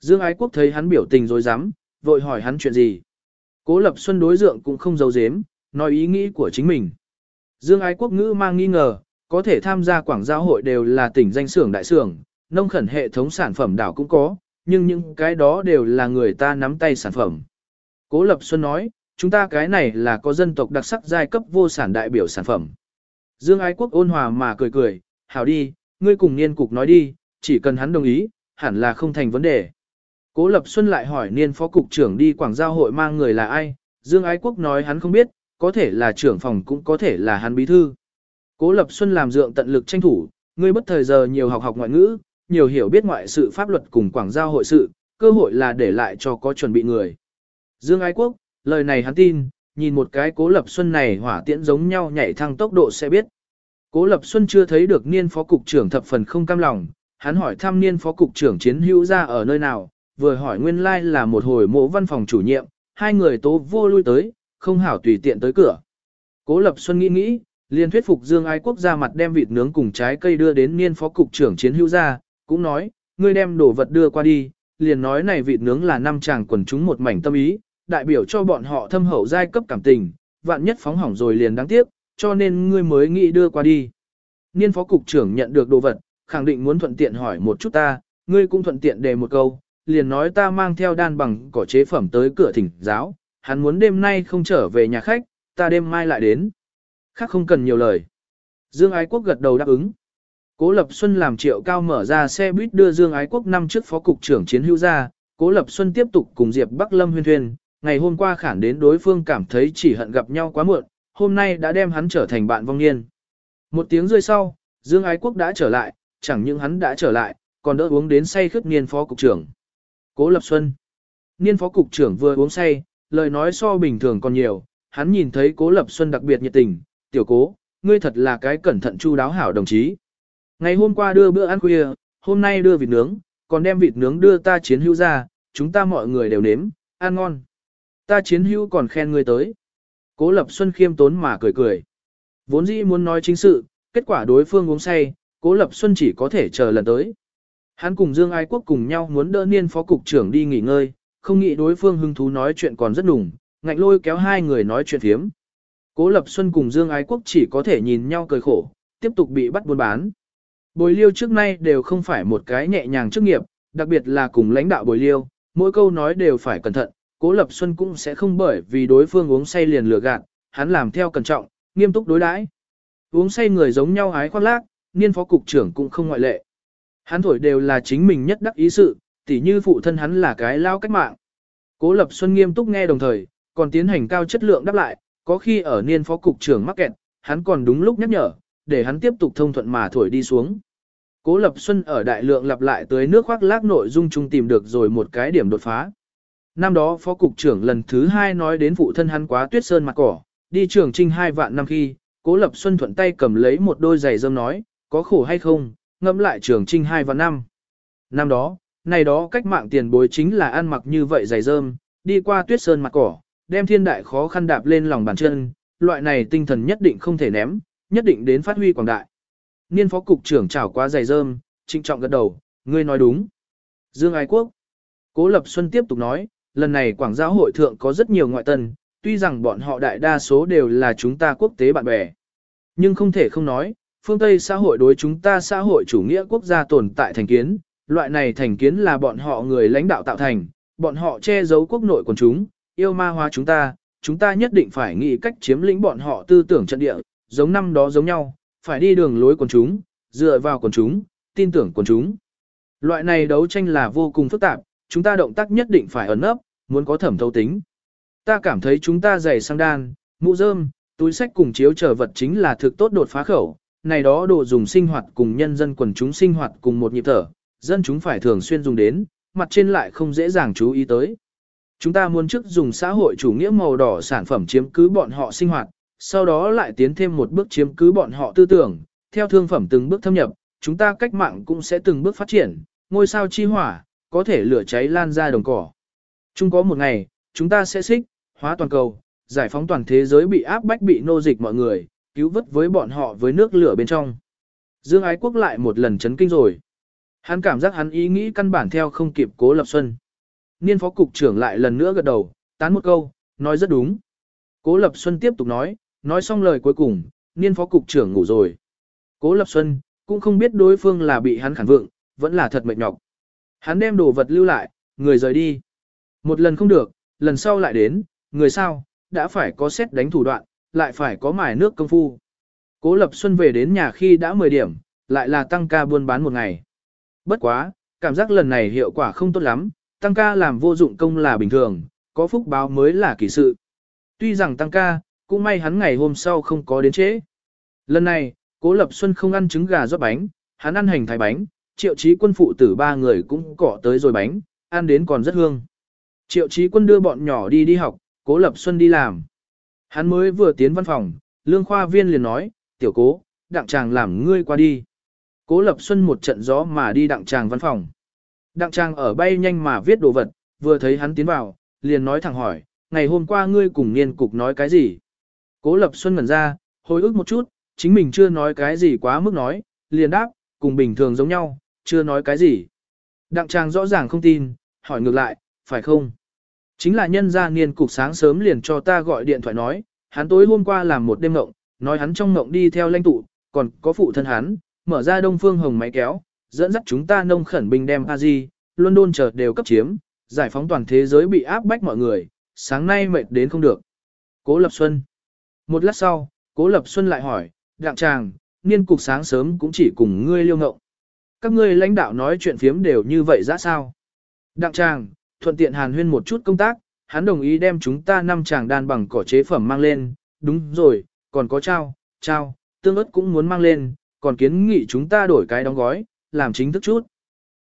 Dương Ái Quốc thấy hắn biểu tình rối rắm, vội hỏi hắn chuyện gì. Cố Lập Xuân đối dượng cũng không giấu giếm, nói ý nghĩ của chính mình. Dương Ái Quốc ngữ mang nghi ngờ, có thể tham gia quảng giao hội đều là tỉnh danh xưởng đại xưởng, nông khẩn hệ thống sản phẩm đảo cũng có, nhưng những cái đó đều là người ta nắm tay sản phẩm. Cố Lập Xuân nói, chúng ta cái này là có dân tộc đặc sắc giai cấp vô sản đại biểu sản phẩm. Dương Ái Quốc ôn hòa mà cười cười, hảo đi, ngươi cùng niên cục nói đi, chỉ cần hắn đồng ý, hẳn là không thành vấn đề. Cố Lập Xuân lại hỏi niên phó cục trưởng đi quảng giao hội mang người là ai, Dương Ái Quốc nói hắn không biết, có thể là trưởng phòng cũng có thể là hắn bí thư. Cố Lập Xuân làm dượng tận lực tranh thủ, ngươi bất thời giờ nhiều học học ngoại ngữ, nhiều hiểu biết ngoại sự pháp luật cùng quảng giao hội sự, cơ hội là để lại cho có chuẩn bị người. Dương Ái Quốc, lời này hắn tin, nhìn một cái Cố Lập Xuân này hỏa tiễn giống nhau nhảy thăng tốc độ sẽ biết. Cố Lập Xuân chưa thấy được niên phó cục trưởng thập phần không cam lòng, hắn hỏi thăm niên phó cục trưởng chiến hữu ra ở nơi nào, vừa hỏi nguyên lai like là một hồi mộ văn phòng chủ nhiệm, hai người tố vô lui tới, không hảo tùy tiện tới cửa. Cố Lập Xuân nghĩ nghĩ, liền thuyết phục Dương Ái Quốc ra mặt đem vịt nướng cùng trái cây đưa đến niên phó cục trưởng chiến hữu ra, cũng nói, ngươi đem đồ vật đưa qua đi, liền nói này vịt nướng là năm chàng quần chúng một mảnh tâm ý, đại biểu cho bọn họ thâm hậu giai cấp cảm tình, vạn nhất phóng hỏng rồi liền đáng tiếc, cho nên ngươi mới nghĩ đưa qua đi. Niên phó cục trưởng nhận được đồ vật, khẳng định muốn thuận tiện hỏi một chút ta, ngươi cũng thuận tiện đề một câu, liền nói ta mang theo đan bằng cỏ chế phẩm tới cửa thỉnh giáo, hắn muốn đêm nay không trở về nhà khách, ta đêm mai lại đến. Khác không cần nhiều lời. Dương Ái Quốc gật đầu đáp ứng. Cố Lập Xuân làm triệu cao mở ra xe buýt đưa Dương Ái Quốc năm trước phó cục trưởng chiến hữu ra, Cố Lập Xuân tiếp tục cùng Diệp Bắc Lâm huyên thuyên, ngày hôm qua khản đến đối phương cảm thấy chỉ hận gặp nhau quá muộn, hôm nay đã đem hắn trở thành bạn vong niên. Một tiếng rơi sau, Dương Ái Quốc đã trở lại, chẳng những hắn đã trở lại, còn đỡ uống đến say khướt niên phó cục trưởng. Cố Lập Xuân Niên phó cục trưởng vừa uống say, lời nói so bình thường còn nhiều, hắn nhìn thấy Cố Lập Xuân đặc biệt nhiệt tình, tiểu cố, ngươi thật là cái cẩn thận chu đáo hảo đồng chí. Ngày hôm qua đưa bữa ăn khuya, hôm nay đưa vịt nướng, còn đem vịt nướng đưa ta chiến hữu ra, chúng ta mọi người đều nếm, ăn ngon. Ta chiến hữu còn khen ngươi tới. Cố Lập Xuân khiêm tốn mà cười cười. Vốn dĩ muốn nói chính sự, kết quả đối phương uống say, Cố Lập Xuân chỉ có thể chờ lần tới. Hắn cùng Dương Ái Quốc cùng nhau muốn đỡ niên phó cục trưởng đi nghỉ ngơi, không nghĩ đối phương hứng thú nói chuyện còn rất đủng, ngạnh lôi kéo hai người nói chuyện phiếm. Cố Lập Xuân cùng Dương Ái Quốc chỉ có thể nhìn nhau cười khổ, tiếp tục bị bắt buôn bán. Bồi liêu trước nay đều không phải một cái nhẹ nhàng chức nghiệp, đặc biệt là cùng lãnh đạo bồi liêu, mỗi câu nói đều phải cẩn thận, Cố Lập Xuân cũng sẽ không bởi vì đối phương uống say liền lừa gạt, hắn làm theo cẩn trọng, nghiêm túc đối đãi. Uống say người giống nhau ái khoác lác, niên phó cục trưởng cũng không ngoại lệ. Hắn thổi đều là chính mình nhất đắc ý sự, tỉ như phụ thân hắn là cái lao cách mạng. Cố Lập Xuân nghiêm túc nghe đồng thời, còn tiến hành cao chất lượng đáp lại, có khi ở niên phó cục trưởng mắc kẹt, hắn còn đúng lúc nhắc nhở, để hắn tiếp tục thông thuận mà thổi đi xuống. Cố Lập Xuân ở đại lượng lặp lại tới nước khoác lác nội dung chung tìm được rồi một cái điểm đột phá. Năm đó phó cục trưởng lần thứ hai nói đến phụ thân hắn quá tuyết sơn mặt cỏ, đi trường trinh hai vạn năm khi, Cố Lập Xuân thuận tay cầm lấy một đôi giày dâm nói, có khổ hay không, ngẫm lại trường trinh hai và năm. Năm đó, này đó cách mạng tiền bối chính là ăn mặc như vậy dày dơm, đi qua tuyết sơn mặt cỏ, đem thiên đại khó khăn đạp lên lòng bàn chân, loại này tinh thần nhất định không thể ném, nhất định đến phát huy quảng đại. Niên phó cục trưởng chảo quá dày dơm, trinh trọng gật đầu, ngươi nói đúng. Dương Ái Quốc. Cố Lập Xuân tiếp tục nói, lần này quảng giáo hội thượng có rất nhiều ngoại tân, tuy rằng bọn họ đại đa số đều là chúng ta quốc tế bạn bè. Nhưng không thể không nói, phương Tây xã hội đối chúng ta xã hội chủ nghĩa quốc gia tồn tại thành kiến, loại này thành kiến là bọn họ người lãnh đạo tạo thành, bọn họ che giấu quốc nội của chúng, yêu ma hóa chúng ta, chúng ta nhất định phải nghĩ cách chiếm lĩnh bọn họ tư tưởng trận địa, giống năm đó giống nhau, phải đi đường lối quần chúng, dựa vào quần chúng, tin tưởng quần chúng. Loại này đấu tranh là vô cùng phức tạp, chúng ta động tác nhất định phải ẩn nấp, muốn có thẩm thấu tính. Ta cảm thấy chúng ta giày sang đan, mũ rơm, túi sách cùng chiếu trở vật chính là thực tốt đột phá khẩu, này đó đồ dùng sinh hoạt cùng nhân dân quần chúng sinh hoạt cùng một nhịp thở, dân chúng phải thường xuyên dùng đến, mặt trên lại không dễ dàng chú ý tới. Chúng ta muốn trước dùng xã hội chủ nghĩa màu đỏ sản phẩm chiếm cứ bọn họ sinh hoạt, sau đó lại tiến thêm một bước chiếm cứ bọn họ tư tưởng, theo thương phẩm từng bước thâm nhập, chúng ta cách mạng cũng sẽ từng bước phát triển, ngôi sao chi hỏa, có thể lửa cháy lan ra đồng cỏ. Chung có một ngày, chúng ta sẽ xích, hóa toàn cầu, giải phóng toàn thế giới bị áp bách bị nô dịch mọi người, cứu vớt với bọn họ với nước lửa bên trong. Dương Ái Quốc lại một lần chấn kinh rồi. Hắn cảm giác hắn ý nghĩ căn bản theo không kịp Cố Lập Xuân. Niên phó cục trưởng lại lần nữa gật đầu, tán một câu, nói rất đúng. Cố Lập Xuân tiếp tục nói, nói xong lời cuối cùng, niên phó cục trưởng ngủ rồi. Cố Lập Xuân, cũng không biết đối phương là bị hắn khản vượng, vẫn là thật mệt nhọc. Hắn đem đồ vật lưu lại, người rời đi. Một lần không được, lần sau lại đến, người sao, đã phải có xét đánh thủ đoạn, lại phải có mài nước công phu. Cố Lập Xuân về đến nhà khi đã 10 điểm, lại là tăng ca buôn bán một ngày. Bất quá, cảm giác lần này hiệu quả không tốt lắm, tăng ca làm vô dụng công là bình thường, có phúc báo mới là kỳ sự. Tuy rằng tăng ca, cũng may hắn ngày hôm sau không có đến trễ. Lần này, Cố Lập Xuân không ăn trứng gà rót bánh, hắn ăn hành thái bánh, triệu chí quân phụ tử ba người cũng cỏ tới rồi bánh, ăn đến còn rất hương. Triệu chí quân đưa bọn nhỏ đi đi học, Cố Lập Xuân đi làm. Hắn mới vừa tiến văn phòng, lương khoa viên liền nói, tiểu cố, đặng chàng làm ngươi qua đi. Cố Lập Xuân một trận gió mà đi đặng chàng văn phòng. Đặng chàng ở bay nhanh mà viết đồ vật, vừa thấy hắn tiến vào, liền nói thẳng hỏi, ngày hôm qua ngươi cùng niên cục nói cái gì? Cố Lập Xuân ngẩn ra, hồi ức một chút, chính mình chưa nói cái gì quá mức nói, liền đáp, cùng bình thường giống nhau, chưa nói cái gì. Đặng chàng rõ ràng không tin, hỏi ngược lại, phải không? Chính là nhân gia niên cục sáng sớm liền cho ta gọi điện thoại nói, hắn tối hôm qua làm một đêm ngộng, nói hắn trong ngộng đi theo lãnh tụ, còn có phụ thân hắn, mở ra đông phương hồng máy kéo, dẫn dắt chúng ta nông khẩn binh đem Aji, London chợt đều cấp chiếm, giải phóng toàn thế giới bị áp bách mọi người, sáng nay mệt đến không được. Cố Lập Xuân. Một lát sau, Cố Lập Xuân lại hỏi, đặng tràng, niên cục sáng sớm cũng chỉ cùng ngươi liêu ngộng. Các ngươi lãnh đạo nói chuyện phiếm đều như vậy ra sao? Đặng tràng, thuận tiện hàn huyên một chút công tác, hắn đồng ý đem chúng ta năm chàng đan bằng cỏ chế phẩm mang lên, đúng rồi, còn có trao, trao, tương ớt cũng muốn mang lên, còn kiến nghị chúng ta đổi cái đóng gói, làm chính thức chút.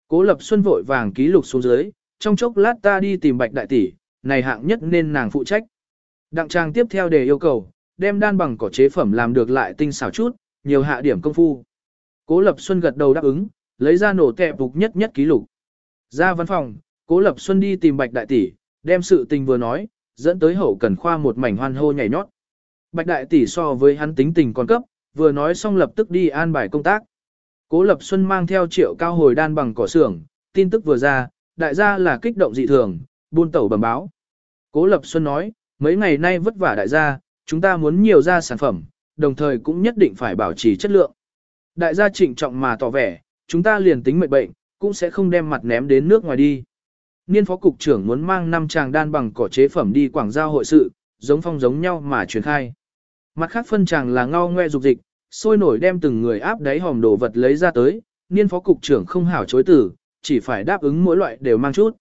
Cố Lập Xuân vội vàng ký lục xuống dưới, trong chốc lát ta đi tìm Bạch Đại Tỷ, này hạng nhất nên nàng phụ trách. Đặng trang tiếp theo để yêu cầu, đem đan bằng cỏ chế phẩm làm được lại tinh xảo chút, nhiều hạ điểm công phu. Cố Lập Xuân gật đầu đáp ứng, lấy ra nổ tẹp phục nhất nhất ký lục. Ra văn phòng, Cố Lập Xuân đi tìm Bạch Đại Tỷ, đem sự tình vừa nói, dẫn tới hậu cần khoa một mảnh hoan hô nhảy nhót. Bạch Đại Tỷ so với hắn tính tình còn cấp, vừa nói xong lập tức đi an bài công tác. Cố Lập Xuân mang theo triệu cao hồi đan bằng cỏ xưởng, tin tức vừa ra, đại gia là kích động dị thường, buôn tẩu bẩm báo. Cố Lập Xuân nói, mấy ngày nay vất vả đại gia, chúng ta muốn nhiều ra sản phẩm, đồng thời cũng nhất định phải bảo trì chất lượng. Đại gia trịnh trọng mà tỏ vẻ, chúng ta liền tính mệnh bệnh, cũng sẽ không đem mặt ném đến nước ngoài đi. Niên phó cục trưởng muốn mang năm chàng đan bằng cỏ chế phẩm đi quảng giao hội sự, giống phong giống nhau mà truyền khai. Mặt khác phân chàng là ngao ngoe dục dịch, sôi nổi đem từng người áp đáy hòm đồ vật lấy ra tới, niên phó cục trưởng không hảo chối tử, chỉ phải đáp ứng mỗi loại đều mang chút.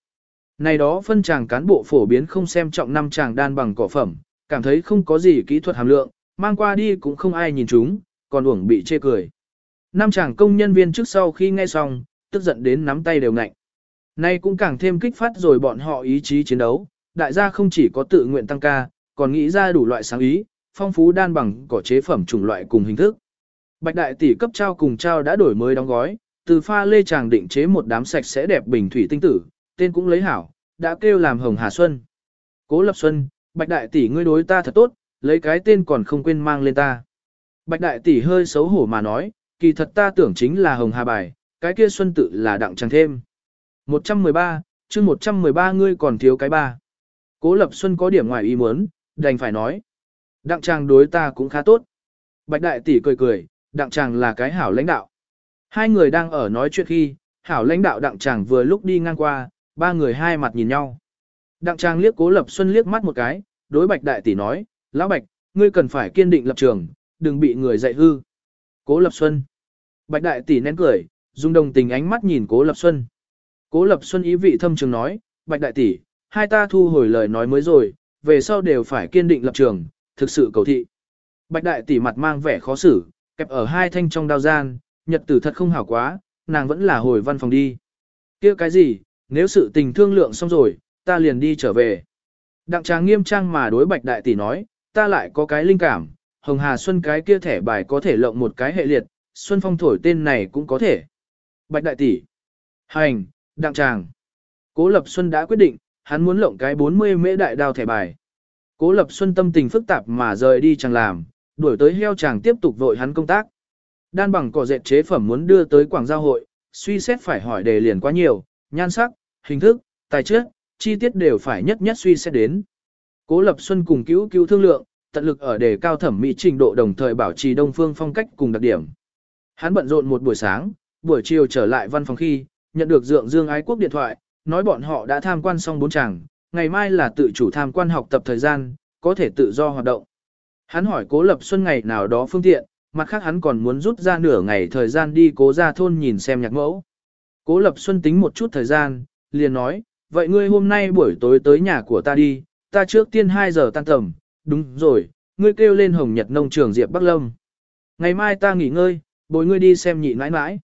Này đó phân chàng cán bộ phổ biến không xem trọng năm chàng đan bằng cỏ phẩm, cảm thấy không có gì kỹ thuật hàm lượng, mang qua đi cũng không ai nhìn chúng, còn uổng bị chê cười. Năm chàng công nhân viên trước sau khi nghe xong, tức giận đến nắm tay đều ngạnh. Nay cũng càng thêm kích phát rồi bọn họ ý chí chiến đấu, đại gia không chỉ có tự nguyện tăng ca, còn nghĩ ra đủ loại sáng ý, phong phú đan bằng cỏ chế phẩm chủng loại cùng hình thức. Bạch đại tỷ cấp trao cùng trao đã đổi mới đóng gói, từ pha lê chàng định chế một đám sạch sẽ đẹp bình thủy tinh tử, tên cũng lấy hảo, đã kêu làm Hồng Hà Xuân. Cố Lập Xuân, Bạch đại tỷ ngươi đối ta thật tốt, lấy cái tên còn không quên mang lên ta. Bạch đại tỷ hơi xấu hổ mà nói, kỳ thật ta tưởng chính là Hồng Hà bài, cái kia Xuân tự là đặng chẳng thêm. 113, chương 113 ngươi còn thiếu cái ba. Cố Lập Xuân có điểm ngoài ý muốn, đành phải nói. Đặng chàng đối ta cũng khá tốt. Bạch đại tỷ cười cười, đặng chàng là cái hảo lãnh đạo. Hai người đang ở nói chuyện khi, hảo lãnh đạo đặng chàng vừa lúc đi ngang qua, ba người hai mặt nhìn nhau. Đặng chàng liếc cố lập xuân liếc mắt một cái, đối bạch đại tỷ nói, lão bạch, ngươi cần phải kiên định lập trường, đừng bị người dạy hư. Cố lập xuân. Bạch đại tỷ nén cười, dùng đồng tình ánh mắt nhìn cố lập xuân. Cố lập xuân ý vị thâm trường nói, bạch đại tỷ, hai ta thu hồi lời nói mới rồi, về sau đều phải kiên định lập trường, thực sự cầu thị. Bạch đại tỷ mặt mang vẻ khó xử, kẹp ở hai thanh trong đao gian, nhật tử thật không hảo quá, nàng vẫn là hồi văn phòng đi. kia cái gì, nếu sự tình thương lượng xong rồi, ta liền đi trở về. Đặng tràng nghiêm trang mà đối bạch đại tỷ nói, ta lại có cái linh cảm, Hồng Hà Xuân cái kia thẻ bài có thể lộng một cái hệ liệt, Xuân Phong thổi tên này cũng có thể. Bạch đại tỷ. Hành, đặng tràng. Cố Lập Xuân đã quyết định, hắn muốn lộng cái 40 mễ đại đao thẻ bài. Cố Lập Xuân tâm tình phức tạp mà rời đi chẳng làm, đuổi tới heo chàng tiếp tục vội hắn công tác. Đan bằng cỏ dệt chế phẩm muốn đưa tới Quảng Giao hội, suy xét phải hỏi đề liền quá nhiều, nhan sắc, hình thức, tài chất, chi tiết đều phải nhất nhất suy xét đến. Cố Lập Xuân cùng cứu cứu thương lượng, tận lực ở đề cao thẩm mỹ trình độ đồng thời bảo trì đông phương phong cách cùng đặc điểm. Hắn bận rộn một buổi sáng, buổi chiều trở lại văn phòng khi, nhận được dượng Dương Ái Quốc điện thoại, nói bọn họ đã tham quan xong bốn chàng, ngày mai là tự chủ tham quan học tập thời gian, có thể tự do hoạt động. Hắn hỏi Cố Lập Xuân ngày nào đó phương tiện, mặt khác hắn còn muốn rút ra nửa ngày thời gian đi cố ra thôn nhìn xem nhạc mẫu. Cố Lập Xuân tính một chút thời gian, liền nói, vậy ngươi hôm nay buổi tối tới nhà của ta đi, ta trước tiên 2 giờ tan tầm, đúng rồi, ngươi kêu lên Hồng Nhật nông trường Diệp Bắc Lâm. Ngày mai ta nghỉ ngơi, bồi ngươi đi xem nhị mãi mãi.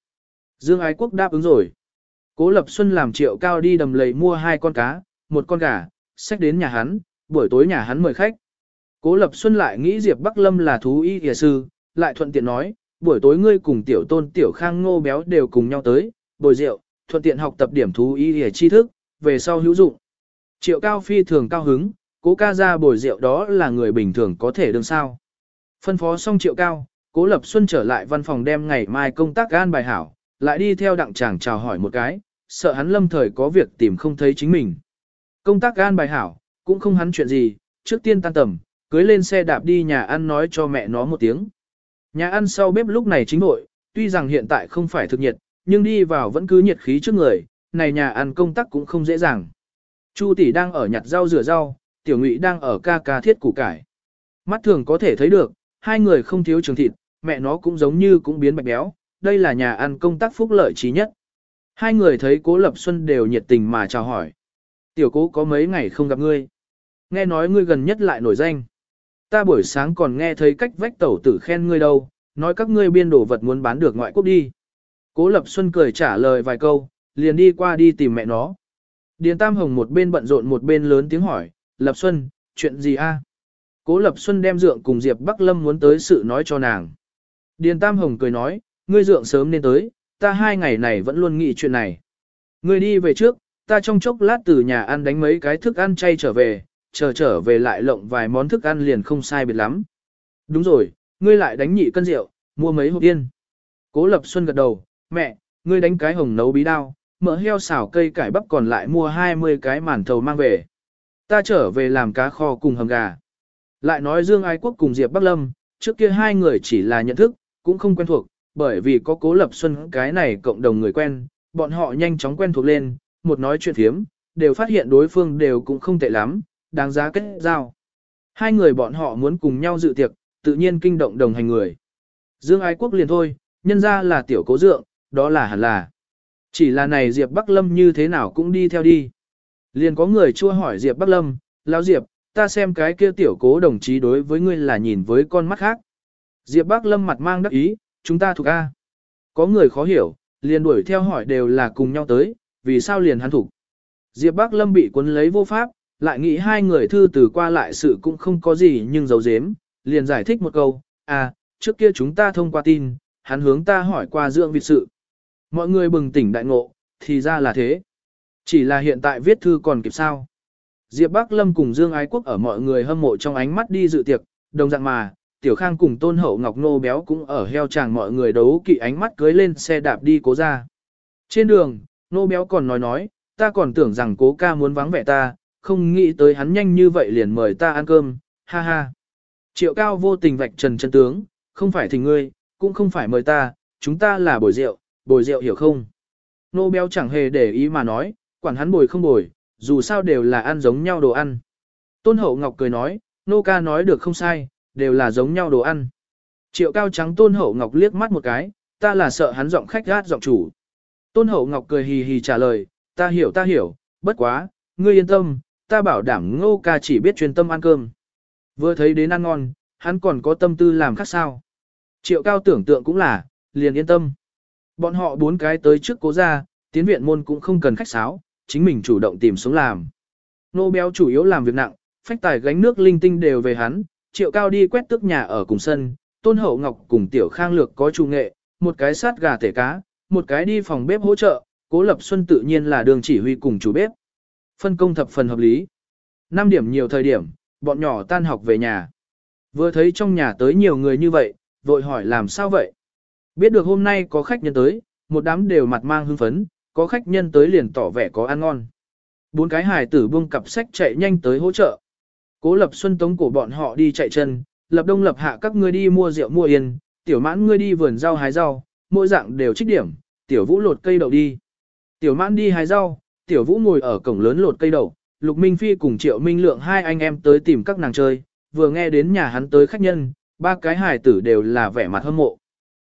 Dương Ái Quốc đáp ứng rồi. Cố Lập Xuân làm triệu cao đi đầm lầy mua hai con cá, một con gà, xách đến nhà hắn, buổi tối nhà hắn mời khách. Cố Lập Xuân lại nghĩ Diệp Bắc Lâm là thú y y sư, lại thuận tiện nói, buổi tối ngươi cùng tiểu tôn tiểu khang ngô béo đều cùng nhau tới, bồi rượu, thuận tiện học tập điểm thú y y tri thức, về sau hữu dụng. Triệu cao phi thường cao hứng, cố ca ra bồi rượu đó là người bình thường có thể đương sao. Phân phó xong triệu cao, cố lập xuân trở lại văn phòng đem ngày mai công tác gan bài hảo, lại đi theo đặng chàng chào hỏi một cái, sợ hắn lâm thời có việc tìm không thấy chính mình. Công tác gan bài hảo, cũng không hắn chuyện gì, trước tiên tan tầm, cưới lên xe đạp đi nhà ăn nói cho mẹ nó một tiếng. Nhà ăn sau bếp lúc này chính nội, tuy rằng hiện tại không phải thực nhiệt, nhưng đi vào vẫn cứ nhiệt khí trước người, này nhà ăn công tác cũng không dễ dàng. Chu tỷ đang ở nhặt rau rửa rau, tiểu ngụy đang ở ca ca thiết củ cải. Mắt thường có thể thấy được, hai người không thiếu trường thịt, mẹ nó cũng giống như cũng biến bạch béo, đây là nhà ăn công tác phúc lợi trí nhất. Hai người thấy cố lập xuân đều nhiệt tình mà chào hỏi. Tiểu cố có mấy ngày không gặp ngươi. Nghe nói ngươi gần nhất lại nổi danh. Ta buổi sáng còn nghe thấy cách vách tẩu tử khen ngươi đâu, nói các ngươi biên đồ vật muốn bán được ngoại quốc đi. Cố Lập Xuân cười trả lời vài câu, liền đi qua đi tìm mẹ nó. Điền Tam Hồng một bên bận rộn một bên lớn tiếng hỏi, Lập Xuân, chuyện gì a? Cố Lập Xuân đem dượng cùng Diệp Bắc Lâm muốn tới sự nói cho nàng. Điền Tam Hồng cười nói, ngươi dượng sớm nên tới, ta hai ngày này vẫn luôn nghĩ chuyện này. Ngươi đi về trước, ta trong chốc lát từ nhà ăn đánh mấy cái thức ăn chay trở về, chờ trở về lại lộng vài món thức ăn liền không sai biệt lắm. Đúng rồi, ngươi lại đánh nhị cân rượu, mua mấy hộp yên. Cố Lập Xuân gật đầu, mẹ, ngươi đánh cái hồng nấu bí đao, mỡ heo xào cây cải bắp còn lại mua 20 cái màn thầu mang về. Ta trở về làm cá kho cùng hầm gà. Lại nói Dương Ái Quốc cùng Diệp Bắc Lâm, trước kia hai người chỉ là nhận thức, cũng không quen thuộc, bởi vì có Cố Lập Xuân cái này cộng đồng người quen, bọn họ nhanh chóng quen thuộc lên, một nói chuyện thiếm, đều phát hiện đối phương đều cũng không tệ lắm, đáng giá kết giao. Hai người bọn họ muốn cùng nhau dự tiệc, tự nhiên kinh động đồng hành người. Dương Ái Quốc liền thôi, nhân ra là tiểu cố dượng, đó là hẳn là. Chỉ là này Diệp Bắc Lâm như thế nào cũng đi theo đi. Liền có người chua hỏi Diệp Bắc Lâm, lão Diệp, ta xem cái kia tiểu cố đồng chí đối với ngươi là nhìn với con mắt khác. Diệp Bắc Lâm mặt mang đắc ý, chúng ta thuộc A. Có người khó hiểu, liền đuổi theo hỏi đều là cùng nhau tới, vì sao liền hắn thủ. Diệp Bắc Lâm bị cuốn lấy vô pháp, lại nghĩ hai người thư từ qua lại sự cũng không có gì nhưng giấu giếm, liền giải thích một câu, à, trước kia chúng ta thông qua tin, hắn hướng ta hỏi qua dưỡng vịt sự. Mọi người bừng tỉnh đại ngộ, thì ra là thế. Chỉ là hiện tại viết thư còn kịp sao. Diệp Bắc Lâm cùng Dương Ái Quốc ở mọi người hâm mộ trong ánh mắt đi dự tiệc, đồng dạng mà, Tiểu Khang cùng Tôn Hậu Ngọc Nô Béo cũng ở heo chàng mọi người đấu kỵ ánh mắt cưới lên xe đạp đi cố ra. Trên đường, Nô Béo còn nói nói, ta còn tưởng rằng cố ca muốn vắng vẻ ta, không nghĩ tới hắn nhanh như vậy liền mời ta ăn cơm, ha ha. Triệu cao vô tình vạch trần chân tướng, không phải thì ngươi, cũng không phải mời ta, chúng ta là bồi rượu, bồi rượu hiểu không? Nô béo chẳng hề để ý mà nói, quản hắn bồi không bồi, dù sao đều là ăn giống nhau đồ ăn. Tôn hậu ngọc cười nói, nô ca nói được không sai, đều là giống nhau đồ ăn. Triệu cao trắng tôn hậu ngọc liếc mắt một cái, ta là sợ hắn giọng khách gát giọng chủ. Tôn hậu ngọc cười hì hì trả lời, ta hiểu ta hiểu, bất quá, ngươi yên tâm, ta bảo đảm ngô ca chỉ biết chuyên tâm ăn cơm. Vừa thấy đến ăn ngon, hắn còn có tâm tư làm khác sao. Triệu cao tưởng tượng cũng là, liền yên tâm. Bọn họ bốn cái tới trước cố ra, tiến viện môn cũng không cần khách sáo, chính mình chủ động tìm xuống làm. Nô béo chủ yếu làm việc nặng, phách tài gánh nước linh tinh đều về hắn, triệu cao đi quét tước nhà ở cùng sân, tôn hậu ngọc cùng tiểu khang lược có chủ nghệ, một cái sát gà tể cá, một cái đi phòng bếp hỗ trợ, cố lập xuân tự nhiên là đường chỉ huy cùng chủ bếp. Phân công thập phần hợp lý. 5 điểm nhiều thời điểm, bọn nhỏ tan học về nhà. Vừa thấy trong nhà tới nhiều người như vậy, vội hỏi làm sao vậy. Biết được hôm nay có khách nhân tới, một đám đều mặt mang hưng phấn, có khách nhân tới liền tỏ vẻ có ăn ngon. Bốn cái hài tử buông cặp sách chạy nhanh tới hỗ trợ. Cố Lập Xuân tống cổ bọn họ đi chạy chân, lập đông lập hạ các ngươi đi mua rượu mua yên, tiểu mãn ngươi đi vườn rau hái rau, mỗi dạng đều trích điểm, tiểu vũ lột cây đậu đi. Tiểu mãn đi hái rau, tiểu vũ ngồi ở cổng lớn lột cây đậu, Lục Minh Phi cùng Triệu Minh Lượng hai anh em tới tìm các nàng chơi, vừa nghe đến nhà hắn tới khách nhân, ba cái hài tử đều là vẻ mặt hâm mộ.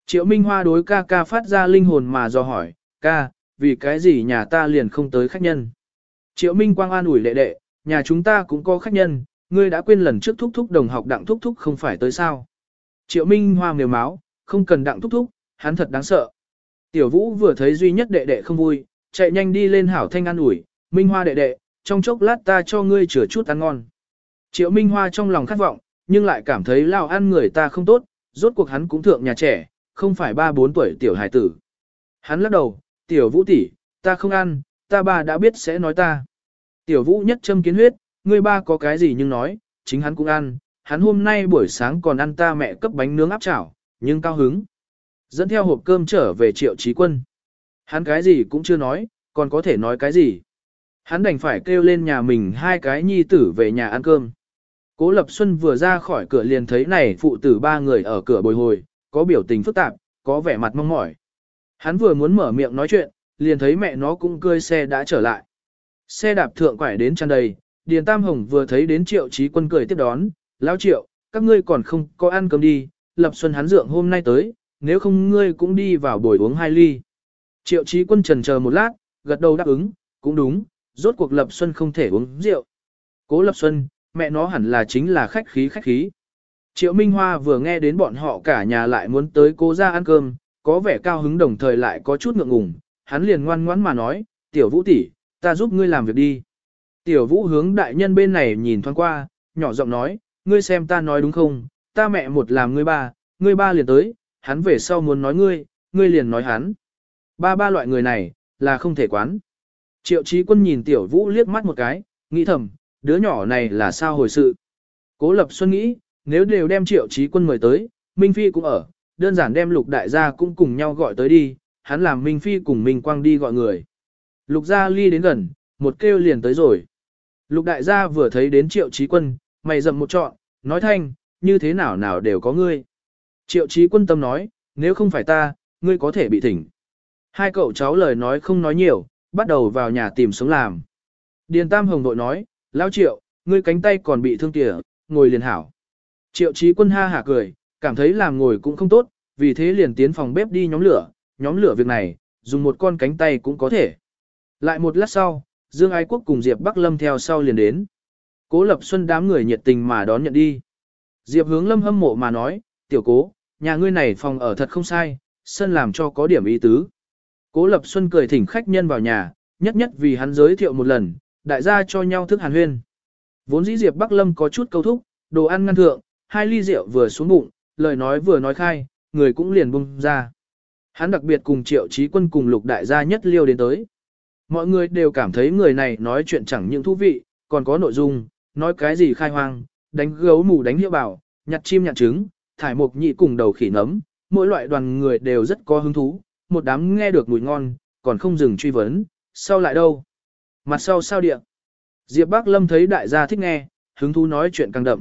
Triệu Minh Hoa đối ca ca phát ra linh hồn mà do hỏi, ca, vì cái gì nhà ta liền không tới khách nhân. Triệu Minh Quang an ủi lệ đệ, nhà chúng ta cũng có khách nhân, ngươi đã quên lần trước thúc thúc đồng học đặng thúc thúc không phải tới sao. Triệu Minh Hoa mềm máu, không cần đặng thúc thúc, hắn thật đáng sợ. Tiểu Vũ vừa thấy duy nhất đệ đệ không vui, chạy nhanh đi lên hảo thanh an ủi, Minh Hoa đệ đệ, trong chốc lát ta cho ngươi chửa chút ăn ngon. Triệu Minh Hoa trong lòng khát vọng, nhưng lại cảm thấy lao ăn người ta không tốt, rốt cuộc hắn cũng thượng nhà trẻ, không phải ba bốn tuổi tiểu hài tử. Hắn lắc đầu, tiểu vũ tỷ, ta không ăn, ta ba đã biết sẽ nói ta. Tiểu vũ nhất châm kiến huyết, ngươi ba có cái gì nhưng nói, chính hắn cũng ăn, hắn hôm nay buổi sáng còn ăn ta mẹ cấp bánh nướng áp chảo, nhưng cao hứng. Dẫn theo hộp cơm trở về triệu trí quân. Hắn cái gì cũng chưa nói, còn có thể nói cái gì. Hắn đành phải kêu lên nhà mình hai cái nhi tử về nhà ăn cơm. Cố Lập Xuân vừa ra khỏi cửa liền thấy này phụ tử ba người ở cửa bồi hồi, có biểu tình phức tạp, có vẻ mặt mong mỏi. Hắn vừa muốn mở miệng nói chuyện, liền thấy mẹ nó cũng cơi xe đã trở lại. Xe đạp thượng quải đến tràn đầy, Điền Tam Hồng vừa thấy đến Triệu Chí Quân cười tiếp đón, "Lão Triệu, các ngươi còn không có ăn cơm đi, Lập Xuân hắn dượng hôm nay tới, nếu không ngươi cũng đi vào buổi uống hai ly." Triệu Chí Quân trần chờ một lát, gật đầu đáp ứng, "Cũng đúng, rốt cuộc Lập Xuân không thể uống rượu." Cố Lập Xuân, mẹ nó hẳn là chính là khách khí khách khí. Triệu Minh Hoa vừa nghe đến bọn họ cả nhà lại muốn tới cố ra ăn cơm, có vẻ cao hứng đồng thời lại có chút ngượng ngùng, hắn liền ngoan ngoãn mà nói, tiểu vũ tỷ, ta giúp ngươi làm việc đi. Tiểu vũ hướng đại nhân bên này nhìn thoáng qua, nhỏ giọng nói, ngươi xem ta nói đúng không, ta mẹ một làm ngươi ba, ngươi ba liền tới, hắn về sau muốn nói ngươi, ngươi liền nói hắn. Ba ba loại người này, là không thể quán. Triệu trí quân nhìn tiểu vũ liếc mắt một cái, nghĩ thầm, đứa nhỏ này là sao hồi sự. Cố Lập Xuân nghĩ, nếu đều đem triệu trí quân mời tới, Minh Phi cũng ở, đơn giản đem lục đại gia cũng cùng nhau gọi tới đi, hắn làm Minh Phi cùng Minh Quang đi gọi người. Lục gia ly đến gần, một kêu liền tới rồi. Lục đại gia vừa thấy đến triệu trí quân, mày dầm một trọn, nói thanh, như thế nào nào đều có ngươi. Triệu trí quân tâm nói, nếu không phải ta, ngươi có thể bị thỉnh. Hai cậu cháu lời nói không nói nhiều, bắt đầu vào nhà tìm sống làm. Điền Tam Hồng đội nói, Lao triệu, ngươi cánh tay còn bị thương kìa, ngồi liền hảo. Triệu trí quân ha hả cười, cảm thấy làm ngồi cũng không tốt, vì thế liền tiến phòng bếp đi nhóm lửa, nhóm lửa việc này, dùng một con cánh tay cũng có thể. Lại một lát sau, Dương Ái Quốc cùng Diệp Bắc Lâm theo sau liền đến. Cố Lập Xuân đám người nhiệt tình mà đón nhận đi. Diệp hướng Lâm hâm mộ mà nói, tiểu cố, nhà ngươi này phòng ở thật không sai, sân làm cho có điểm ý tứ. Cố Lập Xuân cười thỉnh khách nhân vào nhà, nhất nhất vì hắn giới thiệu một lần, đại gia cho nhau thức hàn huyên. Vốn dĩ Diệp Bắc Lâm có chút câu thúc, đồ ăn ngăn thượng, hai ly rượu vừa xuống bụng, lời nói vừa nói khai, người cũng liền bung ra. Hắn đặc biệt cùng triệu trí quân cùng lục đại gia nhất liêu đến tới. Mọi người đều cảm thấy người này nói chuyện chẳng những thú vị, còn có nội dung, nói cái gì khai hoang, đánh gấu mù đánh hiệu bảo, nhặt chim nhặt trứng, thải mộc nhị cùng đầu khỉ nấm, mỗi loại đoàn người đều rất có hứng thú, một đám nghe được mùi ngon, còn không dừng truy vấn, sau lại đâu? Mặt sau sao địa? Diệp Bắc Lâm thấy đại gia thích nghe, hứng thú nói chuyện càng đậm.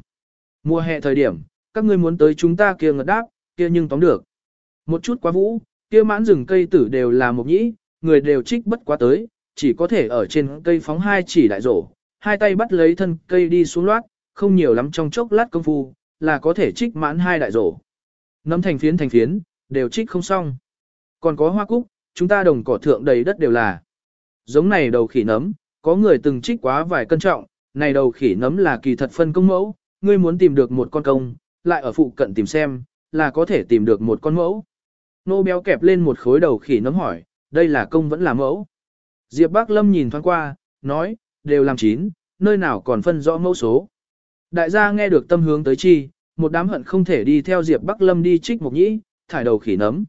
Mùa hè thời điểm, các ngươi muốn tới chúng ta kia ngật đáp, kia nhưng tóm được. Một chút quá vũ, kia mãn rừng cây tử đều là một nhĩ, người đều trích bất quá tới, chỉ có thể ở trên cây phóng hai chỉ đại rổ, hai tay bắt lấy thân cây đi xuống loát, không nhiều lắm trong chốc lát công phu, là có thể trích mãn hai đại rổ. Nấm thành phiến thành phiến, đều trích không xong. Còn có hoa cúc, chúng ta đồng cỏ thượng đầy đất đều là. Giống này đầu khỉ nấm, có người từng trích quá vài cân trọng, này đầu khỉ nấm là kỳ thật phân công mẫu, ngươi muốn tìm được một con công, lại ở phụ cận tìm xem, là có thể tìm được một con mẫu. Nô béo kẹp lên một khối đầu khỉ nấm hỏi, đây là công vẫn là mẫu. Diệp Bác Lâm nhìn thoáng qua, nói, đều làm chín, nơi nào còn phân rõ mẫu số. Đại gia nghe được tâm hướng tới chi, một đám hận không thể đi theo Diệp Bắc Lâm đi trích một nhĩ, thải đầu khỉ nấm.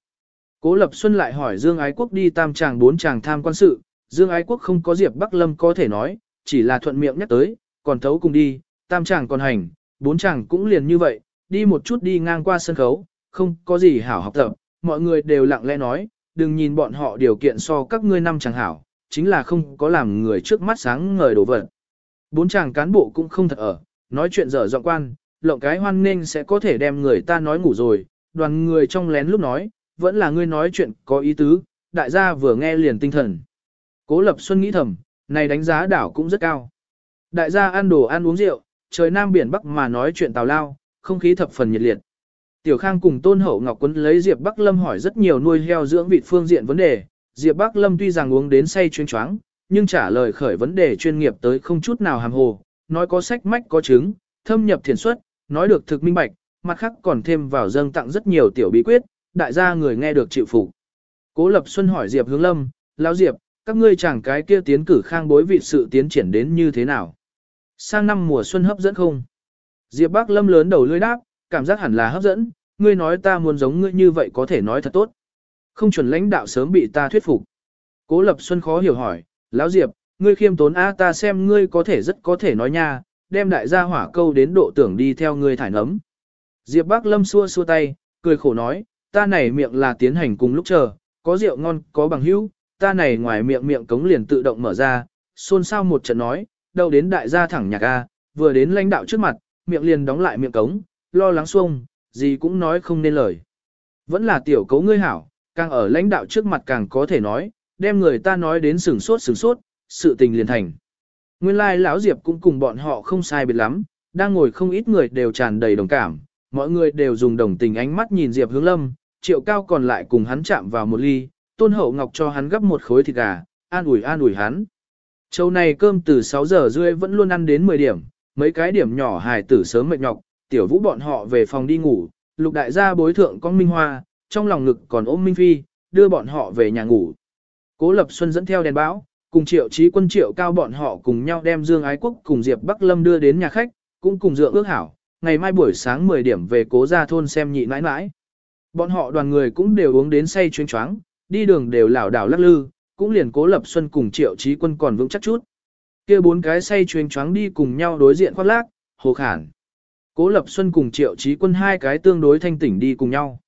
Cố Lập Xuân lại hỏi Dương Ái Quốc đi tam tràng bốn tràng tham quan sự, Dương Ái Quốc không có Diệp Bắc Lâm có thể nói, chỉ là thuận miệng nhắc tới, còn thấu cùng đi, tam chàng còn hành, bốn chàng cũng liền như vậy, đi một chút đi ngang qua sân khấu, không có gì hảo học tập, mọi người đều lặng lẽ nói, đừng nhìn bọn họ điều kiện so các ngươi năm chẳng hảo, chính là không có làm người trước mắt sáng ngời đổ vật. Bốn chàng cán bộ cũng không thật ở, nói chuyện dở dọn quan, lộng cái hoan nên sẽ có thể đem người ta nói ngủ rồi, đoàn người trong lén lúc nói, vẫn là ngươi nói chuyện có ý tứ, đại gia vừa nghe liền tinh thần. Cố Lập Xuân nghĩ thầm, này đánh giá đảo cũng rất cao. Đại gia ăn đồ ăn uống rượu, trời nam biển bắc mà nói chuyện tào lao, không khí thập phần nhiệt liệt. Tiểu Khang cùng Tôn Hậu Ngọc Quân lấy Diệp Bắc Lâm hỏi rất nhiều nuôi heo dưỡng vịt phương diện vấn đề. Diệp Bắc Lâm tuy rằng uống đến say chuyên choáng, nhưng trả lời khởi vấn đề chuyên nghiệp tới không chút nào hàm hồ, nói có sách mách có chứng, thâm nhập thiền xuất, nói được thực minh bạch, mặt khác còn thêm vào dâng tặng rất nhiều tiểu bí quyết, đại gia người nghe được chịu phục. Cố Lập Xuân hỏi Diệp Hướng Lâm, lão Diệp, các ngươi chẳng cái kia tiến cử khang bối vị sự tiến triển đến như thế nào? Sang năm mùa xuân hấp dẫn không? Diệp Bắc Lâm lớn đầu lưỡi đáp, cảm giác hẳn là hấp dẫn, ngươi nói ta muốn giống ngươi như vậy có thể nói thật tốt. Không chuẩn lãnh đạo sớm bị ta thuyết phục. Cố Lập Xuân khó hiểu hỏi, lão Diệp, ngươi khiêm tốn a ta xem ngươi có thể rất có thể nói nha, đem đại gia hỏa câu đến độ tưởng đi theo ngươi thải nấm. Diệp Bắc Lâm xua xua tay, cười khổ nói, ta này miệng là tiến hành cùng lúc chờ, có rượu ngon, có bằng hữu, ta này ngoài miệng miệng cống liền tự động mở ra, xôn xao một trận nói, đâu đến đại gia thẳng nhạc a, vừa đến lãnh đạo trước mặt, miệng liền đóng lại miệng cống, lo lắng xuông, gì cũng nói không nên lời. Vẫn là tiểu cấu ngươi hảo, càng ở lãnh đạo trước mặt càng có thể nói, đem người ta nói đến sửng sốt sửng sốt, sự tình liền thành. Nguyên lai like, lão Diệp cũng cùng bọn họ không sai biệt lắm, đang ngồi không ít người đều tràn đầy đồng cảm, mọi người đều dùng đồng tình ánh mắt nhìn Diệp Hướng Lâm, triệu cao còn lại cùng hắn chạm vào một ly, tôn hậu ngọc cho hắn gấp một khối thịt gà, an ủi an ủi hắn. Châu này cơm từ 6 giờ rưỡi vẫn luôn ăn đến 10 điểm, mấy cái điểm nhỏ hài tử sớm mệt nhọc, tiểu vũ bọn họ về phòng đi ngủ, lục đại gia bối thượng con Minh Hoa, trong lòng ngực còn ôm Minh Phi, đưa bọn họ về nhà ngủ. Cố Lập Xuân dẫn theo đèn bão, cùng triệu trí quân triệu cao bọn họ cùng nhau đem Dương Ái Quốc cùng Diệp Bắc Lâm đưa đến nhà khách, cũng cùng dựa ước hảo, ngày mai buổi sáng 10 điểm về cố ra thôn xem nhị mãi mãi. Bọn họ đoàn người cũng đều uống đến say chuyên choáng, đi đường đều lảo đảo lắc lư, cũng liền cố lập xuân cùng triệu trí quân còn vững chắc chút. kia bốn cái say chuyên choáng đi cùng nhau đối diện khoác lác, hồ khản. Cố lập xuân cùng triệu trí quân hai cái tương đối thanh tỉnh đi cùng nhau.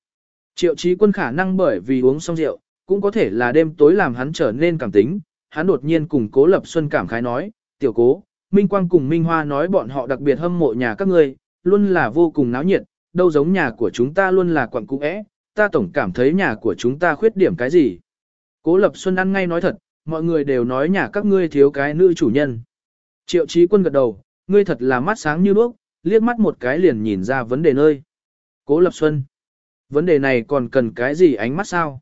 Triệu trí quân khả năng bởi vì uống xong rượu, cũng có thể là đêm tối làm hắn trở nên cảm tính. Hắn đột nhiên cùng cố lập xuân cảm khái nói, tiểu cố, Minh Quang cùng Minh Hoa nói bọn họ đặc biệt hâm mộ nhà các ngươi, luôn là vô cùng náo nhiệt, đâu giống nhà của chúng ta luôn là quặng cũ é, ta tổng cảm thấy nhà của chúng ta khuyết điểm cái gì. Cố Lập Xuân ăn ngay nói thật, mọi người đều nói nhà các ngươi thiếu cái nữ chủ nhân. Triệu Chí Quân gật đầu, ngươi thật là mắt sáng như đuốc, liếc mắt một cái liền nhìn ra vấn đề nơi. Cố Lập Xuân, vấn đề này còn cần cái gì ánh mắt sao?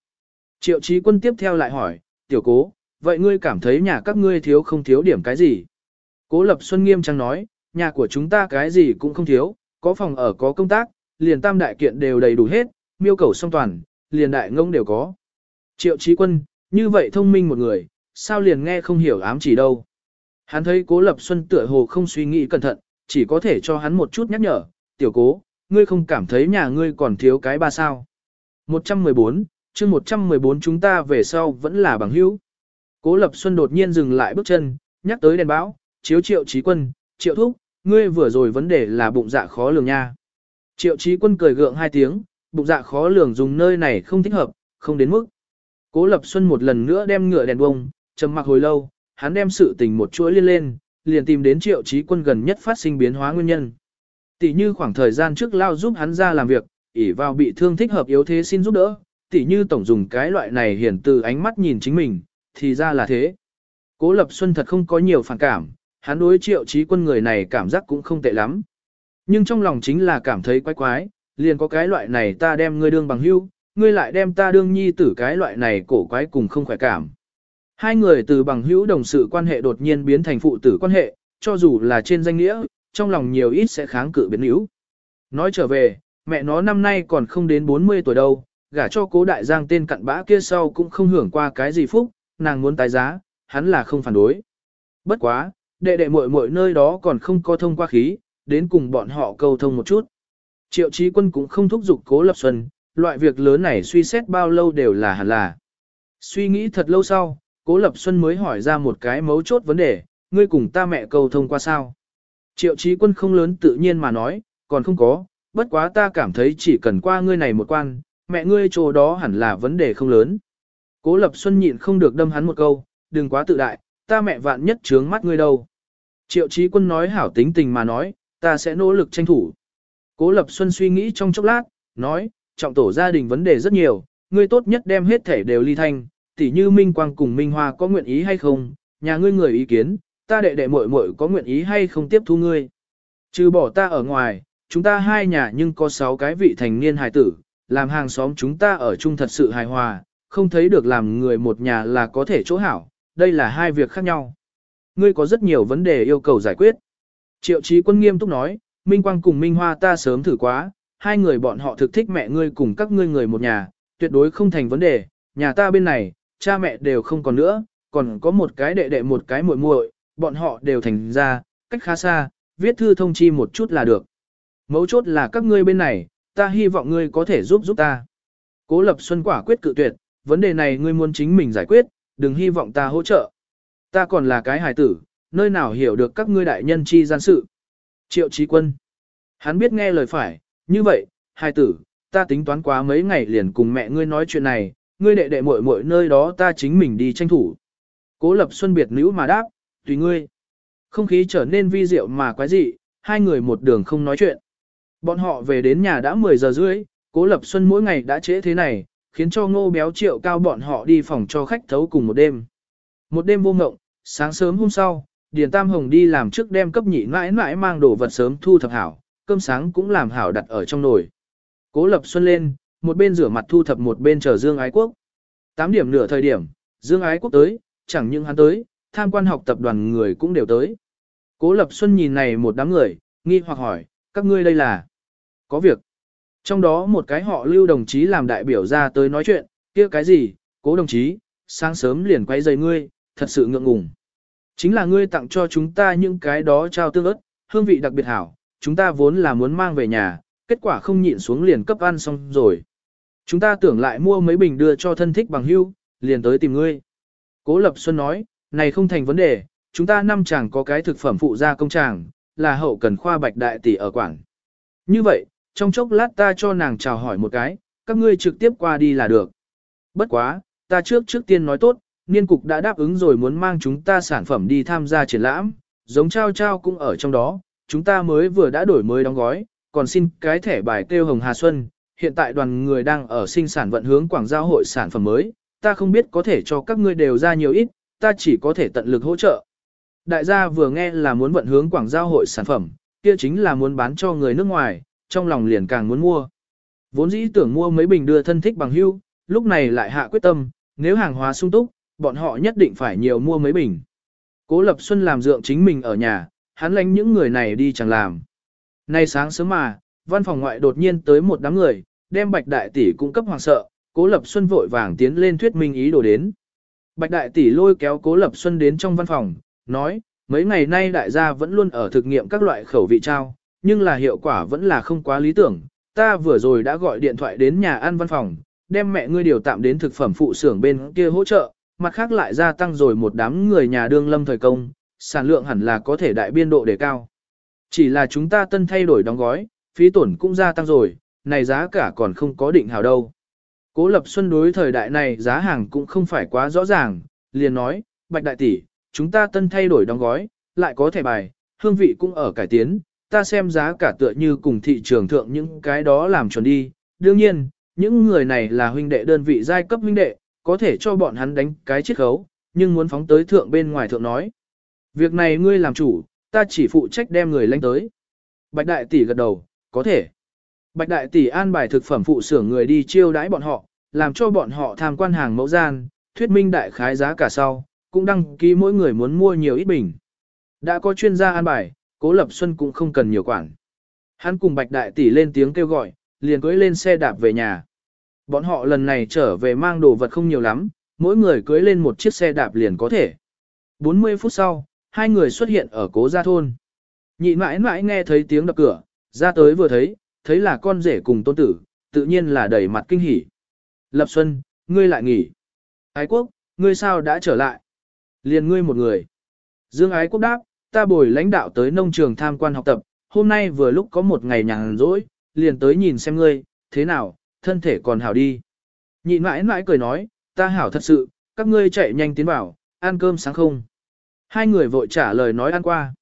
Triệu trí Quân tiếp theo lại hỏi, tiểu cố, vậy ngươi cảm thấy nhà các ngươi thiếu không thiếu điểm cái gì? Cố Lập Xuân nghiêm trang nói, nhà của chúng ta cái gì cũng không thiếu, có phòng ở có công tác, liền tam đại kiện đều đầy đủ hết, miêu cầu song toàn, liền đại ngông đều có. Triệu trí quân, như vậy thông minh một người, sao liền nghe không hiểu ám chỉ đâu. Hắn thấy cố lập xuân tựa hồ không suy nghĩ cẩn thận, chỉ có thể cho hắn một chút nhắc nhở, tiểu cố, ngươi không cảm thấy nhà ngươi còn thiếu cái ba sao. 114, chương 114 chúng ta về sau vẫn là bằng hữu. Cố lập xuân đột nhiên dừng lại bước chân, nhắc tới đèn bão, chiếu triệu trí quân, triệu thúc, ngươi vừa rồi vấn đề là bụng dạ khó lường nha. Triệu trí quân cười gượng hai tiếng, bụng dạ khó lường dùng nơi này không thích hợp, không đến mức. Cố Lập Xuân một lần nữa đem ngựa đèn bông, trầm mặc hồi lâu, hắn đem sự tình một chuỗi liên lên, liền tìm đến triệu trí quân gần nhất phát sinh biến hóa nguyên nhân. Tỷ như khoảng thời gian trước lao giúp hắn ra làm việc, ỉ vào bị thương thích hợp yếu thế xin giúp đỡ, tỷ như tổng dùng cái loại này hiển từ ánh mắt nhìn chính mình, thì ra là thế. Cố Lập Xuân thật không có nhiều phản cảm, hắn đối triệu trí quân người này cảm giác cũng không tệ lắm. Nhưng trong lòng chính là cảm thấy quái quái, liền có cái loại này ta đem ngươi đương bằng hưu, ngươi lại đem ta đương nhi tử cái loại này cổ quái cùng không khỏe cảm. Hai người từ bằng hữu đồng sự quan hệ đột nhiên biến thành phụ tử quan hệ, cho dù là trên danh nghĩa, trong lòng nhiều ít sẽ kháng cự biến yếu. Nói trở về, mẹ nó năm nay còn không đến 40 tuổi đâu, gả cho cố đại giang tên cặn bã kia sau cũng không hưởng qua cái gì phúc, nàng muốn tái giá, hắn là không phản đối. Bất quá, đệ đệ muội muội nơi đó còn không có thông qua khí, đến cùng bọn họ câu thông một chút. Triệu trí Quân cũng không thúc giục Cố Lập Xuân, loại việc lớn này suy xét bao lâu đều là hẳn là. Suy nghĩ thật lâu sau, Cố Lập Xuân mới hỏi ra một cái mấu chốt vấn đề, ngươi cùng ta mẹ câu thông qua sao? Triệu Chí Quân không lớn tự nhiên mà nói, còn không có, bất quá ta cảm thấy chỉ cần qua ngươi này một quan, mẹ ngươi chỗ đó hẳn là vấn đề không lớn. Cố Lập Xuân nhịn không được đâm hắn một câu, đừng quá tự đại, ta mẹ vạn nhất trướng mắt ngươi đâu. Triệu Chí Quân nói hảo tính tình mà nói, ta sẽ nỗ lực tranh thủ. Cố Lập Xuân suy nghĩ trong chốc lát, nói, trọng tổ gia đình vấn đề rất nhiều, ngươi tốt nhất đem hết thể đều ly thanh, tỉ như Minh Quang cùng Minh Hoa có nguyện ý hay không, nhà ngươi người ý kiến, ta đệ đệ muội muội có nguyện ý hay không tiếp thu ngươi. Trừ bỏ ta ở ngoài, chúng ta hai nhà nhưng có sáu cái vị thành niên hài tử, làm hàng xóm chúng ta ở chung thật sự hài hòa, không thấy được làm người một nhà là có thể chỗ hảo, đây là hai việc khác nhau. Ngươi có rất nhiều vấn đề yêu cầu giải quyết. Triệu trí Quân nghiêm túc nói, Minh Quang cùng Minh Hoa ta sớm thử quá, hai người bọn họ thực thích mẹ ngươi cùng các ngươi người một nhà, tuyệt đối không thành vấn đề, nhà ta bên này, cha mẹ đều không còn nữa, còn có một cái đệ đệ một cái muội muội, bọn họ đều thành ra, cách khá xa, viết thư thông chi một chút là được. Mấu chốt là các ngươi bên này, ta hy vọng ngươi có thể giúp giúp ta. Cố Lập Xuân quả quyết cự tuyệt, vấn đề này ngươi muốn chính mình giải quyết, đừng hy vọng ta hỗ trợ. Ta còn là cái hài tử, nơi nào hiểu được các ngươi đại nhân chi gian sự. Triệu Chí Quân. Hắn biết nghe lời phải, như vậy, hài tử, ta tính toán quá mấy ngày liền cùng mẹ ngươi nói chuyện này, ngươi đệ đệ muội muội nơi đó ta chính mình đi tranh thủ. Cố Lập Xuân biệt nữ mà đáp, tùy ngươi. Không khí trở nên vi diệu mà quái dị, hai người một đường không nói chuyện. Bọn họ về đến nhà đã 10 giờ rưỡi, Cố Lập Xuân mỗi ngày đã trễ thế này, khiến cho ngô béo triệu cao bọn họ đi phòng cho khách thấu cùng một đêm. Một đêm vô ngộng, sáng sớm hôm sau, Điền Tam Hồng đi làm trước đem cấp nhị mãi mãi mang đồ vật sớm thu thập hảo, cơm sáng cũng làm hảo đặt ở trong nồi. Cố Lập Xuân lên, một bên rửa mặt thu thập một bên chờ Dương Ái Quốc. 8 điểm nửa thời điểm, Dương Ái Quốc tới, chẳng những hắn tới, tham quan học tập đoàn người cũng đều tới. Cố Lập Xuân nhìn này một đám người, nghi hoặc hỏi, các ngươi đây là? Có việc. Trong đó một cái họ lưu đồng chí làm đại biểu ra tới nói chuyện, kia cái gì, cố đồng chí, sáng sớm liền quay giày ngươi, thật sự ngượng ngùng. Chính là ngươi tặng cho chúng ta những cái đó trao tương ớt, hương vị đặc biệt hảo, chúng ta vốn là muốn mang về nhà, kết quả không nhịn xuống liền cấp ăn xong rồi. Chúng ta tưởng lại mua mấy bình đưa cho thân thích bằng hưu, liền tới tìm ngươi. Cố Lập Xuân nói, này không thành vấn đề, chúng ta năm chàng có cái thực phẩm phụ gia công chàng, là hậu cần khoa bạch đại tỷ ở quảng. Như vậy, trong chốc lát ta cho nàng chào hỏi một cái, các ngươi trực tiếp qua đi là được. Bất quá, ta trước trước tiên nói tốt, niên cục đã đáp ứng rồi muốn mang chúng ta sản phẩm đi tham gia triển lãm, giống trao trao cũng ở trong đó, chúng ta mới vừa đã đổi mới đóng gói, còn xin cái thẻ bài kêu Hồng Hà Xuân, hiện tại đoàn người đang ở sinh sản vận hướng quảng giao hội sản phẩm mới, ta không biết có thể cho các ngươi đều ra nhiều ít, ta chỉ có thể tận lực hỗ trợ. Đại gia vừa nghe là muốn vận hướng quảng giao hội sản phẩm, kia chính là muốn bán cho người nước ngoài, trong lòng liền càng muốn mua. Vốn dĩ tưởng mua mấy bình đưa thân thích bằng hưu, lúc này lại hạ quyết tâm, nếu hàng hóa sung túc, bọn họ nhất định phải nhiều mua mấy bình. Cố Lập Xuân làm dượng chính mình ở nhà, hắn lánh những người này đi chẳng làm. Nay sáng sớm mà, văn phòng ngoại đột nhiên tới một đám người, đem Bạch Đại Tỷ cung cấp hoàng sợ, Cố Lập Xuân vội vàng tiến lên thuyết minh ý đồ đến. Bạch Đại Tỷ lôi kéo Cố Lập Xuân đến trong văn phòng, nói, mấy ngày nay đại gia vẫn luôn ở thực nghiệm các loại khẩu vị trao, nhưng là hiệu quả vẫn là không quá lý tưởng. Ta vừa rồi đã gọi điện thoại đến nhà ăn văn phòng, đem mẹ ngươi điều tạm đến thực phẩm phụ xưởng bên kia hỗ trợ, mặt khác lại gia tăng rồi một đám người nhà đương lâm thời công, sản lượng hẳn là có thể đại biên độ đề cao. Chỉ là chúng ta tân thay đổi đóng gói, phí tổn cũng gia tăng rồi, này giá cả còn không có định hào đâu. Cố Lập Xuân đối thời đại này giá hàng cũng không phải quá rõ ràng, liền nói, Bạch Đại Tỷ, chúng ta tân thay đổi đóng gói, lại có thẻ bài, hương vị cũng ở cải tiến, ta xem giá cả tựa như cùng thị trường thượng những cái đó làm chuẩn đi. Đương nhiên, những người này là huynh đệ đơn vị giai cấp huynh đệ, có thể cho bọn hắn đánh cái chiết khấu, nhưng muốn phóng tới thượng bên ngoài thượng nói. Việc này ngươi làm chủ, ta chỉ phụ trách đem người lên tới. Bạch đại tỷ gật đầu, có thể. Bạch đại tỷ an bài thực phẩm phụ xưởng người đi chiêu đãi bọn họ, làm cho bọn họ tham quan hàng mẫu gian, thuyết minh đại khái giá cả sau, cũng đăng ký mỗi người muốn mua nhiều ít bình. Đã có chuyên gia an bài, Cố Lập Xuân cũng không cần nhiều quản. Hắn cùng Bạch Đại Tỷ lên tiếng kêu gọi, liền cưới lên xe đạp về nhà. Bọn họ lần này trở về mang đồ vật không nhiều lắm, mỗi người cưới lên một chiếc xe đạp liền có thể. 40 phút sau, hai người xuất hiện ở cố gia thôn. Nhị mãi mãi nghe thấy tiếng đập cửa, ra tới vừa thấy, thấy là con rể cùng tôn tử, tự nhiên là đầy mặt kinh hỉ. Lập Xuân, ngươi lại nghỉ. Ái quốc, ngươi sao đã trở lại? Liền ngươi một người. Dương Ái quốc đáp, ta bồi lãnh đạo tới nông trường tham quan học tập, hôm nay vừa lúc có một ngày nhàn rỗi, liền tới nhìn xem ngươi, thế nào, thân thể còn hảo đi. Nhị mãi mãi cười nói, ta hảo thật sự, các ngươi chạy nhanh tiến vào, ăn cơm sáng không. Hai người vội trả lời nói ăn qua.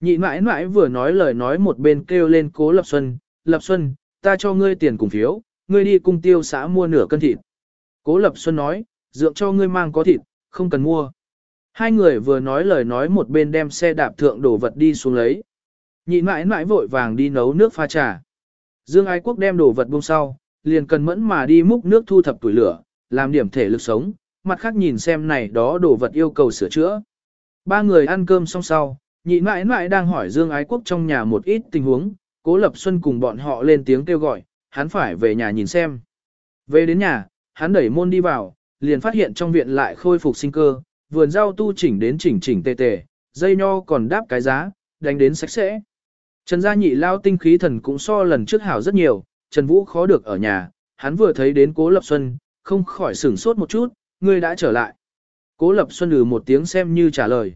Nhị mãi mãi vừa nói lời nói một bên kêu lên cố Lập Xuân, Lập Xuân, ta cho ngươi tiền cùng phiếu, ngươi đi cung tiêu xã mua nửa cân thịt. Cố Lập Xuân nói, dượng cho ngươi mang có thịt, không cần mua. Hai người vừa nói lời nói một bên đem xe đạp thượng đổ vật đi xuống lấy. Nhị mãi mãi vội vàng đi nấu nước pha trà. Dương Ái Quốc đem đổ vật buông sau, liền cần mẫn mà đi múc nước thu thập tuổi lửa, làm điểm thể lực sống, mặt khác nhìn xem này đó đổ vật yêu cầu sửa chữa. Ba người ăn cơm xong sau, nhị mãi mãi đang hỏi Dương Ái Quốc trong nhà một ít tình huống, Cố Lập Xuân cùng bọn họ lên tiếng kêu gọi, hắn phải về nhà nhìn xem. Về đến nhà, hắn đẩy môn đi vào, liền phát hiện trong viện lại khôi phục sinh cơ, vườn rau tu chỉnh đến chỉnh chỉnh tề tề, dây nho còn đáp cái giá, đánh đến sạch sẽ. Trần gia nhị lao tinh khí thần cũng so lần trước hảo rất nhiều, Trần Vũ khó được ở nhà, hắn vừa thấy đến Cố Lập Xuân, không khỏi sửng sốt một chút, ngươi đã trở lại. Cố Lập Xuân lừ một tiếng xem như trả lời.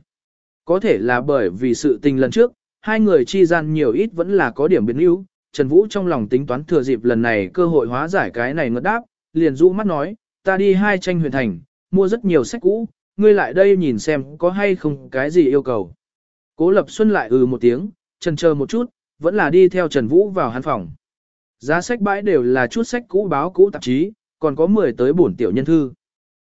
Có thể là bởi vì sự tình lần trước, hai người chi gian nhiều ít vẫn là có điểm biến yếu, Trần Vũ trong lòng tính toán thừa dịp lần này cơ hội hóa giải cái này ngất đáp, liền rũ mắt nói, ta đi hai tranh Huyền thành, mua rất nhiều sách cũ, ngươi lại đây nhìn xem có hay không cái gì yêu cầu. Cố Lập Xuân lại ừ một tiếng, trần chờ một chút, vẫn là đi theo Trần Vũ vào hắn phòng. Giá sách bãi đều là chút sách cũ báo cũ tạp chí, còn có 10 tới bổn tiểu nhân thư.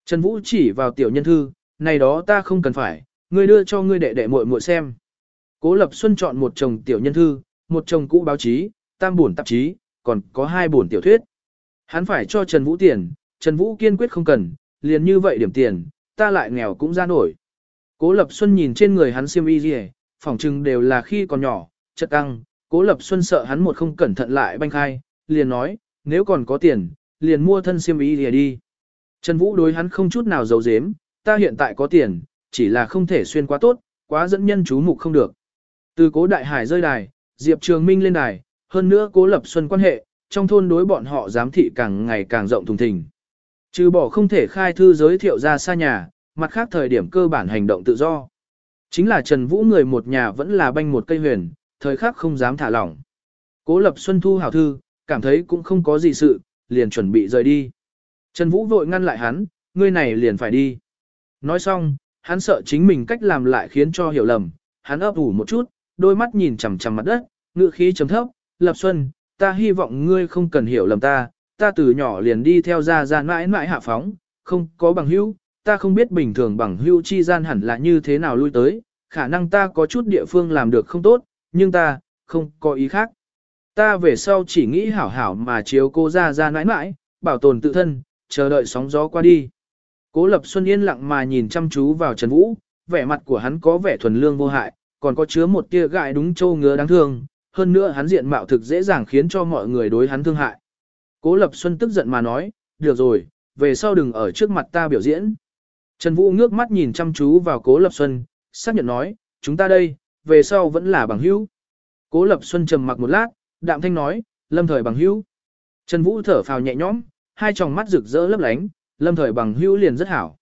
Trần Vũ chỉ vào tiểu nhân thư, này đó ta không cần phải, ngươi đưa cho ngươi đệ đệ muội muội xem. Cố Lập Xuân chọn một chồng tiểu nhân thư, một chồng cũ báo chí, tam bổn tạp chí, còn có hai bổn tiểu thuyết. Hắn phải cho Trần Vũ tiền, Trần Vũ kiên quyết không cần, liền như vậy điểm tiền, ta lại nghèo cũng ra nổi. Cố Lập Xuân nhìn trên người hắn xiêm y gì, phỏng chừng đều là khi còn nhỏ, chất căng, Cố Lập Xuân sợ hắn một không cẩn thận lại banh khai, liền nói, nếu còn có tiền, liền mua thân xiêm y gì đi. Trần Vũ đối hắn không chút nào giấu giếm, ta hiện tại có tiền, chỉ là không thể xuyên quá tốt, quá dẫn nhân chú mục không được. Từ cố đại hải rơi đài, Diệp Trường Minh lên đài, hơn nữa cố lập xuân quan hệ, trong thôn đối bọn họ giám thị càng ngày càng rộng thùng thình. Trừ bỏ không thể khai thư giới thiệu ra xa nhà, mặt khác thời điểm cơ bản hành động tự do. Chính là Trần Vũ người một nhà vẫn là banh một cây huyền, thời khắc không dám thả lỏng. Cố lập xuân thu hảo thư, cảm thấy cũng không có gì sự, liền chuẩn bị rời đi. Trần Vũ vội ngăn lại hắn, ngươi này liền phải đi. Nói xong, hắn sợ chính mình cách làm lại khiến cho hiểu lầm, hắn ấp ủ một chút, đôi mắt nhìn chằm chằm mặt đất, ngựa khí trầm thấp, Lập Xuân, ta hy vọng ngươi không cần hiểu lầm ta, ta từ nhỏ liền đi theo gia gia mãi mãi hạ phóng, không có bằng hữu, ta không biết bình thường bằng hữu chi gian hẳn là như thế nào lui tới, khả năng ta có chút địa phương làm được không tốt, nhưng ta, không có ý khác. Ta về sau chỉ nghĩ hảo hảo mà chiếu cô gia gia mãi mãi, bảo tồn tự thân, chờ đợi sóng gió qua đi. Cố Lập Xuân yên lặng mà nhìn chăm chú vào Trần Vũ, vẻ mặt của hắn có vẻ thuần lương vô hại, còn có chứa một tia gại đúng châu ngứa đáng thương, hơn nữa hắn diện mạo thực dễ dàng khiến cho mọi người đối hắn thương hại. Cố Lập Xuân tức giận mà nói, được rồi, về sau đừng ở trước mặt ta biểu diễn. Trần Vũ ngước mắt nhìn chăm chú vào Cố Lập Xuân, xác nhận nói, chúng ta đây, về sau vẫn là bằng hữu. Cố Lập Xuân trầm mặc một lát, đạm thanh nói, lâm thời bằng hữu. Trần Vũ thở phào nhẹ nhõm, hai tròng mắt rực rỡ lấp lánh, lâm thời bằng hữu liền rất hảo.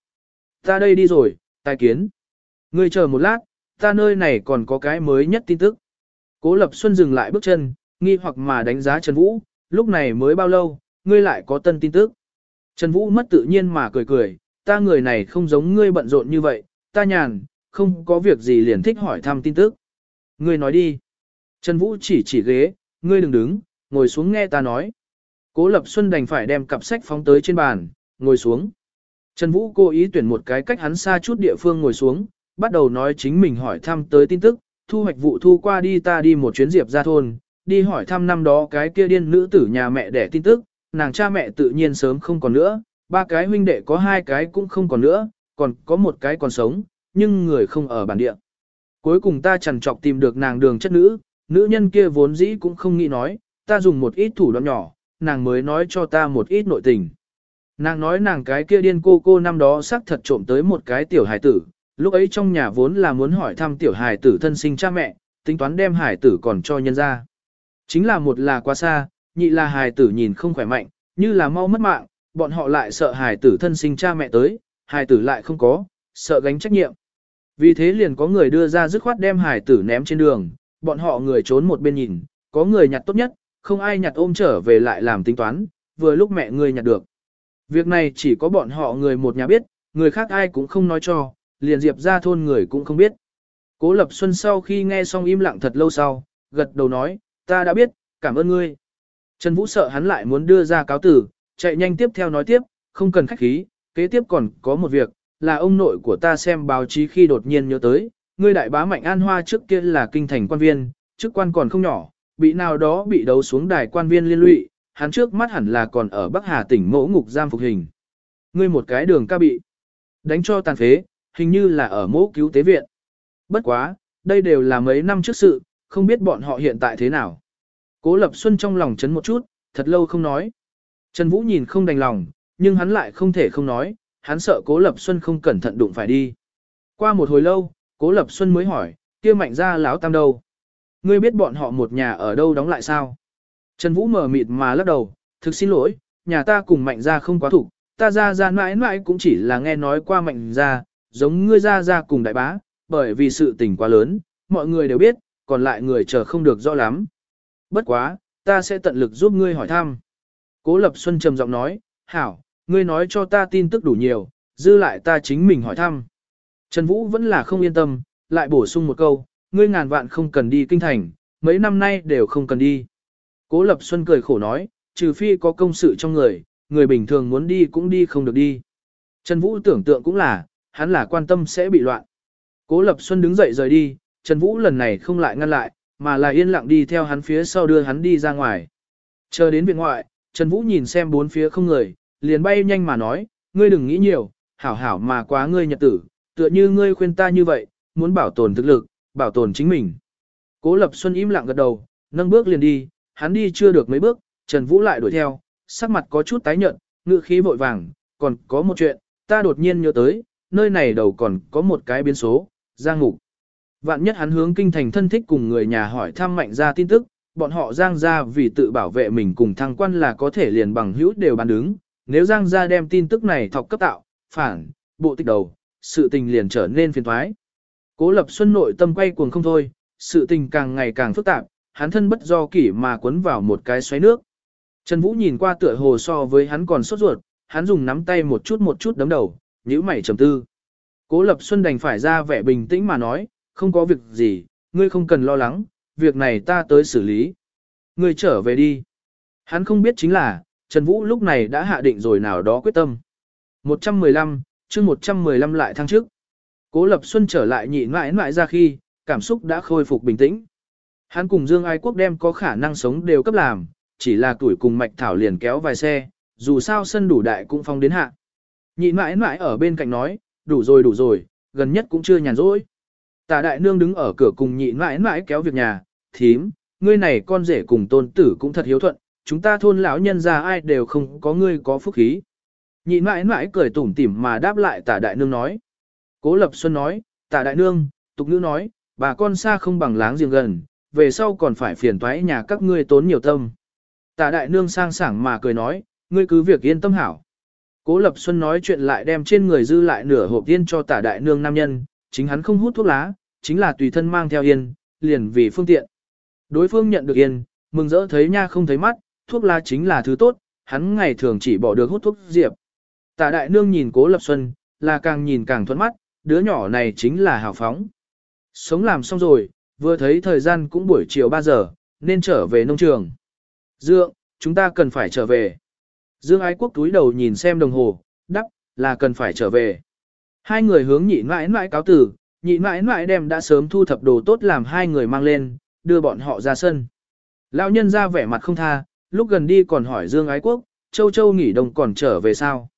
Ta đây đi rồi, tài kiến. Ngươi chờ một lát, ta nơi này còn có cái mới nhất tin tức. Cố Lập Xuân dừng lại bước chân, nghi hoặc mà đánh giá Trần Vũ, lúc này mới bao lâu, ngươi lại có tân tin tức. Trần Vũ mất tự nhiên mà cười cười, ta người này không giống ngươi bận rộn như vậy, ta nhàn, không có việc gì liền thích hỏi thăm tin tức. Ngươi nói đi. Trần Vũ chỉ chỉ ghế, ngươi đừng đứng, ngồi xuống nghe ta nói. Cố Lập Xuân đành phải đem cặp sách phóng tới trên bàn, ngồi xuống. Trần Vũ cố ý tuyển một cái cách hắn xa chút địa phương ngồi xuống, bắt đầu nói chính mình hỏi thăm tới tin tức, thu hoạch vụ thu qua đi ta đi một chuyến diệp ra thôn, đi hỏi thăm năm đó cái kia điên nữ tử nhà mẹ đẻ tin tức, nàng cha mẹ tự nhiên sớm không còn nữa, ba cái huynh đệ có hai cái cũng không còn nữa, còn có một cái còn sống, nhưng người không ở bản địa. Cuối cùng ta chẳng trọc tìm được nàng đường chất nữ, nữ nhân kia vốn dĩ cũng không nghĩ nói, ta dùng một ít thủ đoạn nhỏ, nàng mới nói cho ta một ít nội tình. Nàng nói nàng cái kia điên cô cô năm đó xác thật trộm tới một cái tiểu hài tử, lúc ấy trong nhà vốn là muốn hỏi thăm tiểu hài tử thân sinh cha mẹ, tính toán đem hài tử còn cho nhân ra. Chính là một là quá xa, nhị là hài tử nhìn không khỏe mạnh, như là mau mất mạng, bọn họ lại sợ hài tử thân sinh cha mẹ tới, hài tử lại không có, sợ gánh trách nhiệm. Vì thế liền có người đưa ra dứt khoát đem hài tử ném trên đường, bọn họ người trốn một bên nhìn, có người nhặt tốt nhất, không ai nhặt ôm trở về lại làm tính toán, vừa lúc mẹ người nhặt được. Việc này chỉ có bọn họ người một nhà biết, người khác ai cũng không nói cho, liền Diệp ra thôn người cũng không biết. Cố Lập Xuân sau khi nghe xong im lặng thật lâu sau, gật đầu nói, ta đã biết, cảm ơn ngươi. Trần Vũ sợ hắn lại muốn đưa ra cáo tử, chạy nhanh tiếp theo nói tiếp, không cần khách khí, kế tiếp còn có một việc, là ông nội của ta xem báo chí khi đột nhiên nhớ tới, ngươi đại bá Mạnh An Hoa trước kia là kinh thành quan viên, chức quan còn không nhỏ, bị nào đó bị đấu xuống đài quan viên liên lụy, hắn trước mắt hẳn là còn ở Bắc Hà tỉnh mẫu ngục giam phục hình. Ngươi một cái đường ca bị đánh cho tàn phế, hình như là ở mẫu cứu tế viện. Bất quá, đây đều là mấy năm trước sự, không biết bọn họ hiện tại thế nào. Cố Lập Xuân trong lòng chấn một chút, thật lâu không nói. Trần Vũ nhìn không đành lòng, nhưng hắn lại không thể không nói, hắn sợ Cố Lập Xuân không cẩn thận đụng phải đi. Qua một hồi lâu, Cố Lập Xuân mới hỏi, kia mạnh ra láo tam đâu? Ngươi biết bọn họ một nhà ở đâu đóng lại sao? Trần Vũ mở mịt mà lắc đầu, thực xin lỗi, nhà ta cùng mạnh ra không quá thủ, ta ra ra mãi mãi cũng chỉ là nghe nói qua mạnh ra, giống ngươi ra ra cùng đại bá, bởi vì sự tình quá lớn, mọi người đều biết, còn lại người chờ không được rõ lắm. Bất quá, ta sẽ tận lực giúp ngươi hỏi thăm. Cố Lập Xuân trầm giọng nói, hảo, ngươi nói cho ta tin tức đủ nhiều, dư lại ta chính mình hỏi thăm. Trần Vũ vẫn là không yên tâm, lại bổ sung một câu, ngươi ngàn vạn không cần đi kinh thành, mấy năm nay đều không cần đi. Cố Lập Xuân cười khổ nói, trừ phi có công sự trong người, người bình thường muốn đi cũng đi không được đi. Trần Vũ tưởng tượng cũng là, hắn là quan tâm sẽ bị loạn. Cố Lập Xuân đứng dậy rời đi, Trần Vũ lần này không lại ngăn lại, mà là yên lặng đi theo hắn phía sau đưa hắn đi ra ngoài. Chờ đến viện ngoại, Trần Vũ nhìn xem bốn phía không người, liền bay nhanh mà nói, ngươi đừng nghĩ nhiều, hảo hảo mà quá ngươi nhật tử, tựa như ngươi khuyên ta như vậy, muốn bảo tồn thực lực, bảo tồn chính mình. Cố Lập Xuân im lặng gật đầu, nâng bước liền đi, hắn đi chưa được mấy bước, Trần Vũ lại đuổi theo, sắc mặt có chút tái nhợt, ngựa khí vội vàng, còn có một chuyện, ta đột nhiên nhớ tới, nơi này đầu còn có một cái biến số, Giang Ngục. Vạn nhất hắn hướng kinh thành thân thích cùng người nhà hỏi thăm mạnh ra tin tức, bọn họ Giang ra vì tự bảo vệ mình cùng thăng quan là có thể liền bằng hữu đều bàn đứng, nếu Giang ra đem tin tức này thọc cấp tạo, phản, bộ tích đầu, sự tình liền trở nên phiền thoái. Cố Lập Xuân nội tâm quay cuồng không thôi, sự tình càng ngày càng phức tạp, hắn thân bất do kỷ mà cuốn vào một cái xoáy nước. Trần Vũ nhìn qua tựa hồ so với hắn còn sốt ruột, hắn dùng nắm tay một chút một chút đấm đầu, nhíu mày trầm tư. Cố Lập Xuân đành phải ra vẻ bình tĩnh mà nói, không có việc gì, ngươi không cần lo lắng, việc này ta tới xử lý. Ngươi trở về đi. Hắn không biết chính là, Trần Vũ lúc này đã hạ định rồi nào đó quyết tâm. 115, chương 115 lại thăng trước. Cố Lập Xuân trở lại nhịn mãi mãi ra khi, cảm xúc đã khôi phục bình tĩnh. Hắn cùng Dương Ai Quốc đem có khả năng sống đều cấp làm, chỉ là tuổi cùng mạch thảo liền kéo vài xe, dù sao sân đủ đại cũng phong đến hạ. Nhịn mãi mãi ở bên cạnh nói, đủ rồi đủ rồi, gần nhất cũng chưa nhàn rỗi. Tả đại nương đứng ở cửa cùng nhịn mãi mãi kéo việc nhà, thím, ngươi này con rể cùng tôn tử cũng thật hiếu thuận, chúng ta thôn lão nhân ra ai đều không có ngươi có phúc khí. Nhịn mãi mãi cười tủm tỉm mà đáp lại tả đại nương nói. Cố Lập Xuân nói, tả đại nương, tục nữ nói, bà con xa không bằng láng giềng gần, về sau còn phải phiền toái nhà các ngươi tốn nhiều tâm. Tả đại nương sang sảng mà cười nói, ngươi cứ việc yên tâm hảo. Cố Lập Xuân nói chuyện lại đem trên người dư lại nửa hộp tiên cho tả đại nương nam nhân, chính hắn không hút thuốc lá, chính là tùy thân mang theo yên, liền vì phương tiện. Đối phương nhận được yên, mừng rỡ thấy nha không thấy mắt, thuốc lá chính là thứ tốt, hắn ngày thường chỉ bỏ được hút thuốc diệp. Tả đại nương nhìn Cố Lập Xuân, là càng nhìn càng thuận mắt, đứa nhỏ này chính là hào phóng. Sống làm xong rồi, vừa thấy thời gian cũng buổi chiều 3 giờ, nên trở về nông trường. Dượng, chúng ta cần phải trở về. Dương Ái Quốc túi đầu nhìn xem đồng hồ, đắp, là cần phải trở về. Hai người hướng nhị mãi mãi cáo tử, nhị mãi mãi đem đã sớm thu thập đồ tốt làm hai người mang lên, đưa bọn họ ra sân. Lão nhân ra vẻ mặt không tha, lúc gần đi còn hỏi Dương Ái Quốc, Châu Châu nghỉ đông còn trở về sao.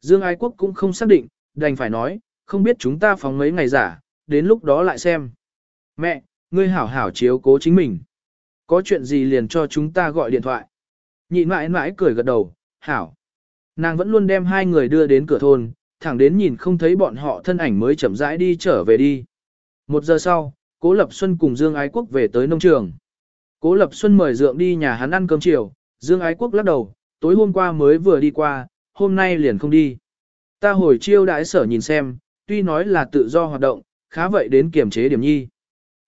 Dương Ái Quốc cũng không xác định, đành phải nói, không biết chúng ta phóng mấy ngày giả, đến lúc đó lại xem. Mẹ, ngươi hảo hảo chiếu cố chính mình. Có chuyện gì liền cho chúng ta gọi điện thoại. Nhị mãi mãi cười gật đầu, hảo. Nàng vẫn luôn đem hai người đưa đến cửa thôn, thẳng đến nhìn không thấy bọn họ thân ảnh mới chậm rãi đi trở về đi. Một giờ sau, Cố Lập Xuân cùng Dương Ái Quốc về tới nông trường. Cố Lập Xuân mời Dượng đi nhà hắn ăn cơm chiều, Dương Ái Quốc lắc đầu, tối hôm qua mới vừa đi qua, hôm nay liền không đi. Ta hồi chiêu đãi sở nhìn xem, tuy nói là tự do hoạt động, khá vậy đến kiểm chế điểm nhi.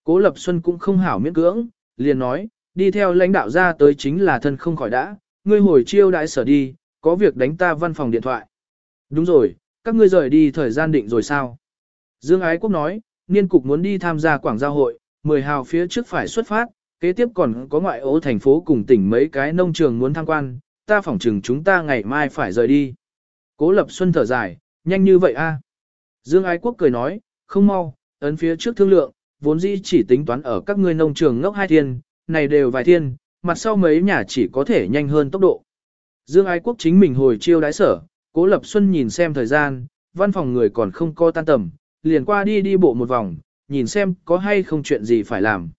Cố Lập Xuân cũng không hảo miễn cưỡng, liền nói, đi theo lãnh đạo ra tới chính là thân không khỏi đã, ngươi hồi chiêu đãi sở đi, có việc đánh ta văn phòng điện thoại. Đúng rồi, các ngươi rời đi thời gian định rồi sao? Dương Ái Quốc nói, niên cục muốn đi tham gia quảng giao hội, 10 hào phía trước phải xuất phát, kế tiếp còn có ngoại ô thành phố cùng tỉnh mấy cái nông trường muốn tham quan, ta phỏng chừng chúng ta ngày mai phải rời đi. Cố Lập Xuân thở dài, nhanh như vậy a? Dương Ái Quốc cười nói, không mau, ấn phía trước thương lượng, vốn dĩ chỉ tính toán ở các ngươi nông trường ngốc hai thiên, này đều vài thiên, mặt sau mấy nhà chỉ có thể nhanh hơn tốc độ. Dương Ái Quốc chính mình hồi chiêu đái sở, Cố Lập Xuân nhìn xem thời gian, văn phòng người còn không co tan tầm, liền qua đi đi bộ một vòng, nhìn xem có hay không chuyện gì phải làm.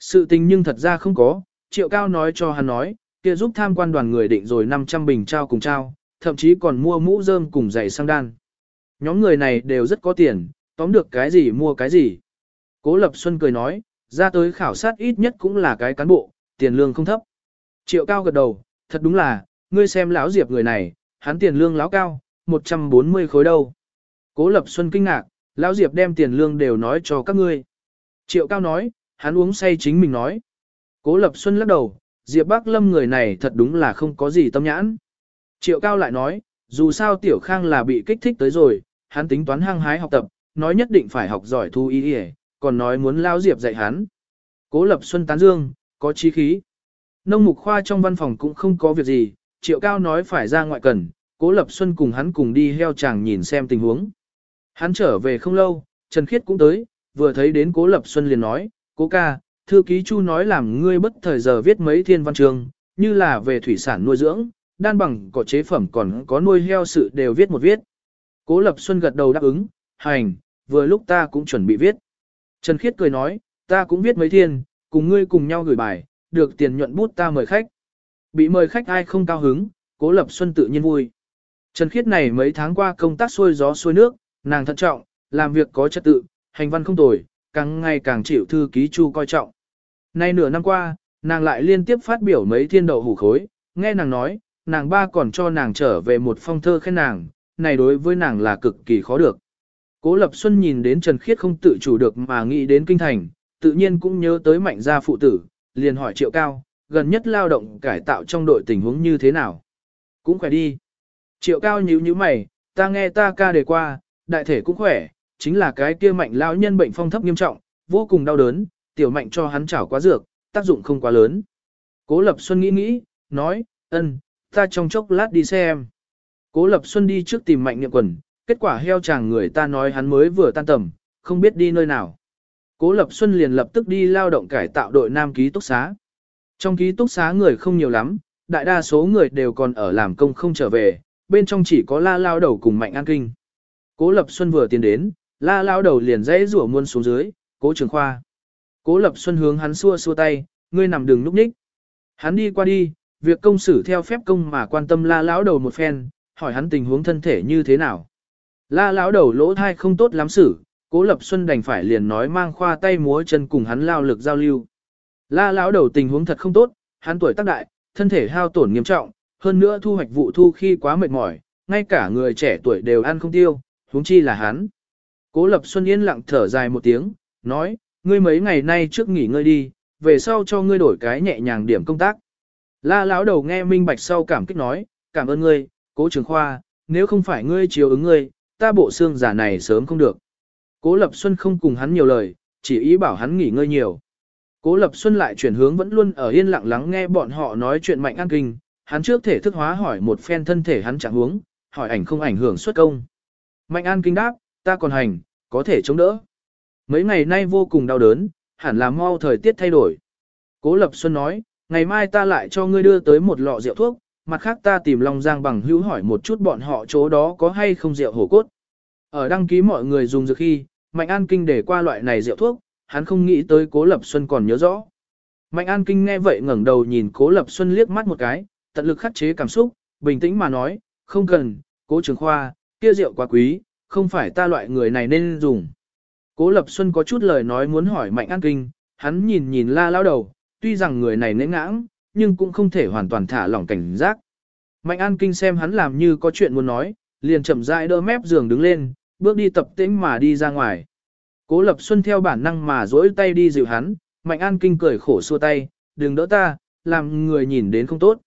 Sự tình nhưng thật ra không có, Triệu Cao nói cho hắn nói, kia giúp tham quan đoàn người định rồi 500 bình trao cùng trao, thậm chí còn mua mũ rơm cùng giày sang đan. Nhóm người này đều rất có tiền, tóm được cái gì mua cái gì. Cố Lập Xuân cười nói, ra tới khảo sát ít nhất cũng là cái cán bộ, tiền lương không thấp. Triệu Cao gật đầu, thật đúng là, ngươi xem lão Diệp người này, hắn tiền lương lão cao, 140 khối đâu. Cố Lập Xuân kinh ngạc, lão Diệp đem tiền lương đều nói cho các ngươi. Triệu Cao nói, hắn uống say chính mình nói. Cố Lập Xuân lắc đầu, Diệp Bắc Lâm người này thật đúng là không có gì tâm nhãn. Triệu Cao lại nói, dù sao Tiểu Khang là bị kích thích tới rồi, hắn tính toán hăng hái học tập, nói nhất định phải học giỏi thu ý đi còn nói muốn lao Diệp dạy hắn. Cố Lập Xuân tán dương, có chí khí. Nông mục khoa trong văn phòng cũng không có việc gì, Triệu Cao nói phải ra ngoại cần, Cố Lập Xuân cùng hắn cùng đi heo chàng nhìn xem tình huống. Hắn trở về không lâu, Trần Khiết cũng tới, vừa thấy đến Cố Lập Xuân liền nói, Cố ca, thư ký Chu nói làm ngươi bất thời giờ viết mấy thiên văn trường như là về thủy sản nuôi dưỡng, đan bằng có chế phẩm còn có nuôi heo sự đều viết một viết. Cố Lập Xuân gật đầu đáp ứng, hành, vừa lúc ta cũng chuẩn bị viết. Trần Khiết cười nói, ta cũng viết mấy thiên, cùng ngươi cùng nhau gửi bài, được tiền nhuận bút ta mời khách. Bị mời khách ai không cao hứng, Cố Lập Xuân tự nhiên vui. Trần Khiết này mấy tháng qua công tác xuôi gió xuôi nước, nàng thận trọng, làm việc có trật tự, hành văn không tồi, càng ngày càng chịu thư ký Chu coi trọng. Nay nửa năm qua, nàng lại liên tiếp phát biểu mấy thiên đậu hủ khối, nghe nàng nói, nàng ba còn cho nàng trở về một phong thơ khen nàng, này đối với nàng là cực kỳ khó được. Cố Lập Xuân nhìn đến Trần Khiết không tự chủ được mà nghĩ đến kinh thành, tự nhiên cũng nhớ tới mạnh gia phụ tử, liền hỏi triệu cao, gần nhất lao động cải tạo trong đội tình huống như thế nào. Cũng khỏe đi. Triệu cao nhíu nhíu mày, ta nghe ta ca đề qua, đại thể cũng khỏe, chính là cái kia mạnh lão nhân bệnh phong thấp nghiêm trọng, vô cùng đau đớn, tiểu mạnh cho hắn chảo quá dược, tác dụng không quá lớn. Cố Lập Xuân nghĩ nghĩ, nói, ân, ta trong chốc lát đi xem. Cố Lập Xuân đi trước tìm mạnh niệm quần, kết quả heo chàng người ta nói hắn mới vừa tan tầm, không biết đi nơi nào. Cố Lập Xuân liền lập tức đi lao động cải tạo đội Nam ký túc xá. Trong ký túc xá người không nhiều lắm, đại đa số người đều còn ở làm công không trở về, bên trong chỉ có la lao đầu cùng mạnh an kinh. Cố Lập Xuân vừa tiến đến, la lao đầu liền dãy rủa muôn xuống dưới, cố trường khoa. Cố Lập Xuân hướng hắn xua xua tay, ngươi nằm đường núp ních. Hắn đi qua đi, việc công xử theo phép công mà quan tâm la lão đầu một phen, hỏi hắn tình huống thân thể như thế nào. La lão đầu lỗ thai không tốt lắm xử, Cố Lập Xuân đành phải liền nói mang khoa tay múa chân cùng hắn lao lực giao lưu. La lão đầu tình huống thật không tốt, hắn tuổi tác đại, thân thể hao tổn nghiêm trọng, hơn nữa thu hoạch vụ thu khi quá mệt mỏi, ngay cả người trẻ tuổi đều ăn không tiêu, huống chi là hắn. Cố Lập Xuân yên lặng thở dài một tiếng, nói, ngươi mấy ngày nay trước nghỉ ngơi đi, về sau cho ngươi đổi cái nhẹ nhàng điểm công tác. La lão đầu nghe minh bạch sau cảm kích nói, cảm ơn ngươi, cố trường khoa, nếu không phải ngươi chiều ứng ngươi, ta bộ xương giả này sớm không được. Cố Lập Xuân không cùng hắn nhiều lời, chỉ ý bảo hắn nghỉ ngơi nhiều. Cố Lập Xuân lại chuyển hướng vẫn luôn ở yên lặng lắng nghe bọn họ nói chuyện mạnh an kinh, hắn trước thể thức hóa hỏi một phen thân thể hắn chẳng huống, hỏi ảnh không ảnh hưởng xuất công. Mạnh an kinh đáp, ta còn hành, có thể chống đỡ. Mấy ngày nay vô cùng đau đớn, hẳn là mau thời tiết thay đổi. Cố Lập Xuân nói, ngày mai ta lại cho ngươi đưa tới một lọ rượu thuốc, mặt khác ta tìm Long Giang bằng hữu hỏi một chút bọn họ chỗ đó có hay không rượu hổ cốt. Ở đăng ký mọi người dùng dược khi, Mạnh An Kinh để qua loại này rượu thuốc, hắn không nghĩ tới Cố Lập Xuân còn nhớ rõ. Mạnh An Kinh nghe vậy ngẩng đầu nhìn Cố Lập Xuân liếc mắt một cái, tận lực khắc chế cảm xúc, bình tĩnh mà nói, không cần, Cố Trường Khoa, kia rượu quá quý, không phải ta loại người này nên dùng. Cố Lập Xuân có chút lời nói muốn hỏi Mạnh An Kinh, hắn nhìn nhìn la lao đầu, tuy rằng người này nễ ngãng, nhưng cũng không thể hoàn toàn thả lỏng cảnh giác. Mạnh An Kinh xem hắn làm như có chuyện muốn nói, liền chậm rãi đỡ mép giường đứng lên, bước đi tập tĩnh mà đi ra ngoài. Cố Lập Xuân theo bản năng mà dỗi tay đi dịu hắn, Mạnh An Kinh cười khổ xua tay, đừng đỡ ta, làm người nhìn đến không tốt.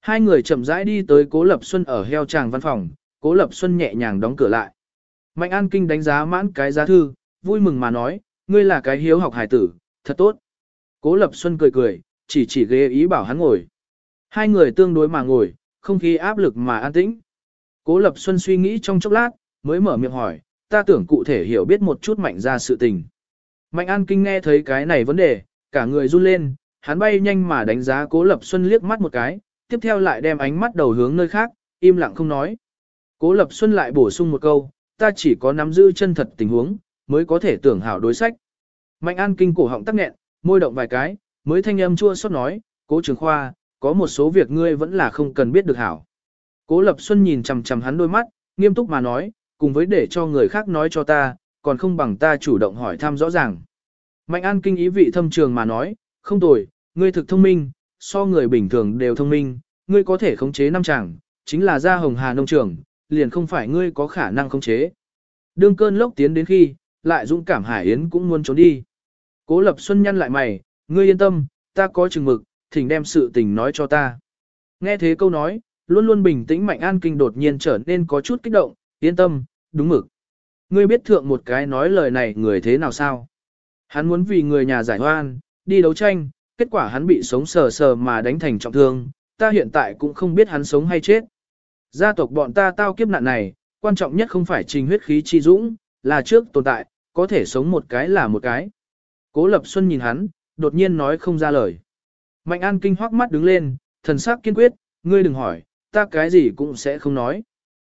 Hai người chậm rãi đi tới Cố Lập Xuân ở heo tràng văn phòng, Cố Lập Xuân nhẹ nhàng đóng cửa lại. Mạnh An Kinh đánh giá mãn cái giá thư, vui mừng mà nói, ngươi là cái hiếu học hải tử, thật tốt. Cố Lập Xuân cười cười, chỉ chỉ ghế ý bảo hắn ngồi. Hai người tương đối mà ngồi, không khí áp lực mà an tĩnh. Cố Lập Xuân suy nghĩ trong chốc lát, mới mở miệng hỏi, ta tưởng cụ thể hiểu biết một chút mạnh ra sự tình. Mạnh An Kinh nghe thấy cái này vấn đề, cả người run lên, hắn bay nhanh mà đánh giá Cố Lập Xuân liếc mắt một cái, tiếp theo lại đem ánh mắt đầu hướng nơi khác, im lặng không nói. Cố Lập Xuân lại bổ sung một câu, ta chỉ có nắm giữ chân thật tình huống, mới có thể tưởng hảo đối sách. Mạnh An Kinh cổ họng tắc nghẹn, môi động vài cái, mới thanh âm chua xót nói, Cố Trường Khoa, có một số việc ngươi vẫn là không cần biết được hảo. Cố Lập Xuân nhìn chằm chằm hắn đôi mắt, nghiêm túc mà nói, cùng với để cho người khác nói cho ta, còn không bằng ta chủ động hỏi thăm rõ ràng. Mạnh An kinh ý vị thâm trường mà nói, không tồi, ngươi thực thông minh, so người bình thường đều thông minh, ngươi có thể khống chế năm chàng, chính là ra hồng hà nông trường, liền không phải ngươi có khả năng khống chế. Đương cơn lốc tiến đến khi, lại dũng cảm Hải Yến cũng muốn trốn đi. Cố Lập Xuân nhăn lại mày, ngươi yên tâm, ta có chừng mực, thỉnh đem sự tình nói cho ta. Nghe thế câu nói, luôn luôn bình tĩnh Mạnh An Kinh đột nhiên trở nên có chút kích động, yên tâm, đúng mực. Ngươi biết thượng một cái nói lời này người thế nào sao? Hắn muốn vì người nhà giải oan, đi đấu tranh, kết quả hắn bị sống sờ sờ mà đánh thành trọng thương, ta hiện tại cũng không biết hắn sống hay chết. Gia tộc bọn ta tao kiếp nạn này, quan trọng nhất không phải trình huyết khí chi dũng, là trước tồn tại, có thể sống một cái là một cái. Cố Lập Xuân nhìn hắn, đột nhiên nói không ra lời. Mạnh An kinh hoắc mắt đứng lên, thần sắc kiên quyết, ngươi đừng hỏi, ta cái gì cũng sẽ không nói.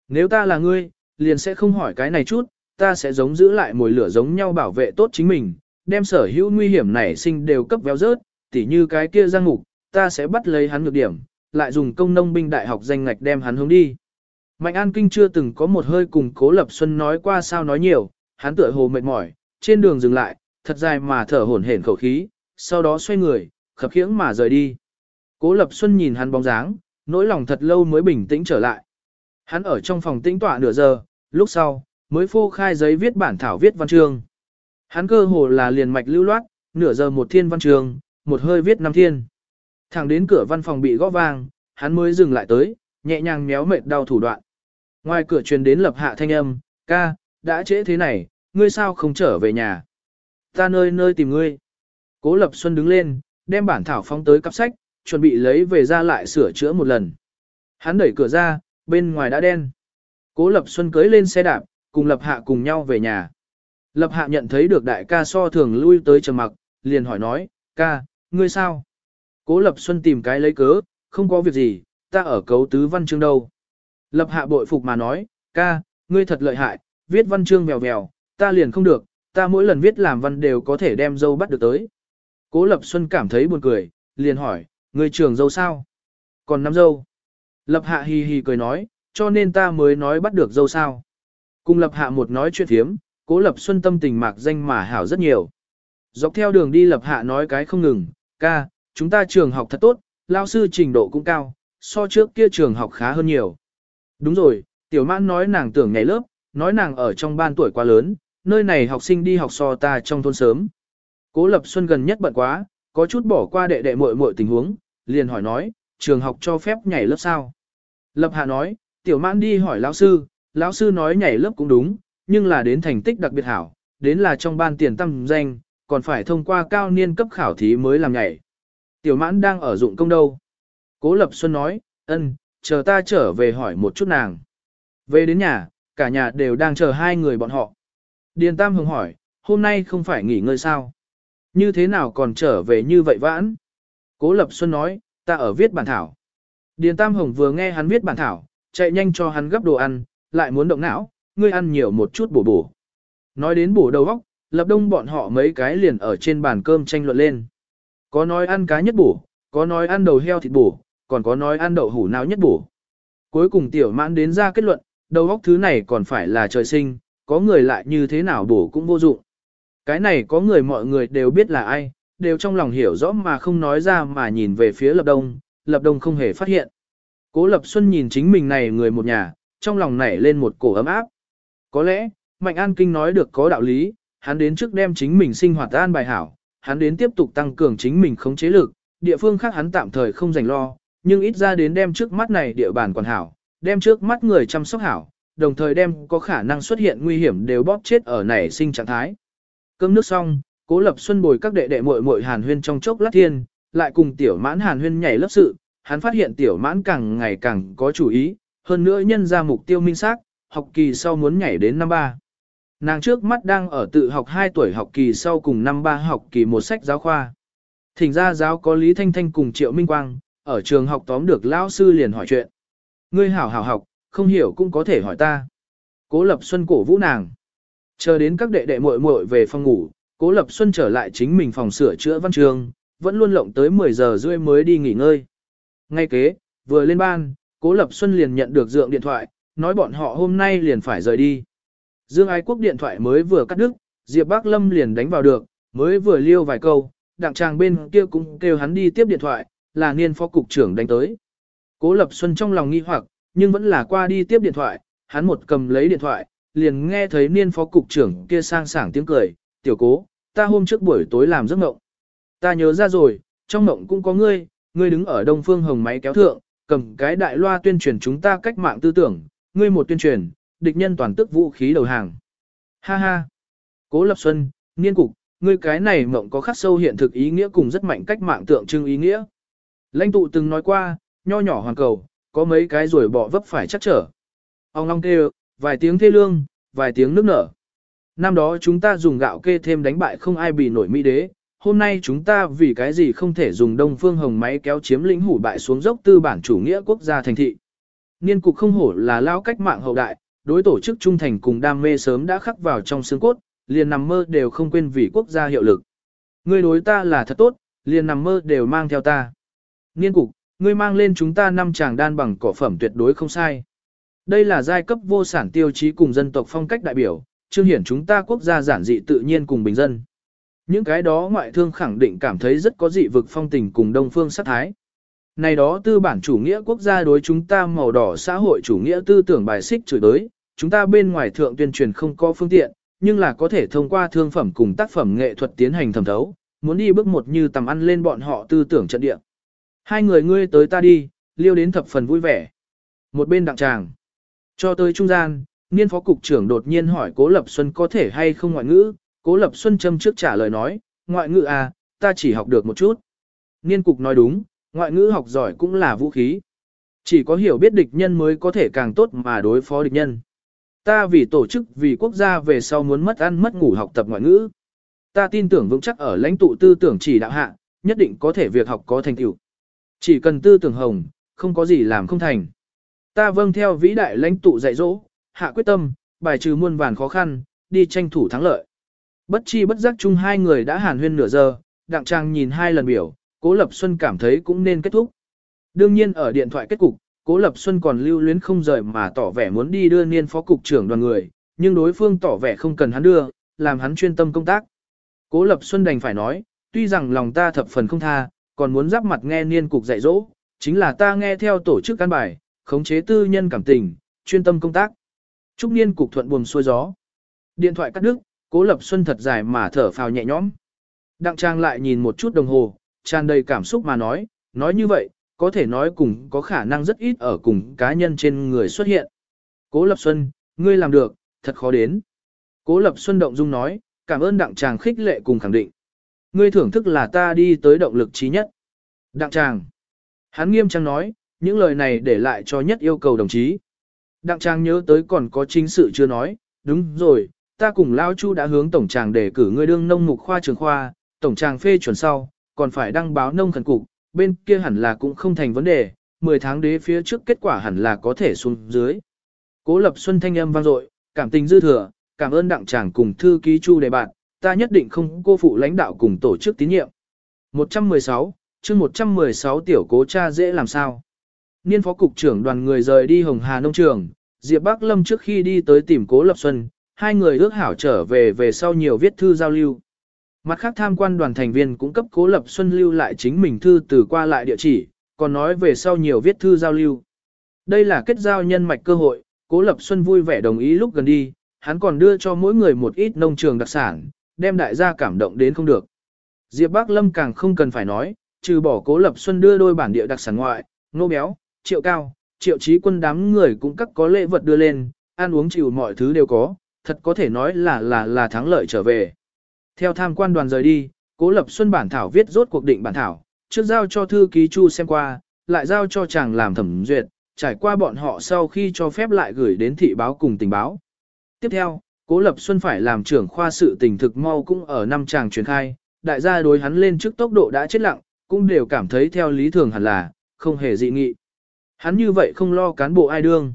Nếu ta là ngươi, liền sẽ không hỏi cái này chút, ta sẽ giống giữ lại mồi lửa giống nhau bảo vệ tốt chính mình, đem sở hữu nguy hiểm này sinh đều cấp véo rớt, tỉ như cái kia giang ngục, ta sẽ bắt lấy hắn nhược điểm, lại dùng công nông binh đại học danh ngạch đem hắn hướng đi. Mạnh An Kinh chưa từng có một hơi cùng Cố Lập Xuân nói qua sao nói nhiều, hắn tựa hồ mệt mỏi, trên đường dừng lại, thật dài mà thở hổn hển khẩu khí, sau đó xoay người, khập khiễng mà rời đi. Cố Lập Xuân nhìn hắn bóng dáng, nỗi lòng thật lâu mới bình tĩnh trở lại. Hắn ở trong phòng tĩnh tọa nửa giờ, lúc sau, mới phô khai giấy viết bản thảo viết văn chương. Hắn cơ hồ là liền mạch lưu loát, nửa giờ một thiên văn chương, một hơi viết năm thiên. Thẳng đến cửa văn phòng bị gõ vang, hắn mới dừng lại tới, nhẹ nhàng méo mệt đau thủ đoạn. Ngoài cửa truyền đến lập hạ thanh âm, ca, đã trễ thế này, ngươi sao không trở về nhà? Ta nơi nơi tìm ngươi. Cố Lập Xuân đứng lên, đem bản thảo phóng tới cặp sách, chuẩn bị lấy về ra lại sửa chữa một lần. Hắn đẩy cửa ra, bên ngoài đã đen. Cố Lập Xuân cưới lên xe đạp, cùng Lập Hạ cùng nhau về nhà. Lập Hạ nhận thấy được đại ca so thường lui tới trầm mặc, liền hỏi nói, ca, ngươi sao? Cố Lập Xuân tìm cái lấy cớ, không có việc gì, ta ở cấu tứ văn chương đâu. Lập Hạ bội phục mà nói, ca, ngươi thật lợi hại, viết văn chương vèo vèo, ta liền không được, ta mỗi lần viết làm văn đều có thể đem dâu bắt được tới. Cố Lập Xuân cảm thấy buồn cười, liền hỏi, ngươi trường dâu sao? Còn năm dâu. Lập Hạ hì hì cười nói, cho nên ta mới nói bắt được dâu sao. Cùng Lập Hạ một nói chuyện thiếm, Cố Lập Xuân tâm tình mạc danh mà hảo rất nhiều. Dọc theo đường đi Lập Hạ nói cái không ngừng, ca, chúng ta trường học thật tốt, lao sư trình độ cũng cao, so trước kia trường học khá hơn nhiều. Đúng rồi, Tiểu Mãn nói nàng tưởng nhảy lớp, nói nàng ở trong ban tuổi quá lớn, nơi này học sinh đi học so ta trong thôn sớm. Cố Lập Xuân gần nhất bận quá, có chút bỏ qua đệ đệ muội muội tình huống, liền hỏi nói, trường học cho phép nhảy lớp sao? Lập Hạ nói, Tiểu Mãn đi hỏi lão sư, lão sư nói nhảy lớp cũng đúng, nhưng là đến thành tích đặc biệt hảo, đến là trong ban tiền tăng danh, còn phải thông qua cao niên cấp khảo thí mới làm nhảy. Tiểu Mãn đang ở dụng công đâu? Cố Lập Xuân nói, ân, chờ ta trở về hỏi một chút nàng. Về đến nhà, cả nhà đều đang chờ hai người bọn họ. Điền Tam Hồng hỏi, hôm nay không phải nghỉ ngơi sao? Như thế nào còn trở về như vậy vãn? Cố Lập Xuân nói, ta ở viết bản thảo. Điền Tam Hồng vừa nghe hắn viết bản thảo, chạy nhanh cho hắn gấp đồ ăn, lại muốn động não, ngươi ăn nhiều một chút bổ bổ. Nói đến bổ đầu óc, lập đông bọn họ mấy cái liền ở trên bàn cơm tranh luận lên. Có nói ăn cá nhất bổ, có nói ăn đầu heo thịt bổ, còn có nói ăn đậu hủ nào nhất bổ. Cuối cùng tiểu mãn đến ra kết luận, đầu óc thứ này còn phải là trời sinh, có người lại như thế nào bổ cũng vô dụng. Cái này có người mọi người đều biết là ai, đều trong lòng hiểu rõ mà không nói ra mà nhìn về phía lập đông, lập đông không hề phát hiện. Cố lập xuân nhìn chính mình này người một nhà, trong lòng nảy lên một cổ ấm áp. Có lẽ, Mạnh An Kinh nói được có đạo lý, hắn đến trước đem chính mình sinh hoạt an bài hảo, hắn đến tiếp tục tăng cường chính mình khống chế lực, địa phương khác hắn tạm thời không dành lo, nhưng ít ra đến đem trước mắt này địa bàn quản hảo, đem trước mắt người chăm sóc hảo, đồng thời đem có khả năng xuất hiện nguy hiểm đều bóp chết ở nảy sinh trạng thái. Cơm nước xong, Cố Lập Xuân bồi các đệ đệ muội muội Hàn Huyên trong chốc lát thiên, lại cùng tiểu mãn Hàn Huyên nhảy lớp sự, hắn phát hiện tiểu mãn càng ngày càng có chủ ý, hơn nữa nhân ra mục tiêu minh xác, học kỳ sau muốn nhảy đến năm ba. Nàng trước mắt đang ở tự học 2 tuổi học kỳ sau cùng năm ba học kỳ một sách giáo khoa. Thỉnh ra giáo có Lý Thanh Thanh cùng Triệu Minh Quang, ở trường học tóm được lão sư liền hỏi chuyện. Ngươi hảo hảo học, không hiểu cũng có thể hỏi ta. Cố Lập Xuân cổ vũ nàng. Chờ đến các đệ đệ muội muội về phòng ngủ, Cố Lập Xuân trở lại chính mình phòng sửa chữa văn trường, vẫn luôn lộng tới 10 giờ rưỡi mới đi nghỉ ngơi. Ngay kế, vừa lên ban, Cố Lập Xuân liền nhận được dượng điện thoại, nói bọn họ hôm nay liền phải rời đi. Dương Ái Quốc điện thoại mới vừa cắt đứt, Diệp Bác Lâm liền đánh vào được, mới vừa liêu vài câu, đặng tràng bên kia cũng kêu hắn đi tiếp điện thoại, là niên phó cục trưởng đánh tới. Cố Lập Xuân trong lòng nghi hoặc, nhưng vẫn là qua đi tiếp điện thoại, hắn một cầm lấy điện thoại, liền nghe thấy niên phó cục trưởng kia sang sảng tiếng cười, tiểu cố, ta hôm trước buổi tối làm giấc mộng. Ta nhớ ra rồi, trong mộng cũng có ngươi, ngươi đứng ở đông phương hồng máy kéo thượng, cầm cái đại loa tuyên truyền chúng ta cách mạng tư tưởng, ngươi một tuyên truyền, địch nhân toàn tức vũ khí đầu hàng. Ha ha! Cố Lập Xuân, niên cục, ngươi cái này mộng có khắc sâu hiện thực ý nghĩa cùng rất mạnh cách mạng tượng trưng ý nghĩa. Lãnh tụ từng nói qua, nho nhỏ hoàn cầu, có mấy cái rồi bỏ vấp phải chắc trở. Ông long kêu, vài tiếng thê lương, vài tiếng nước nở. Năm đó chúng ta dùng gạo kê thêm đánh bại không ai bị nổi mỹ đế, hôm nay chúng ta vì cái gì không thể dùng đông phương hồng máy kéo chiếm lĩnh hủ bại xuống dốc tư bản chủ nghĩa quốc gia thành thị. Niên cục không hổ là lao cách mạng hậu đại, đối tổ chức trung thành cùng đam mê sớm đã khắc vào trong xương cốt, liền nằm mơ đều không quên vì quốc gia hiệu lực. Ngươi đối ta là thật tốt, liền nằm mơ đều mang theo ta. Niên cục, ngươi mang lên chúng ta năm chàng đan bằng cỏ phẩm tuyệt đối không sai. Đây là giai cấp vô sản tiêu chí cùng dân tộc phong cách đại biểu, chương hiển chúng ta quốc gia giản dị tự nhiên cùng bình dân. Những cái đó ngoại thương khẳng định cảm thấy rất có dị vực phong tình cùng đông phương sát thái. Này đó tư bản chủ nghĩa quốc gia đối chúng ta màu đỏ xã hội chủ nghĩa tư tưởng bài xích chửi đối, chúng ta bên ngoài thượng tuyên truyền không có phương tiện, nhưng là có thể thông qua thương phẩm cùng tác phẩm nghệ thuật tiến hành thẩm thấu, muốn đi bước một như tầm ăn lên bọn họ tư tưởng trận địa. Hai người ngươi tới ta đi, liêu đến thập phần vui vẻ. Một bên đặng tràng. Cho tới trung gian, niên phó cục trưởng đột nhiên hỏi Cố Lập Xuân có thể hay không ngoại ngữ, Cố Lập Xuân châm trước trả lời nói, ngoại ngữ à, ta chỉ học được một chút. Niên cục nói đúng, ngoại ngữ học giỏi cũng là vũ khí. Chỉ có hiểu biết địch nhân mới có thể càng tốt mà đối phó địch nhân. Ta vì tổ chức vì quốc gia về sau muốn mất ăn mất ngủ học tập ngoại ngữ. Ta tin tưởng vững chắc ở lãnh tụ tư tưởng chỉ đạo hạ, nhất định có thể việc học có thành tựu. Chỉ cần tư tưởng hồng, không có gì làm không thành. Ta vâng theo vĩ đại lãnh tụ dạy dỗ, hạ quyết tâm, bài trừ muôn vàn khó khăn, đi tranh thủ thắng lợi. Bất chi bất giác chung hai người đã hàn huyên nửa giờ, đặng trang nhìn hai lần biểu, Cố Lập Xuân cảm thấy cũng nên kết thúc. Đương nhiên ở điện thoại kết cục, Cố Lập Xuân còn lưu luyến không rời mà tỏ vẻ muốn đi đưa niên phó cục trưởng đoàn người, nhưng đối phương tỏ vẻ không cần hắn đưa, làm hắn chuyên tâm công tác. Cố Lập Xuân đành phải nói, tuy rằng lòng ta thập phần không tha, còn muốn giáp mặt nghe niên cục dạy dỗ, chính là ta nghe theo tổ chức căn bài, khống chế tư nhân cảm tình, chuyên tâm công tác. Trúc niên cục thuận buồm xuôi gió. Điện thoại cắt đứt, Cố Lập Xuân thật dài mà thở phào nhẹ nhõm. Đặng Trang lại nhìn một chút đồng hồ, tràn đầy cảm xúc mà nói, nói như vậy, có thể nói cùng có khả năng rất ít ở cùng cá nhân trên người xuất hiện. Cố Lập Xuân, ngươi làm được, thật khó đến. Cố Lập Xuân động dung nói, cảm ơn Đặng Tràng khích lệ cùng khẳng định. Ngươi thưởng thức là ta đi tới động lực trí nhất. Đặng Tràng. Hắn nghiêm trang nói, những lời này để lại cho nhất yêu cầu đồng chí. Đặng Tràng nhớ tới còn có chính sự chưa nói, đúng rồi, ta cùng Lao Chu đã hướng Tổng Tràng để cử ngươi đương nông mục khoa trường khoa, Tổng Tràng phê chuẩn sau, còn phải đăng báo nông khẩn cục, bên kia hẳn là cũng không thành vấn đề, 10 tháng đế phía trước kết quả hẳn là có thể xuống dưới. Cố Lập Xuân thanh âm vang dội, cảm tình dư thừa, cảm ơn đặng chàng cùng thư ký Chu đề bạn, ta nhất định không cô phụ lãnh đạo cùng tổ chức tín nhiệm. 116, chương 116 tiểu cố cha dễ làm sao. Niên phó cục trưởng đoàn người rời đi Hồng Hà Nông Trường, Diệp Bắc Lâm trước khi đi tới tìm Cố Lập Xuân, hai người ước hảo trở về về sau nhiều viết thư giao lưu. Mặt khác tham quan đoàn thành viên cũng cấp Cố Lập Xuân lưu lại chính mình thư từ qua lại địa chỉ, còn nói về sau nhiều viết thư giao lưu. Đây là kết giao nhân mạch cơ hội, Cố Lập Xuân vui vẻ đồng ý lúc gần đi, hắn còn đưa cho mỗi người một ít nông trường đặc sản, đem đại gia cảm động đến không được. Diệp Bác Lâm càng không cần phải nói, trừ bỏ Cố Lập Xuân đưa đôi bản địa đặc sản ngoại, nô béo, triệu cao, triệu trí quân đám người cũng các có lễ vật đưa lên, ăn uống chịu mọi thứ đều có, thật có thể nói là là là thắng lợi trở về. Theo tham quan đoàn rời đi, Cố Lập Xuân bản thảo viết rốt cuộc định bản thảo, trước giao cho thư ký Chu xem qua, lại giao cho chàng làm thẩm duyệt, trải qua bọn họ sau khi cho phép lại gửi đến thị báo cùng tình báo. Tiếp theo, Cố Lập Xuân phải làm trưởng khoa sự tình thực mau cũng ở năm chàng truyền khai, đại gia đối hắn lên trước tốc độ đã chết lặng, cũng đều cảm thấy theo lý thường hẳn là, không hề dị nghị. Hắn như vậy không lo cán bộ ai đương.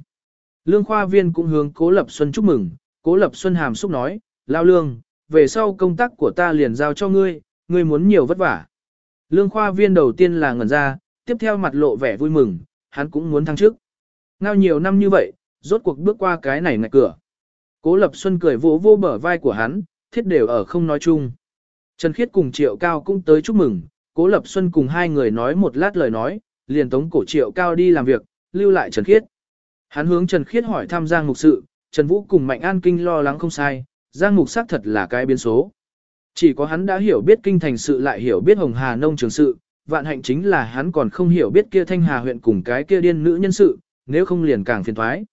Lương khoa viên cũng hướng Cố Lập Xuân chúc mừng, Cố Lập Xuân hàm xúc nói, lao lương, về sau công tác của ta liền giao cho ngươi, ngươi muốn nhiều vất vả. Lương khoa viên đầu tiên là ngẩn ra, tiếp theo mặt lộ vẻ vui mừng, hắn cũng muốn thăng chức. Ngao nhiều năm như vậy, rốt cuộc bước qua cái này ngạch cửa. Cố Lập Xuân cười vỗ vô bờ vai của hắn, thiết đều ở không nói chung. Trần Khiết cùng Triệu Cao cũng tới chúc mừng, Cố Lập Xuân cùng hai người nói một lát lời nói, liền tống cổ Triệu Cao đi làm việc, lưu lại Trần Khiết. Hắn hướng Trần Khiết hỏi tham gia Mục sự, Trần Vũ cùng Mạnh An Kinh lo lắng không sai, Giang Mục xác thật là cái biến số. Chỉ có hắn đã hiểu biết kinh thành sự lại hiểu biết Hồng Hà nông trường sự, vạn hạnh chính là hắn còn không hiểu biết kia Thanh Hà huyện cùng cái kia điên nữ nhân sự, nếu không liền càng phiền thoái.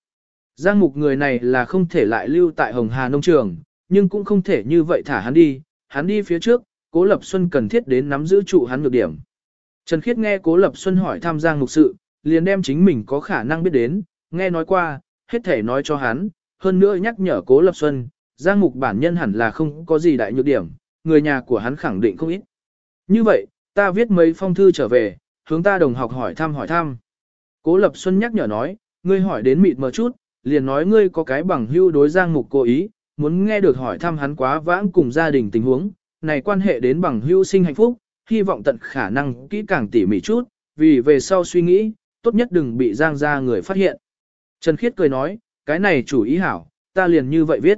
Giang Mục người này là không thể lại lưu tại Hồng Hà nông trường, nhưng cũng không thể như vậy thả hắn đi, hắn đi phía trước, Cố Lập Xuân cần thiết đến nắm giữ trụ hắn nhược điểm. Trần Khiết nghe Cố Lập Xuân hỏi thăm Giang Mục sự, liền đem chính mình có khả năng biết đến, nghe nói qua, hết thể nói cho hắn, hơn nữa nhắc nhở Cố Lập Xuân, Giang Mục bản nhân hẳn là không có gì đại nhược điểm, người nhà của hắn khẳng định không ít. Như vậy, ta viết mấy phong thư trở về, hướng ta đồng học hỏi thăm hỏi thăm. Cố Lập Xuân nhắc nhở nói, ngươi hỏi đến mịt mờ chút, liền nói ngươi có cái bằng hưu đối Giang Mục cố ý, muốn nghe được hỏi thăm hắn quá vãng cùng gia đình tình huống, này quan hệ đến bằng hưu sinh hạnh phúc, hy vọng tận khả năng kỹ càng tỉ mỉ chút, vì về sau suy nghĩ, tốt nhất đừng bị Giang gia người phát hiện. Trần Khiết cười nói, cái này chủ ý hảo, ta liền như vậy viết.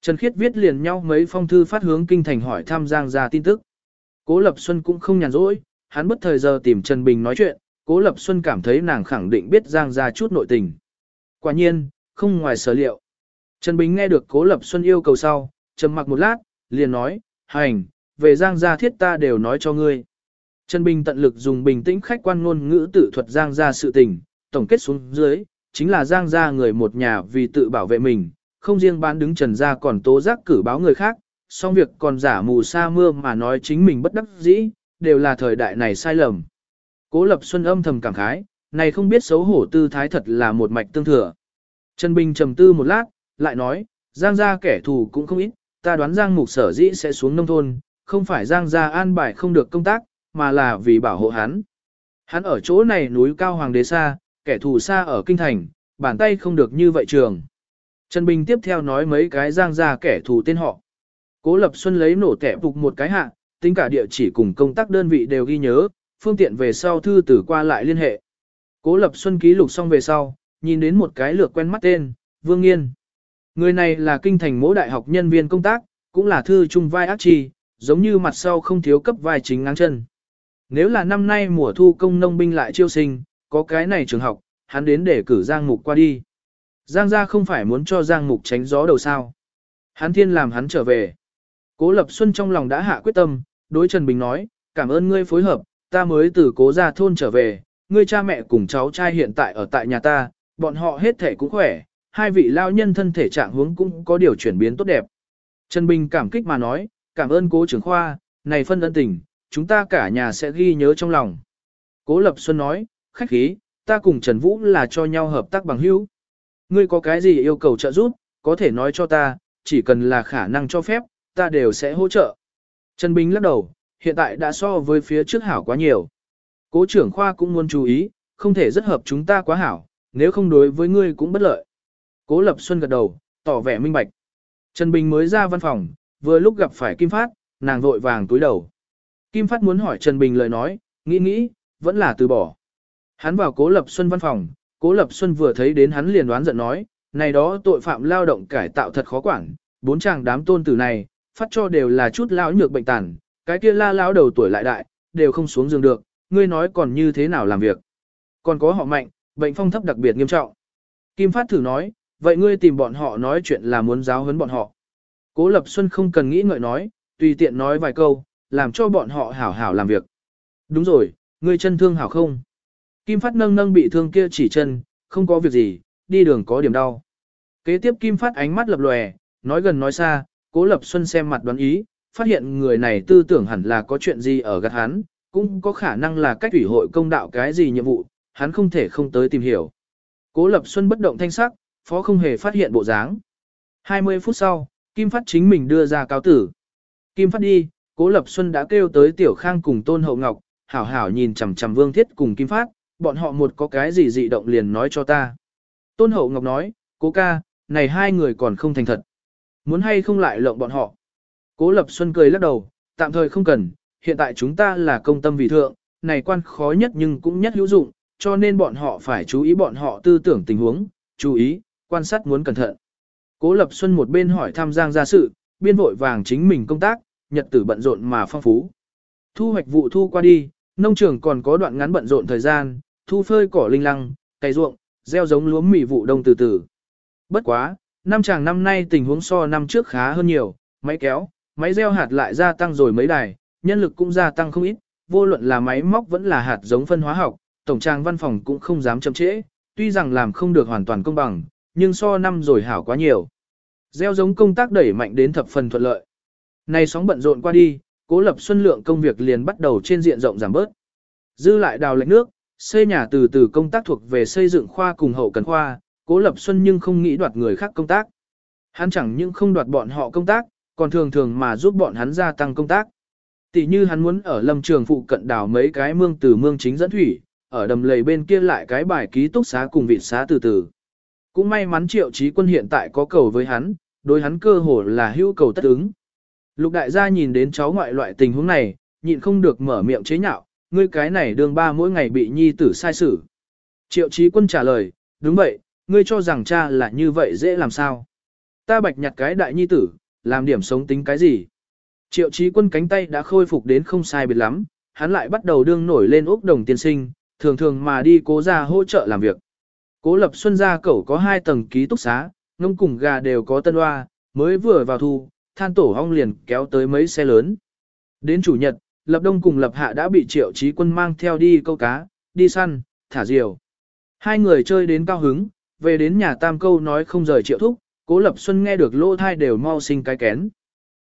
Trần Khiết viết liền nhau mấy phong thư phát hướng kinh thành hỏi thăm Giang gia tin tức. Cố Lập Xuân cũng không nhàn rỗi, hắn bất thời giờ tìm Trần Bình nói chuyện, Cố Lập Xuân cảm thấy nàng khẳng định biết Giang gia chút nội tình. Quả nhiên, không ngoài sở liệu. Trần Bình nghe được Cố Lập Xuân yêu cầu sau, trầm mặc một lát, liền nói, hành, về Giang gia thiết ta đều nói cho ngươi. Trần Bình tận lực dùng bình tĩnh khách quan ngôn ngữ tự thuật Giang gia sự tình, tổng kết xuống dưới, chính là Giang gia người một nhà vì tự bảo vệ mình, không riêng bán đứng Trần gia còn tố giác cử báo người khác, song việc còn giả mù sa mưa mà nói chính mình bất đắc dĩ, đều là thời đại này sai lầm. Cố Lập Xuân âm thầm cảm khái, này không biết xấu hổ tư thái thật là một mạch tương thừa. Trần Bình trầm tư một lát, lại nói, Giang gia kẻ thù cũng không ít, ta đoán Giang mục sở dĩ sẽ xuống nông thôn, không phải Giang gia an bài không được công tác, mà là vì bảo hộ hắn. Hắn ở chỗ này núi cao hoàng đế xa, kẻ thù xa ở kinh thành, bàn tay không được như vậy trường. Trần Bình tiếp theo nói mấy cái Giang ra kẻ thù tên họ. Cố Lập Xuân lấy nổ tẻ phục một cái hạ, tính cả địa chỉ cùng công tác đơn vị đều ghi nhớ, phương tiện về sau thư tử qua lại liên hệ. Cố Lập Xuân ký lục xong về sau, nhìn đến một cái lược quen mắt tên, Vương Nghiên. Người này là kinh thành mỗi đại học nhân viên công tác, cũng là thư trung vai ác chi, giống như mặt sau không thiếu cấp vai chính ngang chân. Nếu là năm nay mùa thu công nông binh lại chiêu sinh, có cái này trường học, hắn đến để cử Giang Mục qua đi. Giang gia không phải muốn cho Giang Mục tránh gió đầu sao. Hắn thiên làm hắn trở về. Cố Lập Xuân trong lòng đã hạ quyết tâm, đối Trần Bình nói, cảm ơn ngươi phối hợp, ta mới từ cố gia thôn trở về, ngươi cha mẹ cùng cháu trai hiện tại ở tại nhà ta, bọn họ hết thể cũng khỏe, hai vị lao nhân thân thể trạng huống cũng có điều chuyển biến tốt đẹp. Trần Bình cảm kích mà nói, cảm ơn cố trưởng khoa, này phân ân tình, chúng ta cả nhà sẽ ghi nhớ trong lòng. Cố Lập Xuân nói, khách khí, ta cùng Trần Vũ là cho nhau hợp tác bằng hữu. Ngươi có cái gì yêu cầu trợ giúp, có thể nói cho ta, chỉ cần là khả năng cho phép, ta đều sẽ hỗ trợ. Trần Bình lắc đầu, hiện tại đã so với phía trước hảo quá nhiều. Cố trưởng khoa cũng muốn chú ý, không thể rất hợp chúng ta quá hảo, nếu không đối với ngươi cũng bất lợi. Cố Lập Xuân gật đầu, tỏ vẻ minh bạch. Trần Bình mới ra văn phòng, vừa lúc gặp phải Kim Phát, nàng vội vàng túi đầu. Kim Phát muốn hỏi Trần Bình lời nói, nghĩ nghĩ, vẫn là từ bỏ. Hắn vào Cố Lập Xuân văn phòng, Cố Lập Xuân vừa thấy đến hắn liền đoán giận nói, này đó tội phạm lao động cải tạo thật khó quản, bốn chàng đám tôn tử này, phát cho đều là chút lão nhược bệnh tàn, cái kia la lão đầu tuổi lại đại, đều không xuống giường được, ngươi nói còn như thế nào làm việc. Còn có họ mạnh, bệnh phong thấp đặc biệt nghiêm trọng. Kim Phát thử nói, vậy ngươi tìm bọn họ nói chuyện là muốn giáo huấn bọn họ. Cố Lập Xuân không cần nghĩ ngợi nói, tùy tiện nói vài câu, làm cho bọn họ hảo hảo làm việc. Đúng rồi, ngươi chân thương hảo không? Kim Phát nâng nâng bị thương kia chỉ chân, không có việc gì, đi đường có điểm đau. Kế tiếp Kim Phát ánh mắt lập lòe, nói gần nói xa, Cố Lập Xuân xem mặt đoán ý, phát hiện người này tư tưởng hẳn là có chuyện gì ở gạt hắn, cũng có khả năng là cách ủy hội công đạo cái gì nhiệm vụ, hắn không thể không tới tìm hiểu. Cố Lập Xuân bất động thanh sắc, phó không hề phát hiện bộ dáng. 20 phút sau, Kim Phát chính mình đưa ra cáo tử. Kim Phát đi, Cố Lập Xuân đã kêu tới Tiểu Khang cùng Tôn Hậu Ngọc, hảo hảo nhìn chằm chằm Vương Thiết cùng Kim Phát, bọn họ một có cái gì dị động liền nói cho ta. Tôn Hậu Ngọc nói, cố ca, này hai người còn không thành thật. Muốn hay không lại lộng bọn họ. Cố Lập Xuân cười lắc đầu, tạm thời không cần, hiện tại chúng ta là công tâm vì thượng, này quan khó nhất nhưng cũng nhất hữu dụng, cho nên bọn họ phải chú ý bọn họ tư tưởng tình huống, chú ý, quan sát muốn cẩn thận. Cố Lập Xuân một bên hỏi tham Giang gia sự, biên vội vàng chính mình công tác, nhật tử bận rộn mà phong phú. Thu hoạch vụ thu qua đi, nông trường còn có đoạn ngắn bận rộn thời gian, thu phơi cỏ linh lăng, cày ruộng, gieo giống lúa mì vụ đông từ từ. Bất quá, năm chàng năm nay tình huống so năm trước khá hơn nhiều, máy kéo, máy gieo hạt lại gia tăng rồi mấy đài, nhân lực cũng gia tăng không ít, vô luận là máy móc vẫn là hạt giống phân hóa học, tổng trang văn phòng cũng không dám chậm trễ, tuy rằng làm không được hoàn toàn công bằng, nhưng so năm rồi hảo quá nhiều. Gieo giống công tác đẩy mạnh đến thập phần thuận lợi. Này sóng bận rộn qua đi, cố lập xuân lượng công việc liền bắt đầu trên diện rộng giảm bớt. Dư lại đào lệnh nước, xây nhà từ từ công tác thuộc về xây dựng khoa cùng hậu cần khoa, cố lập xuân nhưng không nghĩ đoạt người khác công tác. Hắn chẳng những không đoạt bọn họ công tác, còn thường thường mà giúp bọn hắn gia tăng công tác. Tỷ như hắn muốn ở lâm trường phụ cận đào mấy cái mương từ mương chính dẫn thủy, ở đầm lầy bên kia lại cái bài ký túc xá cùng vị xá từ từ. Cũng may mắn triệu trí quân hiện tại có cầu với hắn, đối hắn cơ hồ là hữu cầu tất ứng. Lục đại gia nhìn đến cháu ngoại loại tình huống này, nhịn không được mở miệng chế nhạo, ngươi cái này đường ba mỗi ngày bị nhi tử sai xử. Triệu trí quân trả lời, đúng vậy, ngươi cho rằng cha là như vậy dễ làm sao. Ta bạch nhặt cái đại nhi tử, làm điểm sống tính cái gì. Triệu trí quân cánh tay đã khôi phục đến không sai biệt lắm, hắn lại bắt đầu đương nổi lên ốc đồng tiên sinh, thường thường mà đi cố ra hỗ trợ làm việc. Cố lập xuân gia cẩu có hai tầng ký túc xá, ngông cùng gà đều có tân hoa, mới vừa vào thu, than tổ hong liền kéo tới mấy xe lớn. Đến chủ nhật, Lập Đông cùng Lập Hạ đã bị triệu trí quân mang theo đi câu cá, đi săn, thả diều. Hai người chơi đến cao hứng, về đến nhà tam câu nói không rời triệu thúc, cố Lập Xuân nghe được lỗ thai đều mau sinh cái kén.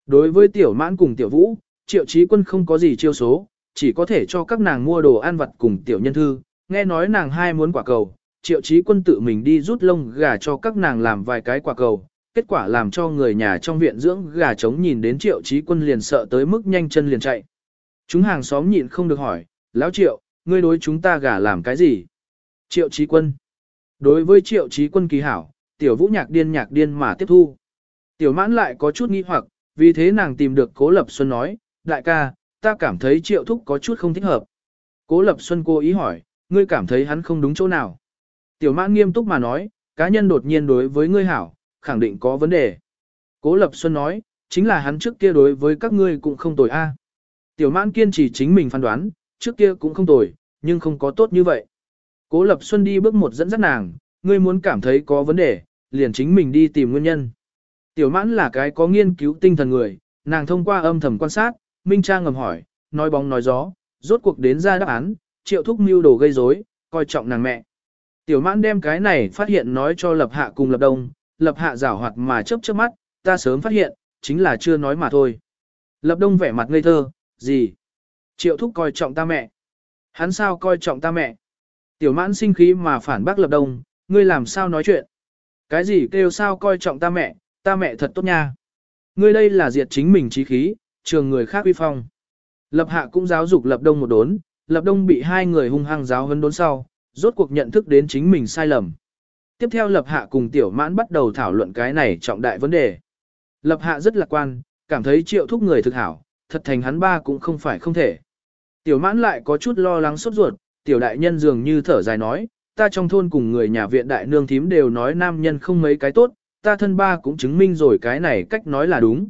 Đối với tiểu mãn cùng tiểu vũ, triệu trí quân không có gì chiêu số, chỉ có thể cho các nàng mua đồ ăn vặt cùng tiểu nhân thư, nghe nói nàng hai muốn quả cầu, triệu trí quân tự mình đi rút lông gà cho các nàng làm vài cái quả cầu, kết quả làm cho người nhà trong viện dưỡng gà trống nhìn đến triệu trí quân liền sợ tới mức nhanh chân liền chạy. Chúng hàng xóm nhịn không được hỏi, lão triệu, ngươi đối chúng ta gả làm cái gì? Triệu trí quân. Đối với triệu trí quân kỳ hảo, tiểu vũ nhạc điên nhạc điên mà tiếp thu. Tiểu mãn lại có chút nghi hoặc, vì thế nàng tìm được cố lập xuân nói, đại ca, ta cảm thấy triệu thúc có chút không thích hợp. Cố lập xuân cố ý hỏi, ngươi cảm thấy hắn không đúng chỗ nào. Tiểu mãn nghiêm túc mà nói, cá nhân đột nhiên đối với ngươi hảo, khẳng định có vấn đề. Cố Lập Xuân nói, chính là hắn trước kia đối với các ngươi cũng không tồi a. Tiểu mãn kiên trì chính mình phán đoán, trước kia cũng không tồi, nhưng không có tốt như vậy. Cố Lập Xuân đi bước một dẫn dắt nàng, ngươi muốn cảm thấy có vấn đề, liền chính mình đi tìm nguyên nhân. Tiểu mãn là cái có nghiên cứu tinh thần người, nàng thông qua âm thầm quan sát, Minh Trang ngầm hỏi, nói bóng nói gió, rốt cuộc đến ra đáp án, triệu thúc mưu đồ gây rối, coi trọng nàng mẹ. Tiểu mãn đem cái này phát hiện nói cho lập hạ cùng lập đông, lập hạ giảo hoạt mà chớp chớp mắt, ta sớm phát hiện, chính là chưa nói mà thôi. Lập đông vẻ mặt ngây thơ, gì? Triệu thúc coi trọng ta mẹ. Hắn sao coi trọng ta mẹ? Tiểu mãn sinh khí mà phản bác lập đông, ngươi làm sao nói chuyện? Cái gì kêu sao coi trọng ta mẹ, ta mẹ thật tốt nha. Ngươi đây là diệt chính mình trí khí, trường người khác uy phong. Lập hạ cũng giáo dục lập đông một đốn, lập đông bị hai người hung hăng giáo hơn đốn sau, rốt cuộc nhận thức đến chính mình sai lầm. Tiếp theo Lập Hạ cùng Tiểu Mãn bắt đầu thảo luận cái này trọng đại vấn đề. Lập Hạ rất lạc quan, cảm thấy triệu thúc người thực hảo, thật thành hắn ba cũng không phải không thể. Tiểu Mãn lại có chút lo lắng sốt ruột, Tiểu Đại Nhân dường như thở dài nói, ta trong thôn cùng người nhà viện đại nương thím đều nói nam nhân không mấy cái tốt, ta thân ba cũng chứng minh rồi cái này cách nói là đúng.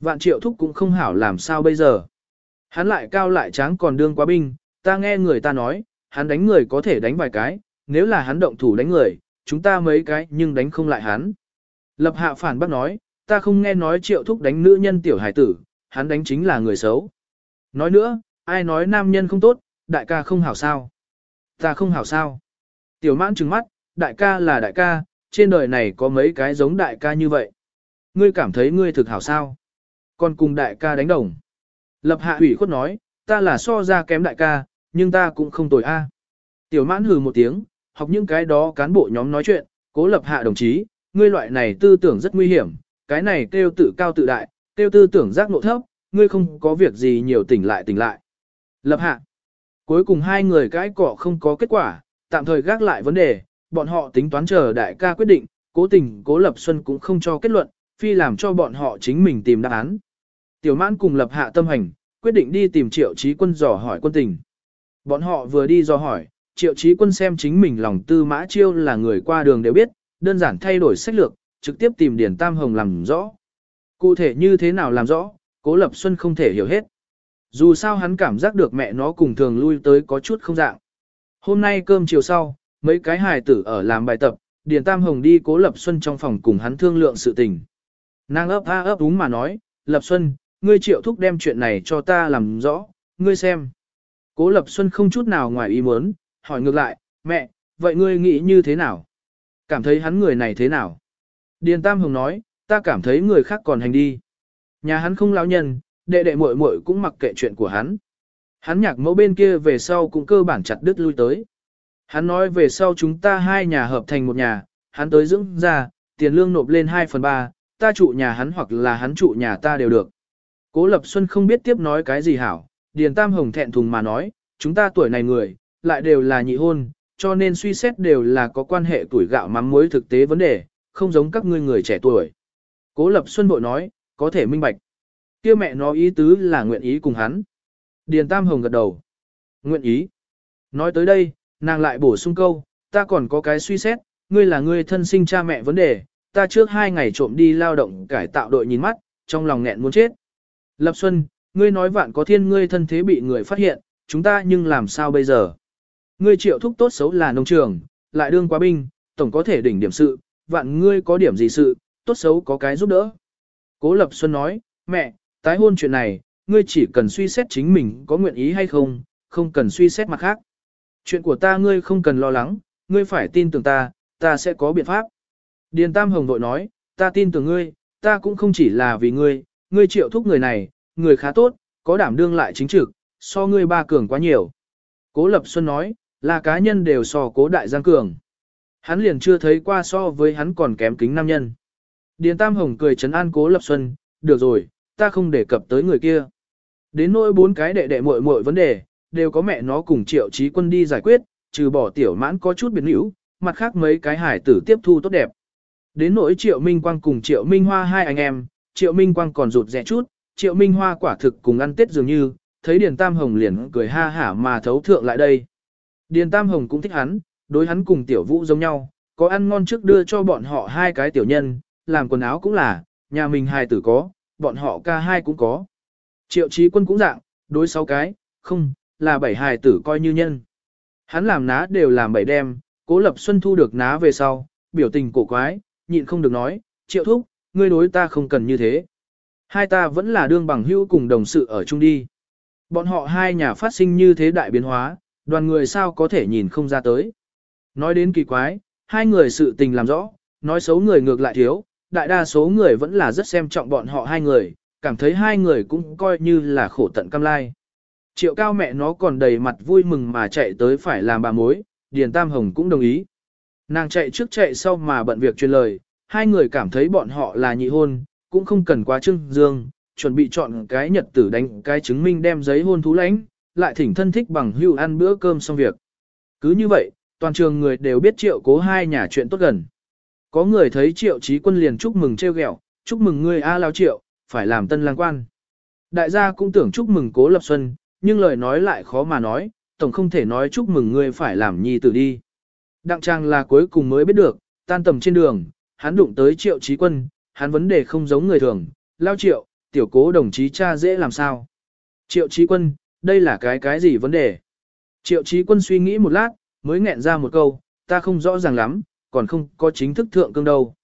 Vạn triệu thúc cũng không hảo làm sao bây giờ. Hắn lại cao lại tráng còn đương quá binh, ta nghe người ta nói, hắn đánh người có thể đánh vài cái, nếu là hắn động thủ đánh người, chúng ta mấy cái nhưng đánh không lại hắn. Lập hạ phản bác nói, ta không nghe nói triệu thúc đánh nữ nhân tiểu hải tử, hắn đánh chính là người xấu. Nói nữa, ai nói nam nhân không tốt, đại ca không hảo sao. Ta không hảo sao. Tiểu mãn trừng mắt, đại ca là đại ca, trên đời này có mấy cái giống đại ca như vậy. Ngươi cảm thấy ngươi thực hảo sao. Còn cùng đại ca đánh đồng. Lập hạ ủy khuất nói, ta là so ra kém đại ca, nhưng ta cũng không tồi a. Tiểu mãn hừ một tiếng, học những cái đó cán bộ nhóm nói chuyện, cố lập hạ đồng chí, ngươi loại này tư tưởng rất nguy hiểm, cái này kêu tự cao tự đại, Tiêu tư tưởng giác ngộ thấp, ngươi không có việc gì nhiều tỉnh lại tỉnh lại. Lập hạ. Cuối cùng hai người cãi cọ không có kết quả, tạm thời gác lại vấn đề, bọn họ tính toán chờ đại ca quyết định, cố tình cố lập xuân cũng không cho kết luận, phi làm cho bọn họ chính mình tìm đáp án. Tiểu mãn cùng lập hạ tâm hành, quyết định đi tìm triệu trí quân dò hỏi quân tình. Bọn họ vừa đi dò hỏi, triệu trí quân xem chính mình lòng tư mã chiêu là người qua đường đều biết, đơn giản thay đổi sách lược, trực tiếp tìm Điền Tam Hồng làm rõ. Cụ thể như thế nào làm rõ, Cố Lập Xuân không thể hiểu hết. Dù sao hắn cảm giác được mẹ nó cùng thường lui tới có chút không dạng. Hôm nay cơm chiều sau, mấy cái hài tử ở làm bài tập, Điền Tam Hồng đi Cố Lập Xuân trong phòng cùng hắn thương lượng sự tình. Nàng ấp a ấp đúng mà nói, Lập Xuân, ngươi triệu thúc đem chuyện này cho ta làm rõ, ngươi xem. Cố Lập Xuân không chút nào ngoài ý muốn, hỏi ngược lại, mẹ, vậy ngươi nghĩ như thế nào? Cảm thấy hắn người này thế nào? Điền Tam Hồng nói, ta cảm thấy người khác còn hành đi. Nhà hắn không lão nhân, đệ đệ muội muội cũng mặc kệ chuyện của hắn. Hắn nhạc mẫu bên kia về sau cũng cơ bản chặt đứt lui tới. Hắn nói về sau chúng ta hai nhà hợp thành một nhà, hắn tới dưỡng ra, tiền lương nộp lên 2 phần 3, ta trụ nhà hắn hoặc là hắn trụ nhà ta đều được. Cố Lập Xuân không biết tiếp nói cái gì hảo, Điền Tam Hồng thẹn thùng mà nói, chúng ta tuổi này người, lại đều là nhị hôn, cho nên suy xét đều là có quan hệ tuổi gạo mắm muối thực tế vấn đề, không giống các ngươi người trẻ tuổi. Cố Lập Xuân bội nói, có thể minh bạch. kia mẹ nó ý tứ là nguyện ý cùng hắn. Điền Tam Hồng gật đầu. Nguyện ý. Nói tới đây, nàng lại bổ sung câu, ta còn có cái suy xét, ngươi là ngươi thân sinh cha mẹ vấn đề, ta trước hai ngày trộm đi lao động cải tạo đội nhìn mắt, trong lòng nghẹn muốn chết. Lập Xuân, ngươi nói vạn có thiên ngươi thân thế bị người phát hiện, chúng ta nhưng làm sao bây giờ? Ngươi triệu thúc tốt xấu là nông trường, lại đương quá binh, tổng có thể đỉnh điểm sự, vạn ngươi có điểm gì sự, tốt xấu có cái giúp đỡ. Cố Lập Xuân nói, mẹ, tái hôn chuyện này, ngươi chỉ cần suy xét chính mình có nguyện ý hay không, không cần suy xét mặt khác. Chuyện của ta ngươi không cần lo lắng, ngươi phải tin tưởng ta, ta sẽ có biện pháp. Điền Tam Hồng vội nói, ta tin tưởng ngươi, ta cũng không chỉ là vì ngươi, ngươi triệu thúc người này, người khá tốt, có đảm đương lại chính trực, so ngươi ba cường quá nhiều. Cố Lập Xuân nói, là cá nhân đều so cố đại giang cường. Hắn liền chưa thấy qua so với hắn còn kém kính nam nhân. Điền Tam Hồng cười trấn an cố Lập Xuân, được rồi, ta không đề cập tới người kia. Đến nỗi bốn cái đệ đệ muội muội vấn đề, đều có mẹ nó cùng triệu trí quân đi giải quyết, trừ bỏ tiểu mãn có chút biến hữu, mặt khác mấy cái hải tử tiếp thu tốt đẹp. Đến nỗi triệu Minh Quang cùng triệu Minh Hoa hai anh em, triệu Minh Quang còn rụt rẻ chút, triệu Minh Hoa quả thực cùng ăn tết dường như, thấy Điền Tam Hồng liền cười ha hả mà thấu thượng lại đây. Điền Tam Hồng cũng thích hắn, đối hắn cùng tiểu vũ giống nhau, có ăn ngon trước đưa cho bọn họ hai cái tiểu nhân, làm quần áo cũng là, nhà mình hai tử có, bọn họ ca hai cũng có. Triệu trí quân cũng dạng, đối sáu cái, không, là bảy hài tử coi như nhân. Hắn làm ná đều làm bảy đem, cố lập xuân thu được ná về sau, biểu tình cổ quái, nhịn không được nói, triệu thúc, ngươi đối ta không cần như thế. Hai ta vẫn là đương bằng hữu cùng đồng sự ở chung đi. Bọn họ hai nhà phát sinh như thế đại biến hóa, đoàn người sao có thể nhìn không ra tới. Nói đến kỳ quái, hai người sự tình làm rõ, nói xấu người ngược lại thiếu, đại đa số người vẫn là rất xem trọng bọn họ hai người, cảm thấy hai người cũng coi như là khổ tận cam lai. Triệu cao mẹ nó còn đầy mặt vui mừng mà chạy tới phải làm bà mối, Điền Tam Hồng cũng đồng ý. Nàng chạy trước chạy sau mà bận việc truyền lời, hai người cảm thấy bọn họ là nhị hôn, cũng không cần quá trưng dương, chuẩn bị chọn cái nhật tử đánh cái chứng minh đem giấy hôn thú lãnh, lại thỉnh thân thích bằng hưu ăn bữa cơm xong việc. Cứ như vậy, toàn trường người đều biết triệu cố hai nhà chuyện tốt gần. Có người thấy triệu trí quân liền chúc mừng treo ghẹo, chúc mừng ngươi A lao triệu, phải làm tân lang quan. Đại gia cũng tưởng chúc mừng cố lập xuân, nhưng lời nói lại khó mà nói, tổng không thể nói chúc mừng ngươi phải làm nhi tử đi. Đặng trang là cuối cùng mới biết được, tan tầm trên đường, hắn đụng tới triệu trí quân, hắn vấn đề không giống người thường, lao triệu, tiểu cố đồng chí cha dễ làm sao. Triệu trí quân, đây là cái cái gì vấn đề? Triệu trí quân suy nghĩ một lát, mới nghẹn ra một câu, ta không rõ ràng lắm, còn không có chính thức thượng cương đâu.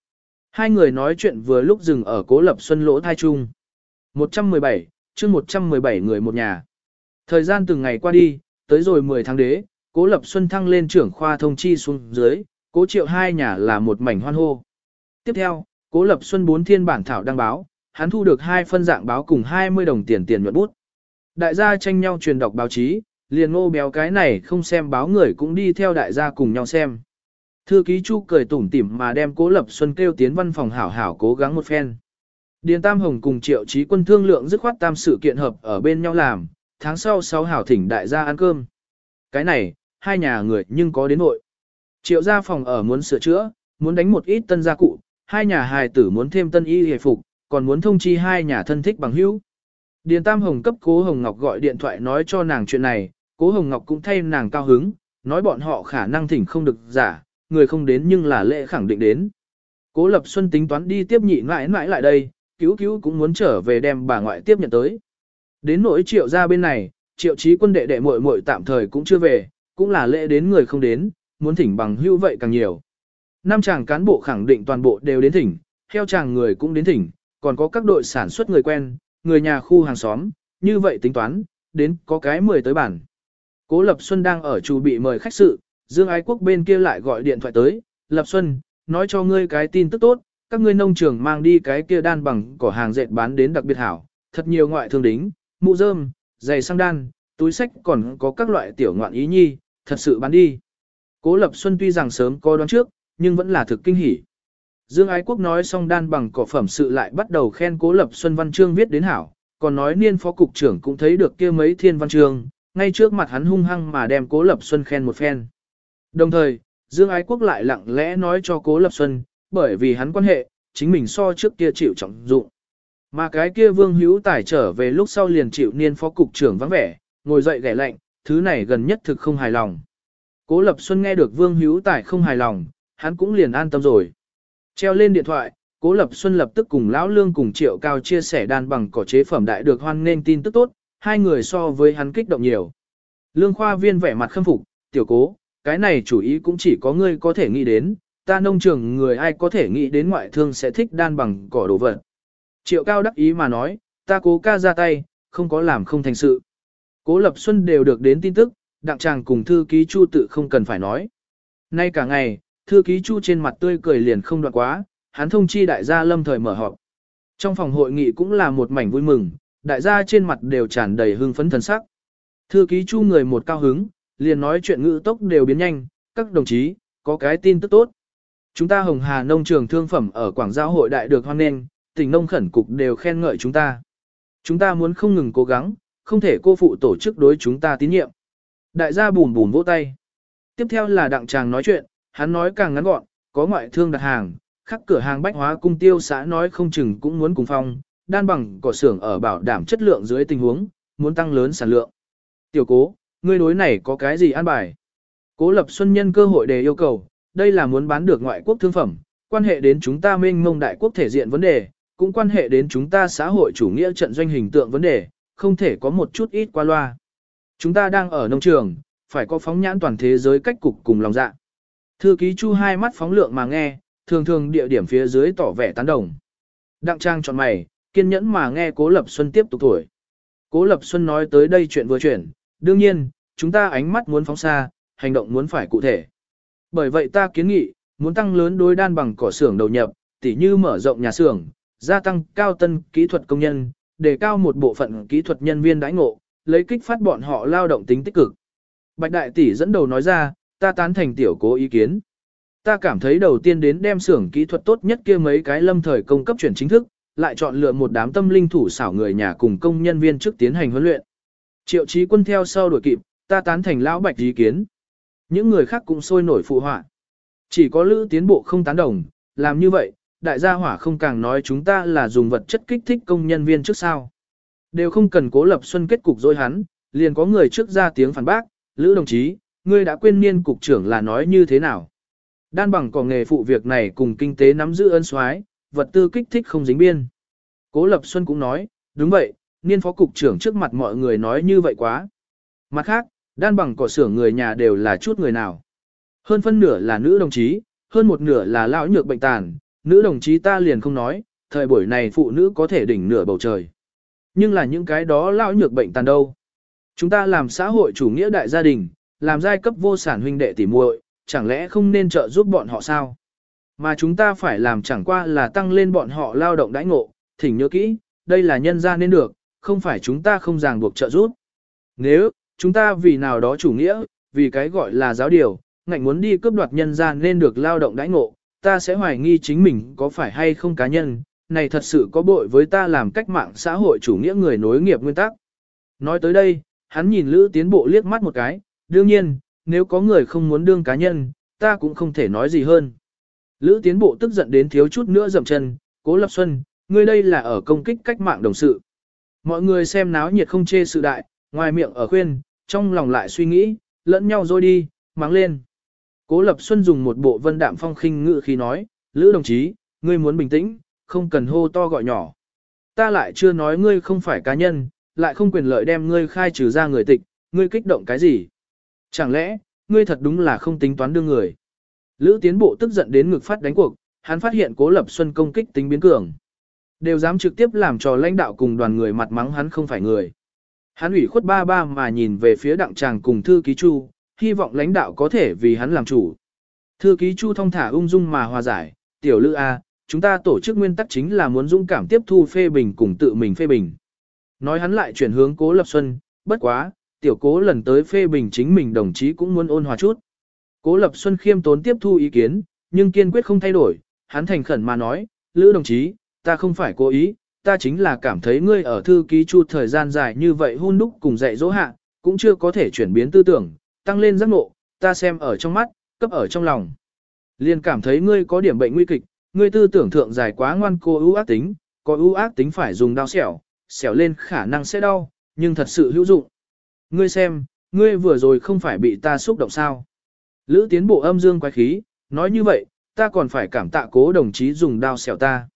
Hai người nói chuyện vừa lúc dừng ở cố lập xuân lỗ thai trung. 117, chương 117 người một nhà. Thời gian từng ngày qua đi, tới rồi 10 tháng đế, Cố Lập Xuân thăng lên trưởng khoa thông chi xuống dưới, Cố Triệu hai nhà là một mảnh hoan hô. Tiếp theo, Cố Lập Xuân bốn thiên bản thảo đăng báo, hắn thu được hai phân dạng báo cùng 20 đồng tiền tiền nhuận bút. Đại gia tranh nhau truyền đọc báo chí, liền ngô béo cái này không xem báo người cũng đi theo đại gia cùng nhau xem. Thư ký Chu cười tủm tỉm mà đem Cố Lập Xuân kêu tiến văn phòng hảo hảo cố gắng một phen. Điền Tam Hồng cùng Triệu Chí Quân thương lượng dứt khoát tam sự kiện hợp ở bên nhau làm, tháng sau sáu hảo thỉnh đại gia ăn cơm. Cái này, hai nhà người nhưng có đến hội. Triệu gia phòng ở muốn sửa chữa, muốn đánh một ít tân gia cụ, hai nhà hài tử muốn thêm tân y hề phục, còn muốn thông chi hai nhà thân thích bằng hữu. Điền Tam Hồng cấp Cố Hồng Ngọc gọi điện thoại nói cho nàng chuyện này, Cố Hồng Ngọc cũng thay nàng cao hứng, nói bọn họ khả năng thỉnh không được giả, người không đến nhưng là lễ khẳng định đến. Cố Lập Xuân tính toán đi tiếp nhị mãi mãi lại đây, cứu cứu cũng muốn trở về đem bà ngoại tiếp nhận tới. Đến nỗi triệu ra bên này, triệu trí quân đệ đệ muội muội tạm thời cũng chưa về, cũng là lễ đến người không đến, muốn thỉnh bằng hưu vậy càng nhiều. Năm chàng cán bộ khẳng định toàn bộ đều đến thỉnh, theo chàng người cũng đến thỉnh, còn có các đội sản xuất người quen, người nhà khu hàng xóm, như vậy tính toán, đến có cái 10 tới bản. Cố Lập Xuân đang ở chủ bị mời khách sự, Dương Ái Quốc bên kia lại gọi điện thoại tới, Lập Xuân, nói cho ngươi cái tin tức tốt, các ngươi nông trường mang đi cái kia đan bằng cỏ hàng dệt bán đến đặc biệt hảo, thật nhiều ngoại thương đính, mũ rơm, giày sang đan, túi sách còn có các loại tiểu ngoạn ý nhi, thật sự bán đi. Cố Lập Xuân tuy rằng sớm có đoán trước, nhưng vẫn là thực kinh hỉ. Dương Ái Quốc nói xong đan bằng cỏ phẩm sự lại bắt đầu khen Cố Lập Xuân văn chương viết đến hảo, còn nói niên phó cục trưởng cũng thấy được kia mấy thiên văn chương, ngay trước mặt hắn hung hăng mà đem Cố Lập Xuân khen một phen. Đồng thời, Dương Ái Quốc lại lặng lẽ nói cho Cố Lập Xuân, bởi vì hắn quan hệ, chính mình so trước kia chịu trọng dụng. Mà cái kia Vương Hữu Tài trở về lúc sau liền chịu niên phó cục trưởng vắng vẻ, ngồi dậy ghẻ lạnh, thứ này gần nhất thực không hài lòng. Cố Lập Xuân nghe được Vương Hữu Tài không hài lòng, hắn cũng liền an tâm rồi. Treo lên điện thoại, Cố Lập Xuân lập tức cùng Lão Lương cùng Triệu Cao chia sẻ đan bằng cỏ chế phẩm đại được hoan nên tin tức tốt, hai người so với hắn kích động nhiều. Lương Khoa Viên vẻ mặt khâm phục, tiểu cố, cái này chủ ý cũng chỉ có ngươi có thể nghĩ đến, ta nông trường người ai có thể nghĩ đến ngoại thương sẽ thích đan bằng cỏ đồ vật. Triệu Cao đắc ý mà nói, ta cố ca ra tay, không có làm không thành sự. Cố Lập Xuân đều được đến tin tức, đặng chàng cùng thư ký Chu tự không cần phải nói. Nay cả ngày, thư ký Chu trên mặt tươi cười liền không đoạn quá, hắn thông chi đại gia lâm thời mở họp. Trong phòng hội nghị cũng là một mảnh vui mừng, đại gia trên mặt đều tràn đầy hưng phấn thần sắc. Thư ký Chu người một cao hứng, liền nói chuyện ngữ tốc đều biến nhanh, các đồng chí, có cái tin tức tốt. Chúng ta Hồng Hà nông trường thương phẩm ở Quảng Giao hội đại được hoan nghênh, tỉnh nông khẩn cục đều khen ngợi chúng ta. Chúng ta muốn không ngừng cố gắng, không thể cô phụ tổ chức đối chúng ta tín nhiệm. Đại gia bùn bùn vỗ tay. Tiếp theo là đặng chàng nói chuyện, hắn nói càng ngắn gọn, có ngoại thương đặt hàng, khắc cửa hàng bách hóa cung tiêu xã nói không chừng cũng muốn cùng phong, đan bằng cỏ xưởng ở bảo đảm chất lượng dưới tình huống, muốn tăng lớn sản lượng. Tiểu cố, ngươi đối này có cái gì an bài? Cố lập xuân nhân cơ hội để yêu cầu, đây là muốn bán được ngoại quốc thương phẩm, quan hệ đến chúng ta mênh mông đại quốc thể diện vấn đề, cũng quan hệ đến chúng ta xã hội chủ nghĩa trận doanh hình tượng vấn đề, không thể có một chút ít qua loa. Chúng ta đang ở nông trường, phải có phóng nhãn toàn thế giới cách cục cùng lòng dạ. Thư ký Chu hai mắt phóng lượng mà nghe, thường thường địa điểm phía dưới tỏ vẻ tán đồng. Đặng trang chọn mày, kiên nhẫn mà nghe Cố Lập Xuân tiếp tục tuổi. Cố Lập Xuân nói tới đây chuyện vừa chuyển, đương nhiên, chúng ta ánh mắt muốn phóng xa, hành động muốn phải cụ thể. Bởi vậy ta kiến nghị, muốn tăng lớn đối đan bằng cỏ xưởng đầu nhập, tỉ như mở rộng nhà xưởng, gia tăng cao tân kỹ thuật công nhân, đề cao một bộ phận kỹ thuật nhân viên đãi ngộ, lấy kích phát bọn họ lao động tính tích cực. Bạch đại tỷ dẫn đầu nói ra, ta tán thành tiểu cố ý kiến. Ta cảm thấy đầu tiên đến đem xưởng kỹ thuật tốt nhất kia mấy cái lâm thời công cấp chuyển chính thức, lại chọn lựa một đám tâm linh thủ xảo người nhà cùng công nhân viên trước tiến hành huấn luyện. Triệu chí quân theo sau đuổi kịp, ta tán thành lão bạch ý kiến. Những người khác cũng sôi nổi phụ họa. Chỉ có lữ tiến bộ không tán đồng, làm như vậy, đại gia hỏa không càng nói chúng ta là dùng vật chất kích thích công nhân viên trước sao. Đều không cần cố lập xuân kết cục dối hắn, liền có người trước ra tiếng phản bác, lữ đồng chí, ngươi đã quên niên cục trưởng là nói như thế nào. Đan bằng có nghề phụ việc này cùng kinh tế nắm giữ ân soái, vật tư kích thích không dính biên. Cố Lập Xuân cũng nói, đúng vậy, niên phó cục trưởng trước mặt mọi người nói như vậy quá. Mặt khác, đan bằng cỏ xưởng người nhà đều là chút người nào. Hơn phân nửa là nữ đồng chí, hơn một nửa là lão nhược bệnh tàn, nữ đồng chí ta liền không nói, thời buổi này phụ nữ có thể đỉnh nửa bầu trời. Nhưng là những cái đó lão nhược bệnh tàn đâu. Chúng ta làm xã hội chủ nghĩa đại gia đình, làm giai cấp vô sản huynh đệ tỉ muội, chẳng lẽ không nên trợ giúp bọn họ sao? Mà chúng ta phải làm chẳng qua là tăng lên bọn họ lao động đãi ngộ, thỉnh nhớ kỹ, đây là nhân gia nên được, không phải chúng ta không ràng buộc trợ giúp. Nếu, chúng ta vì nào đó chủ nghĩa, vì cái gọi là giáo điều, ngạnh muốn đi cướp đoạt nhân gian nên được lao động đãi ngộ, ta sẽ hoài nghi chính mình có phải hay không cá nhân, này thật sự có bội với ta làm cách mạng xã hội chủ nghĩa người nối nghiệp nguyên tắc. Nói tới đây, hắn nhìn Lữ Tiến Bộ liếc mắt một cái, đương nhiên, nếu có người không muốn đương cá nhân, ta cũng không thể nói gì hơn. Lữ Tiến Bộ tức giận đến thiếu chút nữa dậm chân, Cố Lập Xuân, ngươi đây là ở công kích cách mạng đồng sự. Mọi người xem náo nhiệt không chê sự đại, ngoài miệng ở khuyên, trong lòng lại suy nghĩ, lẫn nhau rồi đi, mắng lên. Cố Lập Xuân dùng một bộ vân đạm phong khinh ngự khi nói, Lữ đồng chí, ngươi muốn bình tĩnh, không cần hô to gọi nhỏ. Ta lại chưa nói ngươi không phải cá nhân, lại không quyền lợi đem ngươi khai trừ ra người tịch, ngươi kích động cái gì? Chẳng lẽ, ngươi thật đúng là không tính toán đương người? Lữ tiến bộ tức giận đến ngực phát đánh cuộc, hắn phát hiện Cố Lập Xuân công kích tính biến cường. Đều dám trực tiếp làm cho lãnh đạo cùng đoàn người mặt mắng hắn không phải người. Hắn ủy khuất ba ba mà nhìn về phía đặng tràng cùng thư ký chu, hy vọng lãnh đạo có thể vì hắn làm chủ. Thư ký chu thông thả ung dung mà hòa giải, tiểu lữ A, chúng ta tổ chức nguyên tắc chính là muốn dũng cảm tiếp thu phê bình cùng tự mình phê bình. Nói hắn lại chuyển hướng cố lập xuân, bất quá, tiểu cố lần tới phê bình chính mình đồng chí cũng muốn ôn hòa chút. Cố lập xuân khiêm tốn tiếp thu ý kiến, nhưng kiên quyết không thay đổi, hắn thành khẩn mà nói, lữ đồng chí, ta không phải cố ý, ta chính là cảm thấy ngươi ở thư ký chu thời gian dài như vậy hôn đúc cùng dạy dỗ hạ, cũng chưa có thể chuyển biến tư tưởng, tăng lên giác ngộ, ta xem ở trong mắt, cấp ở trong lòng. Liên cảm thấy ngươi có điểm bệnh nguy kịch, ngươi tư tưởng thượng dài quá ngoan cô ưu ác tính, có ưu ác tính phải dùng đao xẻo, xẻo lên khả năng sẽ đau, nhưng thật sự hữu dụng. Ngươi xem, ngươi vừa rồi không phải bị ta xúc động sao. Lữ tiến bộ âm dương quái khí, nói như vậy, ta còn phải cảm tạ cố đồng chí dùng đao xẻo ta.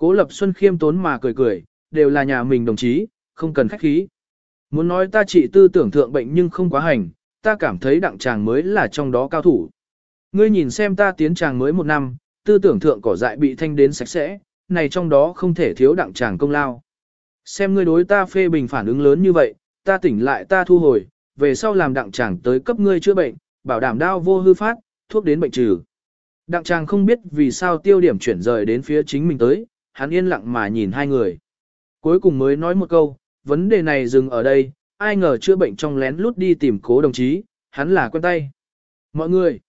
Cố Lập Xuân khiêm tốn mà cười cười, đều là nhà mình đồng chí, không cần khách khí. Muốn nói ta trị tư tưởng thượng bệnh nhưng không quá hành, ta cảm thấy đặng chàng mới là trong đó cao thủ. Ngươi nhìn xem ta tiến chàng mới một năm, tư tưởng thượng cỏ dại bị thanh đến sạch sẽ, này trong đó không thể thiếu đặng chàng công lao. Xem ngươi đối ta phê bình phản ứng lớn như vậy, ta tỉnh lại ta thu hồi, về sau làm đặng chàng tới cấp ngươi chữa bệnh, bảo đảm đau vô hư phát, thuốc đến bệnh trừ. Đặng chàng không biết vì sao tiêu điểm chuyển rời đến phía chính mình tới, hắn yên lặng mà nhìn hai người. Cuối cùng mới nói một câu, vấn đề này dừng ở đây, ai ngờ chữa bệnh trong lén lút đi tìm cố đồng chí, hắn là quen tay. Mọi người,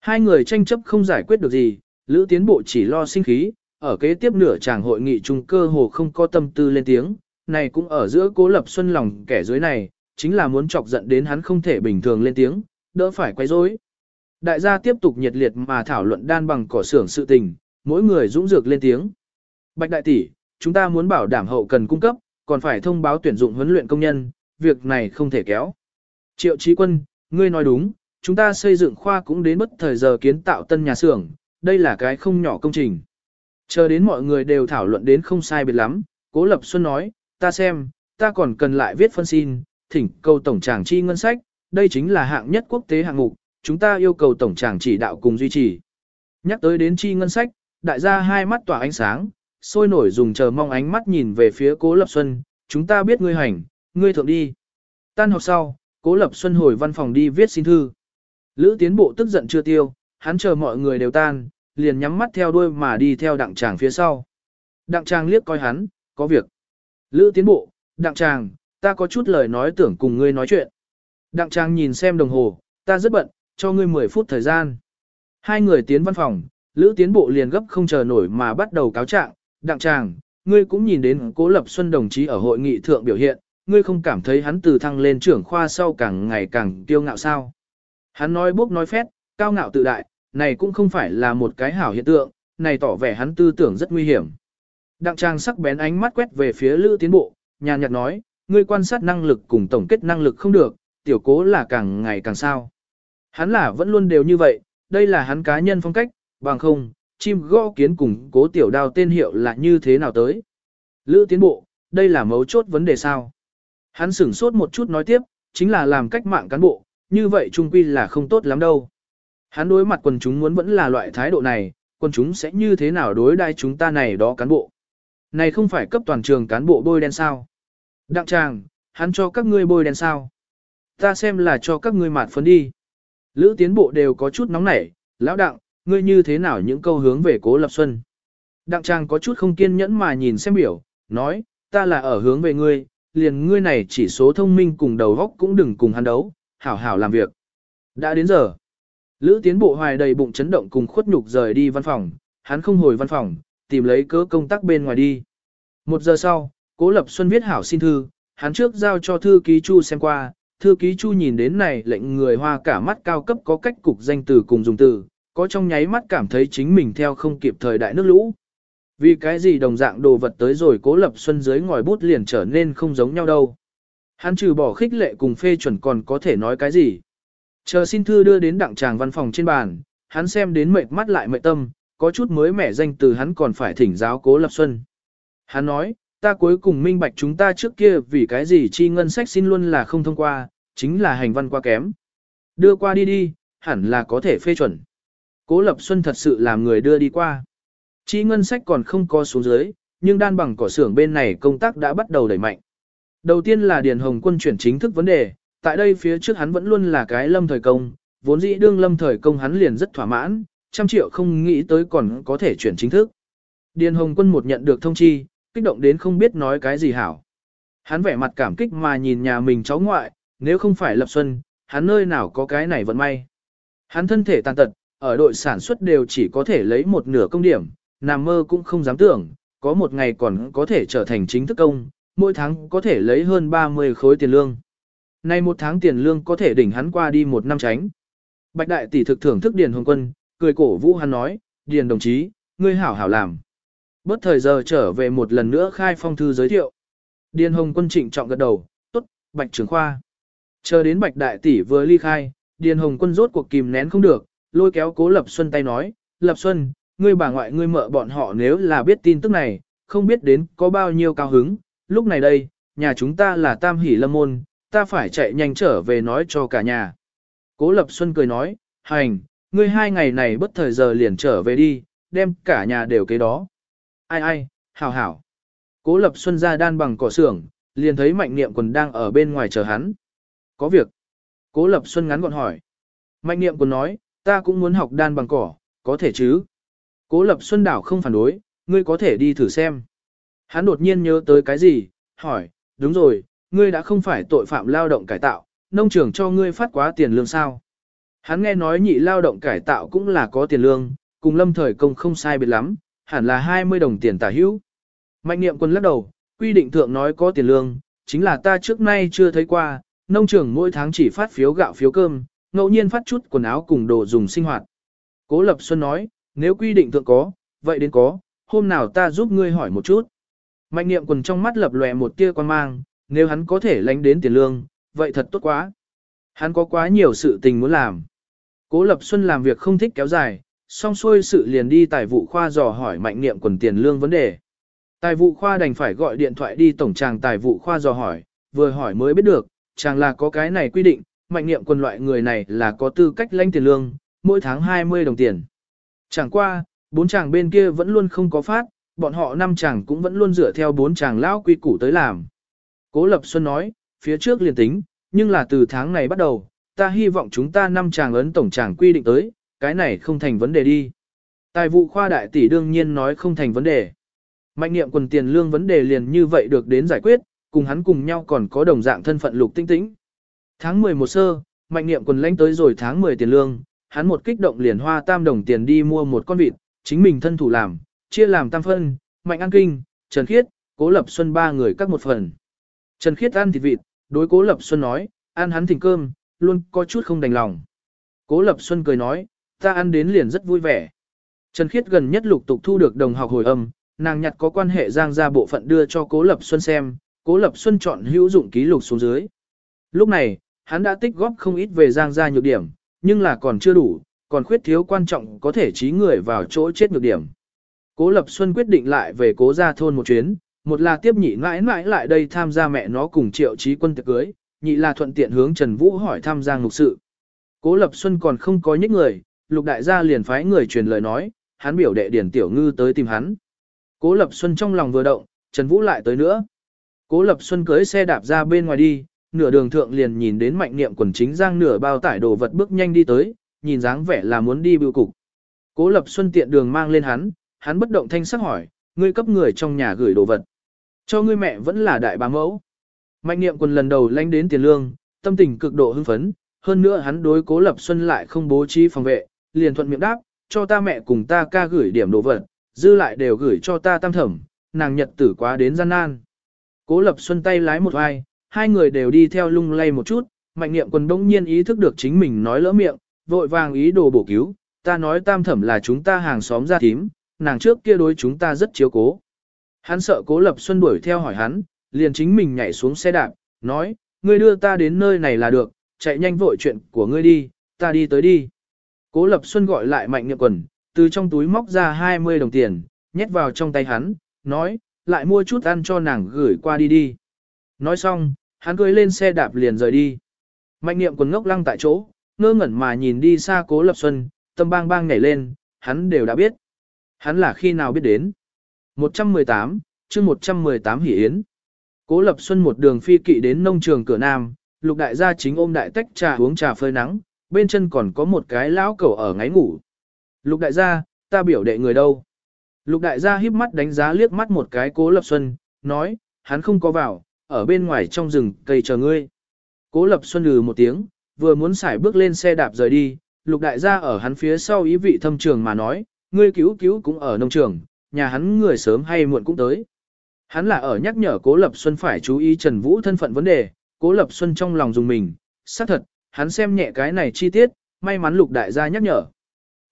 hai người tranh chấp không giải quyết được gì, Lữ Tiến Bộ chỉ lo sinh khí, ở kế tiếp nửa chàng hội nghị chung cơ hồ không có tâm tư lên tiếng, này cũng ở giữa cố lập xuân lòng kẻ dưới này, chính là muốn chọc giận đến hắn không thể bình thường lên tiếng, đỡ phải quay rối. Đại gia tiếp tục nhiệt liệt mà thảo luận đan bằng cỏ xưởng sự tình, mỗi người dũng dược lên tiếng. Bạch đại tỷ, chúng ta muốn bảo đảm hậu cần cung cấp, còn phải thông báo tuyển dụng huấn luyện công nhân, việc này không thể kéo. Triệu Chí Quân, ngươi nói đúng, chúng ta xây dựng khoa cũng đến bất thời giờ kiến tạo tân nhà xưởng, đây là cái không nhỏ công trình. Chờ đến mọi người đều thảo luận đến không sai biệt lắm, Cố Lập Xuân nói, ta xem, ta còn cần lại viết phân xin, thỉnh cầu tổng tràng chi ngân sách, đây chính là hạng nhất quốc tế hạng mục, chúng ta yêu cầu tổng tràng chỉ đạo cùng duy trì. Nhắc tới đến chi ngân sách, đại gia hai mắt tỏa ánh sáng, sôi nổi dùng chờ mong ánh mắt nhìn về phía Cố Lập Xuân, chúng ta biết ngươi hành, ngươi thượng đi. Tan học sau, Cố Lập Xuân hồi văn phòng đi viết xin thư. Lữ tiến bộ tức giận chưa tiêu, hắn chờ mọi người đều tan, liền nhắm mắt theo đuôi mà đi theo đặng tràng phía sau. Đặng tràng liếc coi hắn, có việc. Lữ tiến bộ, đặng tràng, ta có chút lời nói tưởng cùng ngươi nói chuyện. Đặng tràng nhìn xem đồng hồ, ta rất bận, cho ngươi 10 phút thời gian. Hai người tiến văn phòng, Lữ tiến bộ liền gấp không chờ nổi mà bắt đầu cáo trạng, đặng tràng, ngươi cũng nhìn đến Cố Lập Xuân đồng chí ở hội nghị thượng biểu hiện, ngươi không cảm thấy hắn từ thăng lên trưởng khoa sau càng ngày càng kiêu ngạo sao. Hắn nói bốc nói phét, cao ngạo tự đại, này cũng không phải là một cái hảo hiện tượng, này tỏ vẻ hắn tư tưởng rất nguy hiểm. Đặng trang sắc bén ánh mắt quét về phía Lữ Tiến Bộ, nhàn nhạt nói, ngươi quan sát năng lực cùng tổng kết năng lực không được, tiểu cố là càng ngày càng sao. Hắn là vẫn luôn đều như vậy, đây là hắn cá nhân phong cách, bằng không, chim gõ kiến cùng cố tiểu đao tên hiệu là như thế nào tới. Lữ tiến bộ, đây là mấu chốt vấn đề sao. Hắn sửng sốt một chút nói tiếp, chính là làm cách mạng cán bộ, như vậy trung quy là không tốt lắm đâu. Hắn đối mặt quần chúng muốn vẫn là loại thái độ này, quần chúng sẽ như thế nào đối đai chúng ta này đó cán bộ. Này không phải cấp toàn trường cán bộ bôi đen sao. Đặng tràng, hắn cho các ngươi bôi đen sao. Ta xem là cho các ngươi mạt phấn đi. Lữ tiến bộ đều có chút nóng nảy, lão đặng, ngươi như thế nào những câu hướng về cố lập xuân. Đặng trang có chút không kiên nhẫn mà nhìn xem biểu, nói, ta là ở hướng về ngươi, liền ngươi này chỉ số thông minh cùng đầu góc cũng đừng cùng hắn đấu, hảo hảo làm việc. Đã đến giờ. Lữ tiến bộ hoài đầy bụng chấn động cùng khuất nhục rời đi văn phòng, hắn không hồi văn phòng, tìm lấy cớ công tác bên ngoài đi. Một giờ sau, Cố Lập Xuân viết hảo xin thư, hắn trước giao cho thư ký Chu xem qua, thư ký Chu nhìn đến này lệnh người hoa cả mắt cao cấp có cách cục danh từ cùng dùng từ, có trong nháy mắt cảm thấy chính mình theo không kịp thời đại nước lũ. Vì cái gì đồng dạng đồ vật tới rồi Cố Lập Xuân dưới ngòi bút liền trở nên không giống nhau đâu. Hắn trừ bỏ khích lệ cùng phê chuẩn còn có thể nói cái gì. Chờ xin thư đưa đến đặng tràng văn phòng trên bàn, hắn xem đến mệt mắt lại mệt tâm, có chút mới mẻ danh từ hắn còn phải thỉnh giáo Cố Lập Xuân. Hắn nói, ta cuối cùng minh bạch chúng ta trước kia vì cái gì chi ngân sách xin luôn là không thông qua, chính là hành văn quá kém. Đưa qua đi đi, hẳn là có thể phê chuẩn. Cố Lập Xuân thật sự làm người đưa đi qua. Chi ngân sách còn không có xuống dưới, nhưng đan bằng cỏ xưởng bên này công tác đã bắt đầu đẩy mạnh. Đầu tiên là Điền Hồng Quân chuyển chính thức vấn đề, tại đây phía trước hắn vẫn luôn là cái lâm thời công, vốn dĩ đương lâm thời công hắn liền rất thỏa mãn, trăm triệu không nghĩ tới còn có thể chuyển chính thức. Điền Hồng Quân một nhận được thông chi, kích động đến không biết nói cái gì hảo. Hắn vẻ mặt cảm kích mà nhìn nhà mình cháu ngoại, nếu không phải Lập Xuân, hắn nơi nào có cái này vận may. Hắn thân thể tàn tật, ở đội sản xuất đều chỉ có thể lấy một nửa công điểm, nằm mơ cũng không dám tưởng, có một ngày còn có thể trở thành chính thức công, mỗi tháng có thể lấy hơn 30 khối tiền lương. Nay một tháng tiền lương có thể đỉnh hắn qua đi một năm tránh. Bạch đại tỷ thực thưởng thức Điền Hồng Quân, cười cổ vũ hắn nói, Điền đồng chí, ngươi hảo hảo làm. Bớt thời giờ trở về một lần nữa khai phong thư giới thiệu. Điền Hồng Quân trịnh trọng gật đầu, tốt, Bạch trưởng khoa. Chờ đến Bạch đại tỷ vừa ly khai, Điền Hồng Quân rốt cuộc kìm nén không được, lôi kéo Cố Lập Xuân tay nói, Lập Xuân, ngươi bà ngoại ngươi mợ bọn họ nếu là biết tin tức này, không biết đến có bao nhiêu cao hứng, lúc này đây, nhà chúng ta là Tam Hỷ Lâm Môn, ta phải chạy nhanh trở về nói cho cả nhà. Cố Lập Xuân cười nói, hành, ngươi hai ngày này bất thời giờ liền trở về đi, đem cả nhà đều kế đó. Ai ai, hảo hảo. Cố Lập Xuân ra đan bằng cỏ xưởng, liền thấy Mạnh Niệm Quần đang ở bên ngoài chờ hắn. Có việc. Cố Lập Xuân ngắn gọn hỏi. Mạnh Niệm Quần nói, ta cũng muốn học đan bằng cỏ, có thể chứ? Cố Lập Xuân đảo không phản đối, ngươi có thể đi thử xem. Hắn đột nhiên nhớ tới cái gì, hỏi, đúng rồi, ngươi đã không phải tội phạm lao động cải tạo, nông trường cho ngươi phát quá tiền lương sao. Hắn nghe nói nhị lao động cải tạo cũng là có tiền lương, cùng lâm thời công không sai biệt lắm, hẳn là 20 đồng tiền tả hữu. Mạnh niệm quân lắc đầu, quy định thượng nói có tiền lương, chính là ta trước nay chưa thấy qua, nông trường mỗi tháng chỉ phát phiếu gạo phiếu cơm, ngẫu nhiên phát chút quần áo cùng đồ dùng sinh hoạt. Cố Lập Xuân nói, nếu quy định thượng có, vậy đến có, hôm nào ta giúp ngươi hỏi một chút. Mạnh niệm quần trong mắt lập lòe một tia quan mang, nếu hắn có thể lánh đến tiền lương, vậy thật tốt quá. Hắn có quá nhiều sự tình muốn làm. Cố Lập Xuân làm việc không thích kéo dài, xong xuôi sự liền đi tài vụ khoa dò hỏi mạnh niệm quần tiền lương vấn đề. Tài vụ khoa đành phải gọi điện thoại đi tổng tràng tài vụ khoa dò hỏi, vừa hỏi mới biết được, chàng là có cái này quy định, mạnh niệm quân loại người này là có tư cách lãnh tiền lương, mỗi tháng 20 đồng tiền. Chẳng qua, bốn chàng bên kia vẫn luôn không có phát, bọn họ năm chàng cũng vẫn luôn dựa theo bốn chàng lão quy củ tới làm. Cố Lập Xuân nói, phía trước liền tính, nhưng là từ tháng này bắt đầu, ta hy vọng chúng ta năm chàng ấn tổng chàng quy định tới, cái này không thành vấn đề đi. Tài vụ khoa đại tỷ đương nhiên nói không thành vấn đề. Mạnh niệm quần tiền lương vấn đề liền như vậy được đến giải quyết, cùng hắn cùng nhau còn có đồng dạng thân phận lục tinh tĩnh. Tháng 11 sơ, mạnh niệm quần lãnh tới rồi tháng 10 tiền lương, hắn một kích động liền hoa tam đồng tiền đi mua một con vịt, chính mình thân thủ làm, chia làm tam phân, mạnh an kinh, Trần Khiết, Cố Lập Xuân ba người cắt một phần. Trần Khiết ăn thịt vịt, đối Cố Lập Xuân nói, ăn hắn thỉnh cơm, luôn có chút không đành lòng. Cố Lập Xuân cười nói, ta ăn đến liền rất vui vẻ. Trần Khiết gần nhất lục tục thu được đồng học hồi âm, nàng nhặt có quan hệ giang ra bộ phận đưa cho Cố Lập Xuân xem, Cố Lập Xuân chọn hữu dụng ký lục xuống dưới. Lúc này, hắn đã tích góp không ít về giang gia nhược điểm, nhưng là còn chưa đủ, còn khuyết thiếu quan trọng có thể trí người vào chỗ chết nhược điểm. Cố Lập Xuân quyết định lại về cố gia thôn một chuyến, một là tiếp nhị mãi mãi lại đây tham gia mẹ nó cùng triệu trí quân tiệc cưới, nhị là thuận tiện hướng Trần Vũ hỏi tham gia ngục sự. Cố Lập Xuân còn không có nhích người, lục đại gia liền phái người truyền lời nói, hắn biểu đệ điển tiểu ngư tới tìm hắn. Cố Lập Xuân trong lòng vừa động, Trần Vũ lại tới nữa. Cố Lập Xuân cưới xe đạp ra bên ngoài đi, nửa đường thượng liền nhìn đến mạnh niệm quần chính giang nửa bao tải đồ vật bước nhanh đi tới, nhìn dáng vẻ là muốn đi bưu cục. Cố Lập Xuân tiện đường mang lên hắn, hắn bất động thanh sắc hỏi, ngươi cấp người trong nhà gửi đồ vật. Cho ngươi mẹ vẫn là đại bá mẫu. Mạnh niệm quần lần đầu lanh đến tiền lương, tâm tình cực độ hưng phấn, hơn nữa hắn đối Cố Lập Xuân lại không bố trí phòng vệ, liền thuận miệng đáp, cho ta mẹ cùng ta ca gửi điểm đồ vật, dư lại đều gửi cho ta tam thẩm, nàng nhật tử quá đến gian nan. Cố Lập Xuân tay lái một vai, hai người đều đi theo lung lay một chút, mạnh niệm quần đông nhiên ý thức được chính mình nói lỡ miệng, vội vàng ý đồ bổ cứu, ta nói tam thẩm là chúng ta hàng xóm ra thím, nàng trước kia đối chúng ta rất chiếu cố. Hắn sợ cố lập xuân đuổi theo hỏi hắn, liền chính mình nhảy xuống xe đạp, nói, ngươi đưa ta đến nơi này là được, chạy nhanh vội chuyện của ngươi đi, ta đi tới đi. Cố lập xuân gọi lại mạnh niệm quần, từ trong túi móc ra 20 đồng tiền, nhét vào trong tay hắn, nói, lại mua chút ăn cho nàng gửi qua đi đi. Nói xong, hắn cưỡi lên xe đạp liền rời đi. Mạnh niệm quần ngốc lăng tại chỗ, ngơ ngẩn mà nhìn đi xa cố lập xuân, tâm bang bang nhảy lên, hắn đều đã biết. Hắn là khi nào biết đến. 118, chương 118 hỉ yến. Cố Lập Xuân một đường phi kỵ đến nông trường cửa nam, lục đại gia chính ôm đại tách trà uống trà phơi nắng, bên chân còn có một cái lão cẩu ở ngáy ngủ. Lục đại gia, ta biểu đệ người đâu? Lục đại gia híp mắt đánh giá liếc mắt một cái Cố Lập Xuân, nói, hắn không có vào, ở bên ngoài trong rừng cây chờ ngươi. Cố Lập Xuân lừ một tiếng, vừa muốn xài bước lên xe đạp rời đi, lục đại gia ở hắn phía sau ý vị thâm trường mà nói, ngươi cứu cứu cũng ở nông trường, nhà hắn người sớm hay muộn cũng tới. Hắn là ở nhắc nhở Cố Lập Xuân phải chú ý Trần Vũ thân phận vấn đề, Cố Lập Xuân trong lòng dùng mình, xác thật, hắn xem nhẹ cái này chi tiết, may mắn lục đại gia nhắc nhở.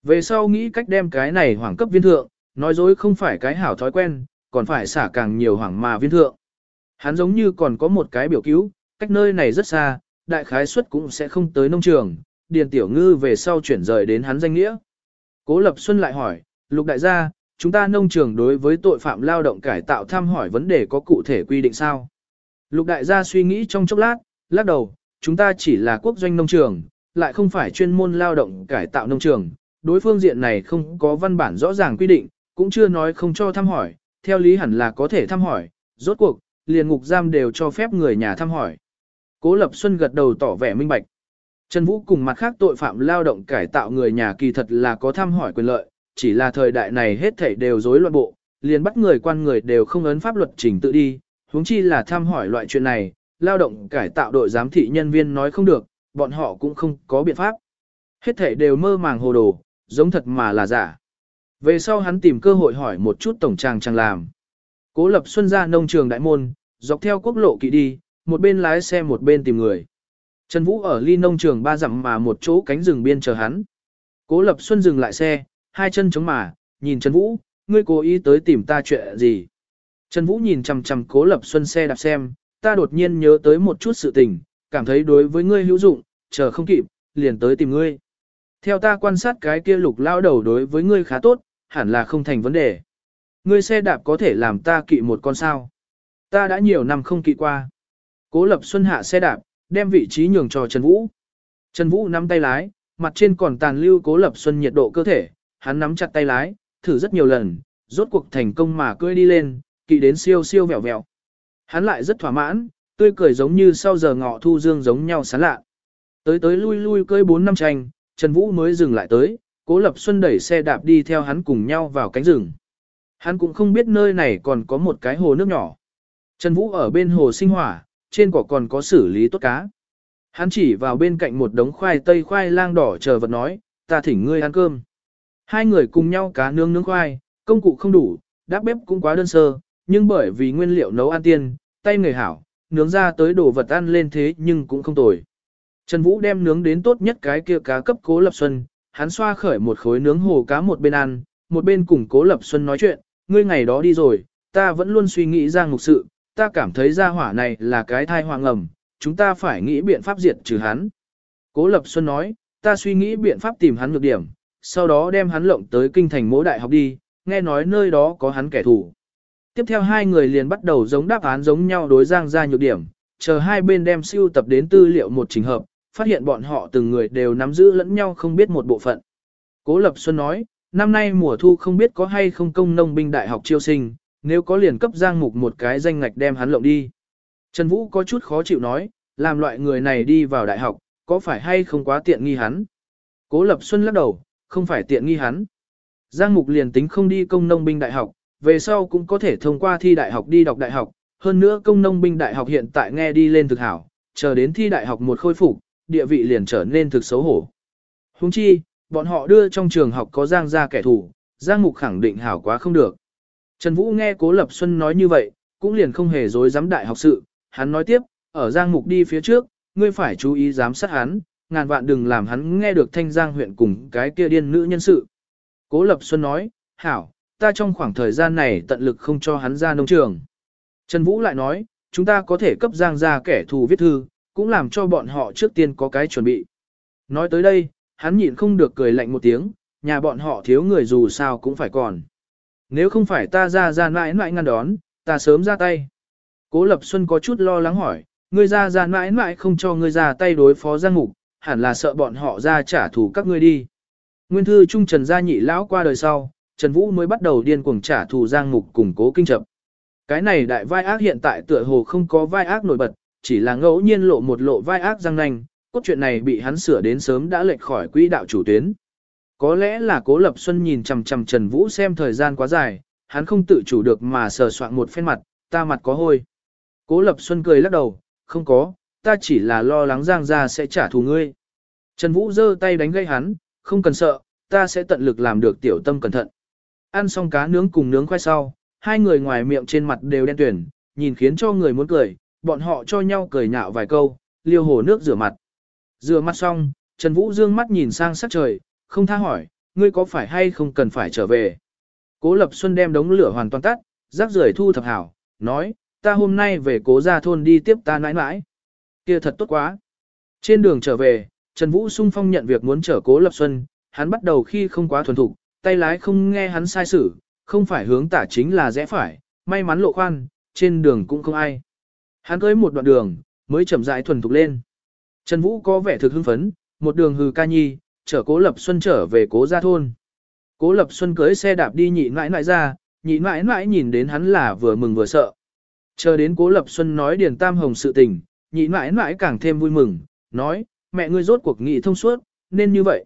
Về sau nghĩ cách đem cái này hoàng cấp viên thượng, nói dối không phải cái hảo thói quen, còn phải xả càng nhiều hoàng mà viên thượng. Hắn giống như còn có một cái biểu cứu, cách nơi này rất xa, đại khái suất cũng sẽ không tới nông trường, Điền Tiểu Ngư về sau chuyển rời đến hắn danh nghĩa. Cố Lập Xuân lại hỏi, Lục Đại gia, chúng ta nông trường đối với tội phạm lao động cải tạo thăm hỏi vấn đề có cụ thể quy định sao? Lục Đại gia suy nghĩ trong chốc lát, lắc đầu, chúng ta chỉ là quốc doanh nông trường, lại không phải chuyên môn lao động cải tạo nông trường, đối phương diện này không có văn bản rõ ràng quy định, cũng chưa nói không cho thăm hỏi, theo lý hẳn là có thể thăm hỏi, rốt cuộc, liền ngục giam đều cho phép người nhà thăm hỏi. Cố Lập Xuân gật đầu tỏ vẻ minh bạch. Trần Vũ cùng mặt khác tội phạm lao động cải tạo người nhà kỳ thật là có thăm hỏi quyền lợi, chỉ là thời đại này hết thảy đều rối loạn bộ, liền bắt người quan người đều không ấn pháp luật trình tự đi, huống chi là thăm hỏi loại chuyện này, lao động cải tạo đội giám thị nhân viên nói không được, bọn họ cũng không có biện pháp. Hết thảy đều mơ màng hồ đồ, giống thật mà là giả. Về sau hắn tìm cơ hội hỏi một chút tổng tràng chẳng làm. Cố lập xuân ra nông trường đại môn, dọc theo quốc lộ kỵ đi, một bên lái xe một bên tìm người. Trần Vũ ở ly nông trường ba dặm mà một chỗ cánh rừng biên chờ hắn. Cố Lập Xuân dừng lại xe, hai chân chống mà, nhìn Trần Vũ, ngươi cố ý tới tìm ta chuyện gì. Trần Vũ nhìn chằm chằm Cố Lập Xuân xe đạp xem, ta đột nhiên nhớ tới một chút sự tình, cảm thấy đối với ngươi hữu dụng, chờ không kịp, liền tới tìm ngươi. Theo ta quan sát cái kia lục lao đầu đối với ngươi khá tốt, hẳn là không thành vấn đề. Ngươi xe đạp có thể làm ta kỵ một con sao. Ta đã nhiều năm không kỵ qua. Cố Lập Xuân hạ xe đạp, đem vị trí nhường cho Trần Vũ. Trần Vũ nắm tay lái, mặt trên còn tàn lưu cố lập xuân nhiệt độ cơ thể, hắn nắm chặt tay lái, thử rất nhiều lần, rốt cuộc thành công mà cưỡi đi lên, kỵ đến siêu siêu vẹo vẹo. Hắn lại rất thỏa mãn, tươi cười giống như sau giờ ngọ thu dương giống nhau sán lạ. Tới tới lui lui cưỡi bốn năm tranh, Trần Vũ mới dừng lại tới, Cố Lập Xuân đẩy xe đạp đi theo hắn cùng nhau vào cánh rừng. Hắn cũng không biết nơi này còn có một cái hồ nước nhỏ. Trần Vũ ở bên hồ sinh hỏa, trên cỏ còn có xử lý tốt cá. Hắn chỉ vào bên cạnh một đống khoai tây khoai lang đỏ chờ vật nói, ta thỉnh ngươi ăn cơm. Hai người cùng nhau cá nướng nướng khoai, công cụ không đủ, đáp bếp cũng quá đơn sơ, nhưng bởi vì nguyên liệu nấu ăn tiên, tay người hảo, nướng ra tới đồ vật ăn lên thế nhưng cũng không tồi. Trần Vũ đem nướng đến tốt nhất cái kia cá cấp cố lập xuân, hắn xoa khởi một khối nướng hồ cá một bên ăn, một bên cùng cố lập xuân nói chuyện, ngươi ngày đó đi rồi, ta vẫn luôn suy nghĩ ra ngục sự, ta cảm thấy ra hỏa này là cái thai hoàng ẩm, chúng ta phải nghĩ biện pháp diệt trừ hắn. Cố Lập Xuân nói, ta suy nghĩ biện pháp tìm hắn nhược điểm, sau đó đem hắn lộng tới kinh thành mỗi đại học đi, nghe nói nơi đó có hắn kẻ thù. Tiếp theo hai người liền bắt đầu giống đáp án giống nhau đối giang ra nhược điểm, chờ hai bên đem siêu tập đến tư liệu một trình hợp, phát hiện bọn họ từng người đều nắm giữ lẫn nhau không biết một bộ phận. Cố Lập Xuân nói, năm nay mùa thu không biết có hay không công nông binh đại học chiêu sinh, nếu có liền cấp Giang Mục một cái danh ngạch đem hắn lộng đi. Trần Vũ có chút khó chịu nói, làm loại người này đi vào đại học, có phải hay không quá tiện nghi hắn? Cố Lập Xuân lắc đầu, không phải tiện nghi hắn. Giang Mục liền tính không đi công nông binh đại học, về sau cũng có thể thông qua thi đại học đi đọc đại học, hơn nữa công nông binh đại học hiện tại nghe đi lên thực hảo, chờ đến thi đại học một khôi phục, địa vị liền trở nên thực xấu hổ. Huống chi, bọn họ đưa trong trường học có Giang gia kẻ thù, Giang Mục khẳng định hảo quá không được. Trần Vũ nghe Cố Lập Xuân nói như vậy, cũng liền không hề dối dám đại học sự, hắn nói tiếp, ở Giang Mục đi phía trước, ngươi phải chú ý giám sát hắn, ngàn vạn đừng làm hắn nghe được thanh Giang huyện cùng cái kia điên nữ nhân sự. Cố Lập Xuân nói, hảo, ta trong khoảng thời gian này tận lực không cho hắn ra nông trường. Trần Vũ lại nói, chúng ta có thể cấp Giang ra kẻ thù viết thư, cũng làm cho bọn họ trước tiên có cái chuẩn bị. Nói tới đây, hắn nhịn không được cười lạnh một tiếng, nhà bọn họ thiếu người dù sao cũng phải còn. Nếu không phải ta ra ra mãi mãi ngăn đón, ta sớm ra tay. Cố Lập Xuân có chút lo lắng hỏi, ngươi ra ra mãi mãi không cho ngươi ra tay đối phó Giang Mục, hẳn là sợ bọn họ ra trả thù các ngươi đi. Nguyên thư trung Trần Gia Nhị lão qua đời sau, Trần Vũ mới bắt đầu điên cuồng trả thù Giang Mục củng cố kinh chậm. Cái này đại vai ác hiện tại tựa hồ không có vai ác nổi bật, chỉ là ngẫu nhiên lộ một lộ vai ác răng nanh, cốt truyện này bị hắn sửa đến sớm đã lệch khỏi quỹ đạo chủ tuyến. Có lẽ là Cố Lập Xuân nhìn chằm chằm Trần Vũ xem thời gian quá dài, hắn không tự chủ được mà sờ soạn một phen mặt, ta mặt có hôi. Cố Lập Xuân cười lắc đầu, không có, ta chỉ là lo lắng Giang gia sẽ trả thù ngươi. Trần Vũ giơ tay đánh gây hắn, không cần sợ, ta sẽ tận lực làm được tiểu tâm cẩn thận. Ăn xong cá nướng cùng nướng khoai sau, hai người ngoài miệng trên mặt đều đen tuyển, nhìn khiến cho người muốn cười, bọn họ cho nhau cười nhạo vài câu, liêu hồ nước rửa mặt. Rửa mặt xong, Trần Vũ dương mắt nhìn sang sắc trời, không tha hỏi, ngươi có phải hay không cần phải trở về. Cố Lập Xuân đem đống lửa hoàn toàn tắt, rác rưởi thu thập hảo, nói, ta hôm nay về cố gia thôn đi tiếp ta nãi nãi. kia thật tốt quá. Trên đường trở về, Trần Vũ sung phong nhận việc muốn chở cố Lập Xuân, hắn bắt đầu khi không quá thuần thục, tay lái không nghe hắn sai sử, không phải hướng tả chính là rẽ phải, may mắn lộ khoan, trên đường cũng không ai. Hắn cưới một đoạn đường, mới chậm rãi thuần thục lên. Trần Vũ có vẻ thực hưng phấn, một đường hừ ca nhi, chở Cố Lập Xuân trở về Cố gia thôn. Cố Lập Xuân cưới xe đạp đi nhị mãi mãi ra, nhị mãi mãi nhìn đến hắn là vừa mừng vừa sợ. Chờ đến Cố Lập Xuân nói Điền Tam Hồng sự tình, nhị mãi mãi càng thêm vui mừng, nói, mẹ ngươi rốt cuộc nghị thông suốt, nên như vậy.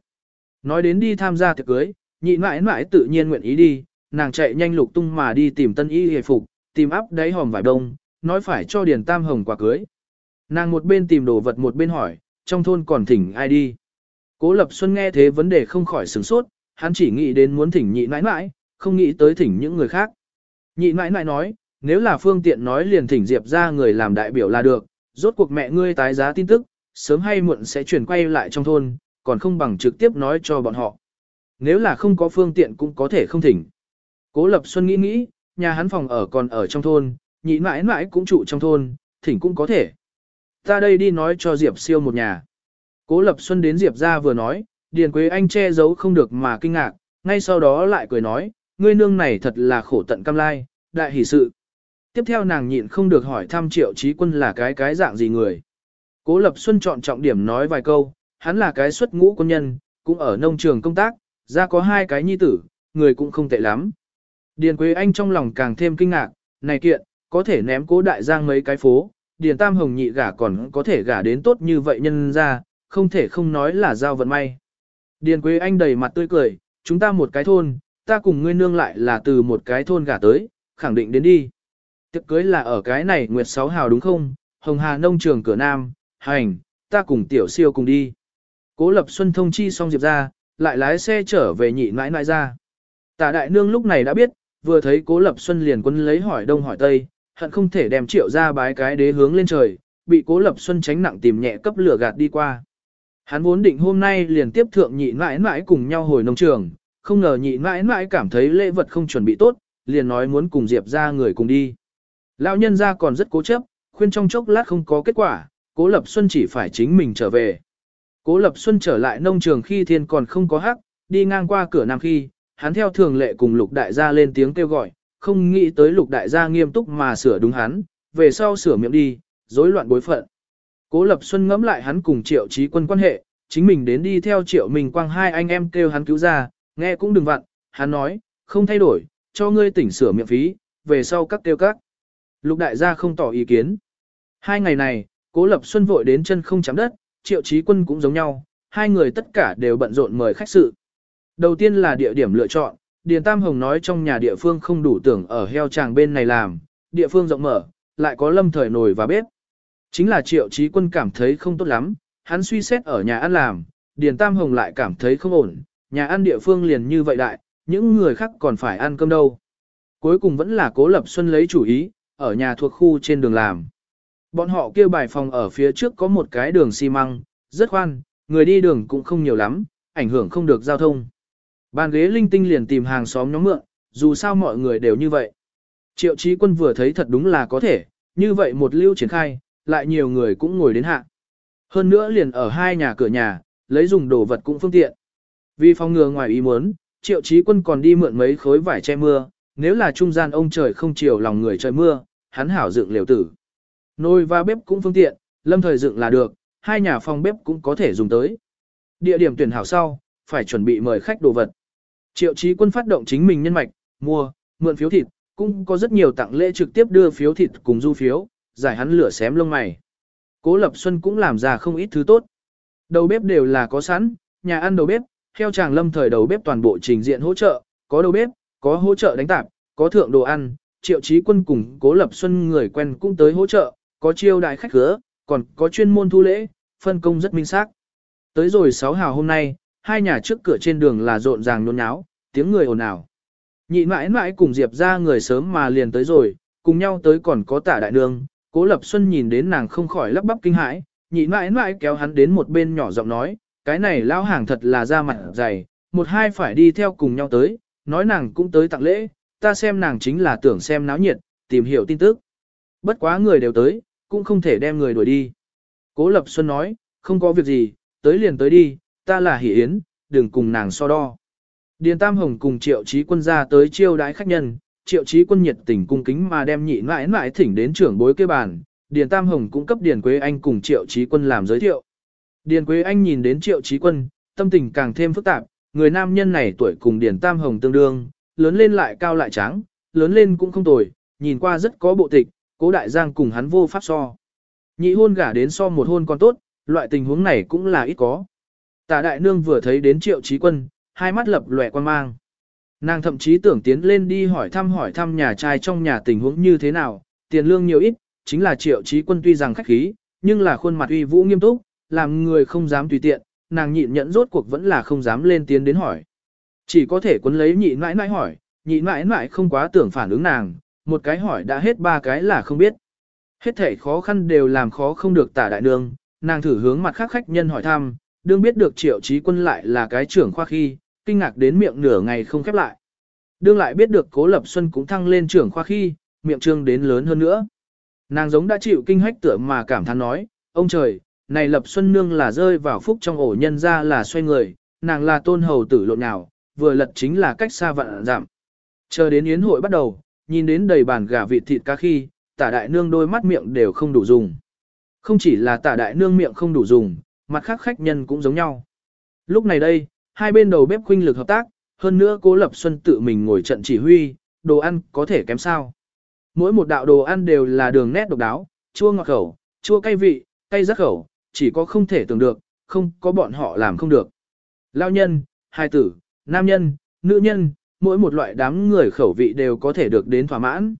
Nói đến đi tham gia tiệc cưới, nhị mãi mãi tự nhiên nguyện ý đi, nàng chạy nhanh lục tung mà đi tìm tân y hề phục, tìm áp đáy hòm vải đông, nói phải cho Điền Tam Hồng quà cưới. Nàng một bên tìm đồ vật một bên hỏi, trong thôn còn thỉnh ai đi. Cố Lập Xuân nghe thế vấn đề không khỏi sửng sốt, hắn chỉ nghĩ đến muốn thỉnh nhị mãi mãi, không nghĩ tới thỉnh những người khác. Nhị mãi mãi nói, nếu là phương tiện nói liền thỉnh Diệp ra người làm đại biểu là được, rốt cuộc mẹ ngươi tái giá tin tức, sớm hay muộn sẽ chuyển quay lại trong thôn, còn không bằng trực tiếp nói cho bọn họ. Nếu là không có phương tiện cũng có thể không thỉnh. Cố Lập Xuân nghĩ nghĩ, nhà hắn phòng ở còn ở trong thôn, nhị mãi mãi cũng trụ trong thôn, thỉnh cũng có thể. Ta đây đi nói cho Diệp siêu một nhà. Cố Lập Xuân đến Diệp ra vừa nói, Điền Quế Anh che giấu không được mà kinh ngạc, ngay sau đó lại cười nói, ngươi nương này thật là khổ tận cam lai, đại hỷ sự. Tiếp theo nàng nhịn không được hỏi thăm triệu trí quân là cái cái dạng gì người. Cố Lập Xuân chọn trọng điểm nói vài câu, hắn là cái xuất ngũ quân nhân, cũng ở nông trường công tác, ra có hai cái nhi tử, người cũng không tệ lắm. Điền Quế Anh trong lòng càng thêm kinh ngạc, này kiện, có thể ném cố đại giang mấy cái phố, Điền Tam Hồng nhị gả còn có thể gả đến tốt như vậy nhân ra, không thể không nói là giao vận may. Điền Quế Anh đầy mặt tươi cười, chúng ta một cái thôn, ta cùng ngươi nương lại là từ một cái thôn gả tới, khẳng định đến đi. Tiệc cưới là ở cái này Nguyệt Sáu Hào đúng không? Hồng Hà Nông Trường cửa Nam, hành, ta cùng tiểu siêu cùng đi. Cố Lập Xuân thông chi xong Diệp ra, lại lái xe trở về nhị mãi mãi ra. Tả đại nương lúc này đã biết, vừa thấy Cố Lập Xuân liền quân lấy hỏi đông hỏi tây, hận không thể đem triệu ra bái cái đế hướng lên trời, bị Cố Lập Xuân tránh nặng tìm nhẹ cấp lửa gạt đi qua. Hắn vốn định hôm nay liền tiếp thượng nhị mãi mãi cùng nhau hồi nông trường, không ngờ nhị mãi mãi cảm thấy lễ vật không chuẩn bị tốt, liền nói muốn cùng Diệp ra người cùng đi. Lão nhân ra còn rất cố chấp, khuyên trong chốc lát không có kết quả, Cố Lập Xuân chỉ phải chính mình trở về. Cố Lập Xuân trở lại nông trường khi thiên còn không có hắc, đi ngang qua cửa nam khi, hắn theo thường lệ cùng lục đại gia lên tiếng kêu gọi, không nghĩ tới lục đại gia nghiêm túc mà sửa đúng hắn, về sau sửa miệng đi, rối loạn bối phận. Cố Lập Xuân ngẫm lại hắn cùng triệu trí quân quan hệ, chính mình đến đi theo triệu minh quang hai anh em kêu hắn cứu ra, nghe cũng đừng vặn, hắn nói, không thay đổi, cho ngươi tỉnh sửa miệng phí, về sau các kêu các. Lục đại gia không tỏ ý kiến. Hai ngày này, Cố Lập Xuân vội đến chân không chạm đất, Triệu Chí Quân cũng giống nhau, hai người tất cả đều bận rộn mời khách sự. Đầu tiên là địa điểm lựa chọn, Điền Tam Hồng nói trong nhà địa phương không đủ tưởng ở heo tràng bên này làm, địa phương rộng mở, lại có lâm thời nồi và bếp. Chính là Triệu Chí Quân cảm thấy không tốt lắm, hắn suy xét ở nhà ăn làm, Điền Tam Hồng lại cảm thấy không ổn, nhà ăn địa phương liền như vậy đại, những người khác còn phải ăn cơm đâu. Cuối cùng vẫn là Cố Lập Xuân lấy chủ ý, ở nhà thuộc khu trên đường làm. Bọn họ kêu bài phòng ở phía trước có một cái đường xi măng, rất khoan, người đi đường cũng không nhiều lắm, ảnh hưởng không được giao thông. Bàn ghế linh tinh liền tìm hàng xóm nhóm mượn, dù sao mọi người đều như vậy. Triệu trí quân vừa thấy thật đúng là có thể, như vậy một lưu triển khai, lại nhiều người cũng ngồi đến hạ. Hơn nữa liền ở hai nhà cửa nhà, lấy dùng đồ vật cũng phương tiện. Vì phòng ngừa ngoài ý muốn, triệu trí quân còn đi mượn mấy khối vải che mưa, nếu là trung gian ông trời không chiều lòng người trời mưa, hắn hảo dựng liều tử. Nồi và bếp cũng phương tiện, lâm thời dựng là được, hai nhà phòng bếp cũng có thể dùng tới. Địa điểm tuyển hảo sau, phải chuẩn bị mời khách đồ vật. Triệu Chí quân phát động chính mình nhân mạch, mua, mượn phiếu thịt, cũng có rất nhiều tặng lễ trực tiếp đưa phiếu thịt cùng du phiếu, giải hắn lửa xém lông mày. Cố Lập Xuân cũng làm ra không ít thứ tốt. Đầu bếp đều là có sẵn, nhà ăn đầu bếp, theo chàng lâm thời đầu bếp toàn bộ trình diện hỗ trợ, có đầu bếp, có hỗ trợ đánh tạp, có thượng đồ ăn, triệu Chí quân cùng Cố Lập Xuân người quen cũng tới hỗ trợ, có chiêu đại khách khứa, còn có chuyên môn thu lễ, phân công rất minh xác. Tới rồi 6 hào hôm nay, hai nhà trước cửa trên đường là rộn ràng nôn nháo, tiếng người ồn ào. Nhị mãi mãi cùng Diệp ra người sớm mà liền tới rồi, cùng nhau tới còn có tả đại nương, cố lập xuân nhìn đến nàng không khỏi lắp bắp kinh hãi, nhị mãi mãi kéo hắn đến một bên nhỏ giọng nói, cái này lao hàng thật là da mặt dày, một hai phải đi theo cùng nhau tới, nói nàng cũng tới tặng lễ, ta xem nàng chính là tưởng xem náo nhiệt, tìm hiểu tin tức. Bất quá người đều tới, cũng không thể đem người đuổi đi. Cố Lập Xuân nói, không có việc gì, tới liền tới đi, ta là Hỷ Yến, đừng cùng nàng so đo. Điền Tam Hồng cùng Triệu Chí Quân ra tới chiêu đãi khách nhân, Triệu Chí Quân nhiệt tình cung kính mà đem nhị mãi mãi thỉnh đến trưởng bối kê bàn, Điền Tam Hồng cũng cấp Điền Quế Anh cùng Triệu Chí Quân làm giới thiệu. Điền Quế Anh nhìn đến Triệu Chí Quân, tâm tình càng thêm phức tạp, người nam nhân này tuổi cùng Điền Tam Hồng tương đương, lớn lên lại cao lại trắng, lớn lên cũng không tồi, nhìn qua rất có bộ tịch, cố đại giang cùng hắn vô pháp so. Nhị hôn gả đến so một hôn còn tốt, loại tình huống này cũng là ít có. Tả đại nương vừa thấy đến triệu trí quân, hai mắt lập lòe quan mang. Nàng thậm chí tưởng tiến lên đi hỏi thăm hỏi thăm nhà trai trong nhà tình huống như thế nào, tiền lương nhiều ít, chính là triệu trí quân tuy rằng khách khí, nhưng là khuôn mặt uy vũ nghiêm túc, làm người không dám tùy tiện, nàng nhịn nhẫn rốt cuộc vẫn là không dám lên tiến đến hỏi. Chỉ có thể quấn lấy nhị mãi mãi hỏi, nhị mãi mãi không quá tưởng phản ứng nàng, một cái hỏi đã hết ba cái là không biết. Hết thể khó khăn đều làm khó không được tả đại nương, nàng thử hướng mặt khác khách nhân hỏi thăm, đương biết được triệu trí quân lại là cái trưởng khoa khi, kinh ngạc đến miệng nửa ngày không khép lại. Đương lại biết được cố lập xuân cũng thăng lên trưởng khoa khi, miệng trương đến lớn hơn nữa. Nàng giống đã chịu kinh hách tựa mà cảm thán nói, ông trời, này lập xuân nương là rơi vào phúc trong ổ nhân ra là xoay người, nàng là tôn hầu tử lộn nào, vừa lật chính là cách xa vạn giảm. Chờ đến yến hội bắt đầu, nhìn đến đầy bàn gà vịt thịt cá khi, tả đại nương đôi mắt miệng đều không đủ dùng. Không chỉ là tả đại nương miệng không đủ dùng, mặt khác khách nhân cũng giống nhau. Lúc này đây, hai bên đầu bếp khuynh lực hợp tác, hơn nữa cố lập xuân tự mình ngồi trận chỉ huy, đồ ăn có thể kém sao. Mỗi một đạo đồ ăn đều là đường nét độc đáo, chua ngọt khẩu, chua cay vị, cay rất khẩu, chỉ có không thể tưởng được, không có bọn họ làm không được. Lao nhân, hai tử, nam nhân, nữ nhân, mỗi một loại đám người khẩu vị đều có thể được đến thỏa mãn.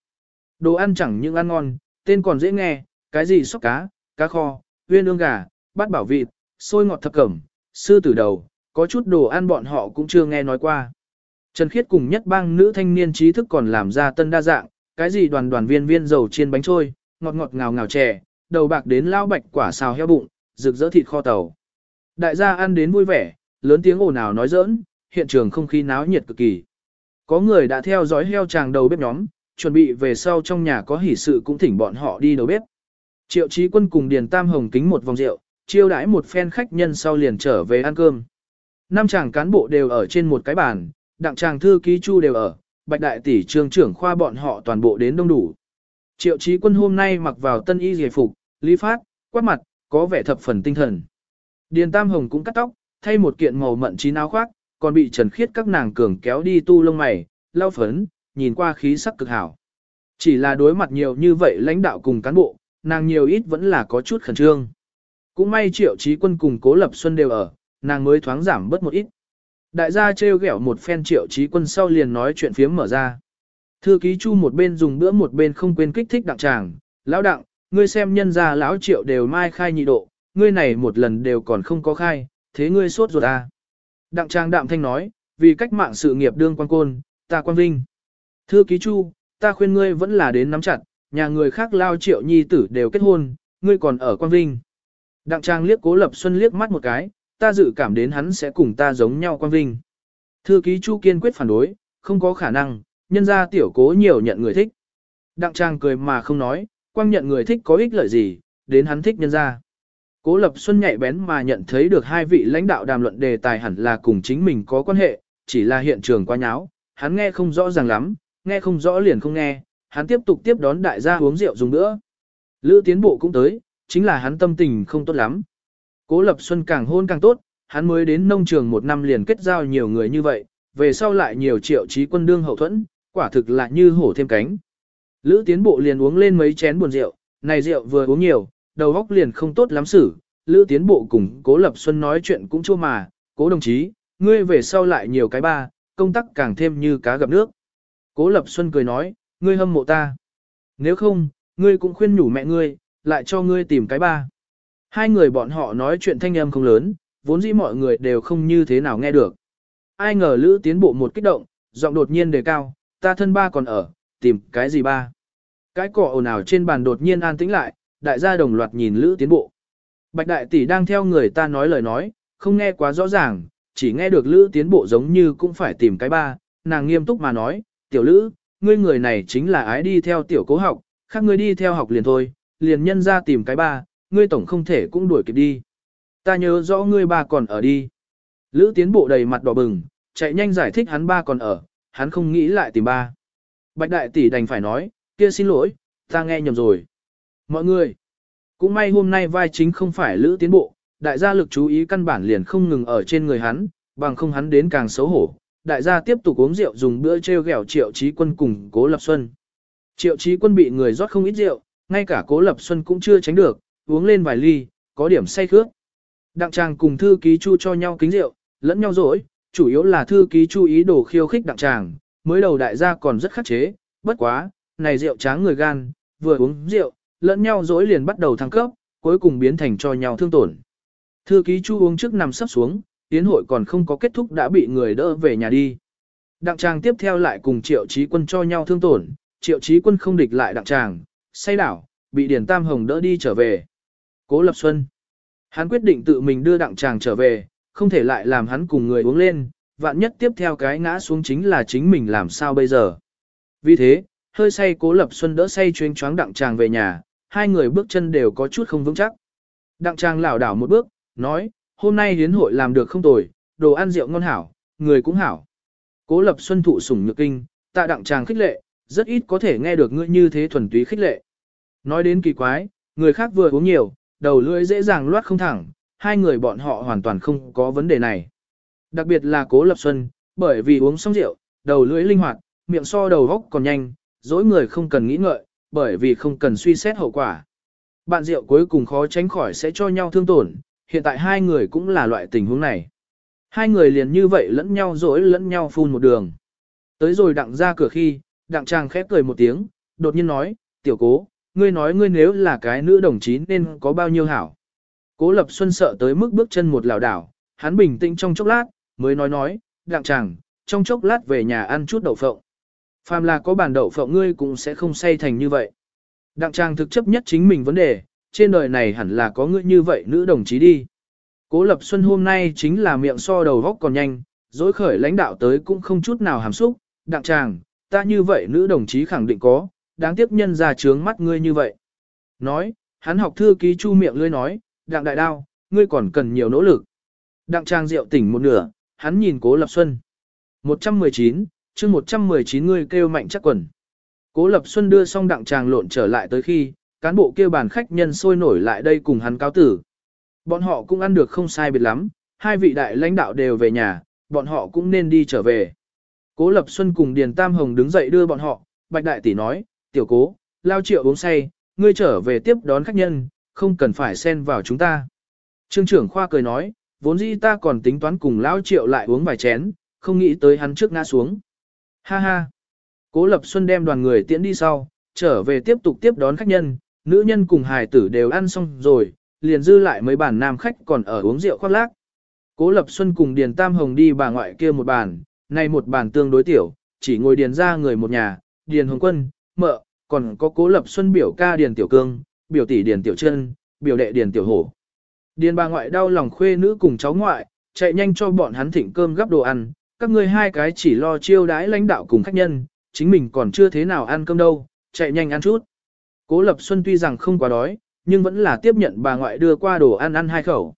Đồ ăn chẳng những ăn ngon, tên còn dễ nghe, cái gì sóc cá, cá kho, huyên ương gà, bát bảo vịt, xôi ngọt thập cẩm, sư tử đầu, có chút đồ ăn bọn họ cũng chưa nghe nói qua. Trần Khiết cùng nhất bang nữ thanh niên trí thức còn làm ra tân đa dạng, cái gì đoàn đoàn viên viên dầu chiên bánh trôi, ngọt ngọt ngào ngào chè, đầu bạc đến lao bạch quả xào heo bụng, rực rỡ thịt kho tàu. Đại gia ăn đến vui vẻ, lớn tiếng ồn ào nói giỡn, hiện trường không khí náo nhiệt cực kỳ. Có người đã theo dõi heo chàng đầu bếp nhóm, chuẩn bị về sau trong nhà có hỷ sự cũng thỉnh bọn họ đi đầu bếp. Triệu Chí Quân cùng Điền Tam Hồng kính một vòng rượu, chiêu đãi một phen khách nhân sau liền trở về ăn cơm. Năm chàng cán bộ đều ở trên một cái bàn, đặng chàng thư ký chu đều ở, bạch đại tỷ trường trưởng khoa bọn họ toàn bộ đến đông đủ. Triệu Chí Quân hôm nay mặc vào tân y giải phục, lý phát, quát mặt, có vẻ thập phần tinh thần. Điền Tam Hồng cũng cắt tóc, thay một kiện màu mận chín áo khoác, còn bị Trần Khiết các nàng cường kéo đi tu lông mày, lau phấn, nhìn qua khí sắc cực hảo. Chỉ là đối mặt nhiều như vậy lãnh đạo cùng cán bộ, nàng nhiều ít vẫn là có chút khẩn trương. Cũng may triệu trí quân cùng cố lập xuân đều ở, nàng mới thoáng giảm bớt một ít. Đại gia trêu ghẹo một phen triệu trí quân sau liền nói chuyện phiếm mở ra. Thư ký chu một bên dùng bữa một bên không quên kích thích đặng tràng, lão đặng, ngươi xem nhân gia lão triệu đều mai khai nhị độ, ngươi này một lần đều còn không có khai, thế ngươi sốt ruột à. Đặng tràng đạm thanh nói, vì cách mạng sự nghiệp đương quan côn, ta quan vinh. Thư ký chu, ta khuyên ngươi vẫn là đến nắm chặt, nhà người khác lao triệu nhi tử đều kết hôn, ngươi còn ở quan vinh. Đặng trang liếc cố lập xuân liếc mắt một cái, ta dự cảm đến hắn sẽ cùng ta giống nhau quan vinh. Thư ký chu kiên quyết phản đối, không có khả năng, nhân ra tiểu cố nhiều nhận người thích. Đặng trang cười mà không nói, quang nhận người thích có ích lợi gì, đến hắn thích nhân ra. Cố Lập Xuân nhạy bén mà nhận thấy được hai vị lãnh đạo đàm luận đề tài hẳn là cùng chính mình có quan hệ, chỉ là hiện trường quá nháo, hắn nghe không rõ ràng lắm, nghe không rõ liền không nghe, hắn tiếp tục tiếp đón đại gia uống rượu dùng nữa. Lữ tiến bộ cũng tới, chính là hắn tâm tình không tốt lắm. Cố Lập Xuân càng hôn càng tốt, hắn mới đến nông trường một năm liền kết giao nhiều người như vậy, về sau lại nhiều triệu trí quân đương hậu thuẫn, quả thực là như hổ thêm cánh. Lữ tiến bộ liền uống lên mấy chén buồn rượu, này rượu vừa uống nhiều, đầu óc liền không tốt lắm xử. Lữ tiến bộ cùng Cố Lập Xuân nói chuyện cũng chua mà, Cố đồng chí, ngươi về sau lại nhiều cái ba, công tác càng thêm như cá gặp nước. Cố Lập Xuân cười nói, ngươi hâm mộ ta. Nếu không, ngươi cũng khuyên nhủ mẹ ngươi, lại cho ngươi tìm cái ba. Hai người bọn họ nói chuyện thanh âm không lớn, vốn dĩ mọi người đều không như thế nào nghe được. Ai ngờ Lữ tiến bộ một kích động, giọng đột nhiên đề cao, ta thân ba còn ở, tìm cái gì ba. Cái cỏ ồn ào trên bàn đột nhiên an tĩnh lại, đại gia đồng loạt nhìn Lữ tiến bộ. Bạch đại tỷ đang theo người ta nói lời nói, không nghe quá rõ ràng, chỉ nghe được Lữ tiến bộ giống như cũng phải tìm cái ba, nàng nghiêm túc mà nói, tiểu Lữ, ngươi người này chính là ái đi theo tiểu cố học, khác ngươi đi theo học liền thôi, liền nhân ra tìm cái ba, ngươi tổng không thể cũng đuổi kịp đi. Ta nhớ rõ ngươi ba còn ở đi. Lữ tiến bộ đầy mặt đỏ bừng, chạy nhanh giải thích hắn ba còn ở, hắn không nghĩ lại tìm ba. Bạch đại tỷ đành phải nói, kia xin lỗi, ta nghe nhầm rồi. Mọi người, cũng may hôm nay vai chính không phải lữ tiến bộ, đại gia lực chú ý căn bản liền không ngừng ở trên người hắn, bằng không hắn đến càng xấu hổ. Đại gia tiếp tục uống rượu dùng bữa treo gẹo triệu trí quân cùng cố lập xuân. Triệu trí quân bị người rót không ít rượu, ngay cả cố lập xuân cũng chưa tránh được, uống lên vài ly, có điểm say khước. Đặng tràng cùng thư ký chu cho nhau kính rượu, lẫn nhau dỗi, chủ yếu là thư ký chu ý đồ khiêu khích đặng tràng, mới đầu đại gia còn rất khắc chế, bất quá, này rượu tráng người gan, vừa uống rượu, lẫn nhau dỗi liền bắt đầu thăng cấp, cuối cùng biến thành cho nhau thương tổn. Thư ký chu uống trước nằm sắp xuống, tiến hội còn không có kết thúc đã bị người đỡ về nhà đi. Đặng tràng tiếp theo lại cùng triệu trí quân cho nhau thương tổn, triệu trí quân không địch lại đặng tràng, say đảo, bị Điền Tam Hồng đỡ đi trở về. Cố Lập Xuân. Hắn quyết định tự mình đưa đặng tràng trở về, không thể lại làm hắn cùng người uống lên, vạn nhất tiếp theo cái ngã xuống chính là chính mình làm sao bây giờ. Vì thế, hơi say Cố Lập Xuân đỡ say chuyên choáng đặng tràng về nhà, hai người bước chân đều có chút không vững chắc. Đặng tràng lảo đảo một bước, nói, hôm nay hiến hội làm được không tồi, đồ ăn rượu ngon hảo, người cũng hảo. Cố Lập Xuân thụ sủng nhược kinh, tạ đặng tràng khích lệ, rất ít có thể nghe được ngươi như thế thuần túy khích lệ. Nói đến kỳ quái, người khác vừa uống nhiều, đầu lưỡi dễ dàng loát không thẳng, hai người bọn họ hoàn toàn không có vấn đề này. Đặc biệt là Cố Lập Xuân, bởi vì uống xong rượu, đầu lưỡi linh hoạt, miệng so đầu góc còn nhanh, dối người không cần nghĩ ngợi, bởi vì không cần suy xét hậu quả. Bạn rượu cuối cùng khó tránh khỏi sẽ cho nhau thương tổn, hiện tại hai người cũng là loại tình huống này. Hai người liền như vậy lẫn nhau dối lẫn nhau phun một đường. Tới rồi đặng ra cửa khi, đặng trang khép cười một tiếng, đột nhiên nói, tiểu cố, ngươi nói ngươi nếu là cái nữ đồng chí nên có bao nhiêu hảo. Cố Lập Xuân sợ tới mức bước chân một lảo đảo, hắn bình tĩnh trong chốc lát, mới nói nói, đặng chàng, trong chốc lát về nhà ăn chút đậu phộng. Phàm là có bàn đậu phộng ngươi cũng sẽ không say thành như vậy. Đặng chàng thực chấp nhất chính mình vấn đề, trên đời này hẳn là có ngươi như vậy nữ đồng chí đi. Cố Lập Xuân hôm nay chính là miệng so đầu góc còn nhanh, dối khởi lãnh đạo tới cũng không chút nào hàm xúc, đặng chàng, ta như vậy nữ đồng chí khẳng định có, đáng tiếc nhân ra trướng mắt ngươi như vậy. Nói, hắn học thư ký chu miệng lưỡi nói, đặng đại đao, ngươi còn cần nhiều nỗ lực. Đặng trang rượu tỉnh một nửa, hắn nhìn cố lập xuân. 119, chương 119 ngươi kêu mạnh chắc quần. Cố lập xuân đưa xong đặng tràng lộn trở lại tới khi, cán bộ kêu bàn khách nhân sôi nổi lại đây cùng hắn cáo tử. Bọn họ cũng ăn được không sai biệt lắm, hai vị đại lãnh đạo đều về nhà, bọn họ cũng nên đi trở về. Cố Lập Xuân cùng Điền Tam Hồng đứng dậy đưa bọn họ, Bạch Đại Tỷ nói, tiểu cố, lao triệu uống say, ngươi trở về tiếp đón khách nhân, không cần phải xen vào chúng ta. Trương trưởng khoa cười nói, vốn dĩ ta còn tính toán cùng lao triệu lại uống vài chén, không nghĩ tới hắn trước ngã xuống. Ha ha. Cố Lập Xuân đem đoàn người tiễn đi sau, trở về tiếp tục tiếp đón khách nhân, nữ nhân cùng hài tử đều ăn xong rồi, liền dư lại mấy bàn nam khách còn ở uống rượu khoác lác. Cố Lập Xuân cùng Điền Tam Hồng đi bà ngoại kia một bàn, nay một bàn tương đối tiểu, chỉ ngồi điền ra người một nhà, Điền Hồng Quân, mợ, còn có Cố Lập Xuân biểu ca Điền Tiểu Cương, biểu tỷ Điền Tiểu chân biểu đệ Điền Tiểu Hổ. Điền bà ngoại đau lòng khuê nữ cùng cháu ngoại, chạy nhanh cho bọn hắn thịnh cơm gắp đồ ăn, các ngươi hai cái chỉ lo chiêu đãi lãnh đạo cùng khách nhân, chính mình còn chưa thế nào ăn cơm đâu, chạy nhanh ăn chút. Cố Lập Xuân tuy rằng không quá đói, nhưng vẫn là tiếp nhận bà ngoại đưa qua đồ ăn ăn hai khẩu.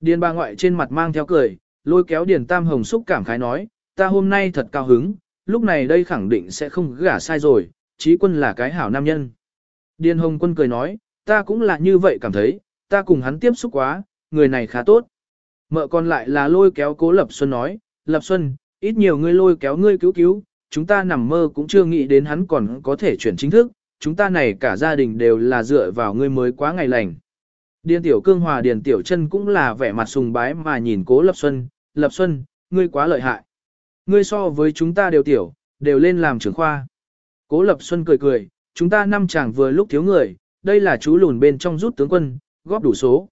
Điền bà ngoại trên mặt mang theo cười, lôi kéo Điền Tam Hồng xúc cảm khái nói, ta hôm nay thật cao hứng, lúc này đây khẳng định sẽ không gả sai rồi, trí quân là cái hảo nam nhân. Điền Hồng quân cười nói, ta cũng là như vậy cảm thấy, ta cùng hắn tiếp xúc quá, người này khá tốt. Mợ còn lại là lôi kéo cố Lập Xuân nói, Lập Xuân, ít nhiều ngươi lôi kéo ngươi cứu cứu, chúng ta nằm mơ cũng chưa nghĩ đến hắn còn có thể chuyển chính thức, chúng ta này cả gia đình đều là dựa vào ngươi mới quá ngày lành. Điền tiểu cương hòa điền tiểu chân cũng là vẻ mặt sùng bái mà nhìn cố Lập Xuân, Lập Xuân, ngươi quá lợi hại. Ngươi so với chúng ta đều tiểu, đều lên làm trưởng khoa. Cố Lập Xuân cười cười, chúng ta năm chàng vừa lúc thiếu người, đây là chú lùn bên trong rút tướng quân, góp đủ số.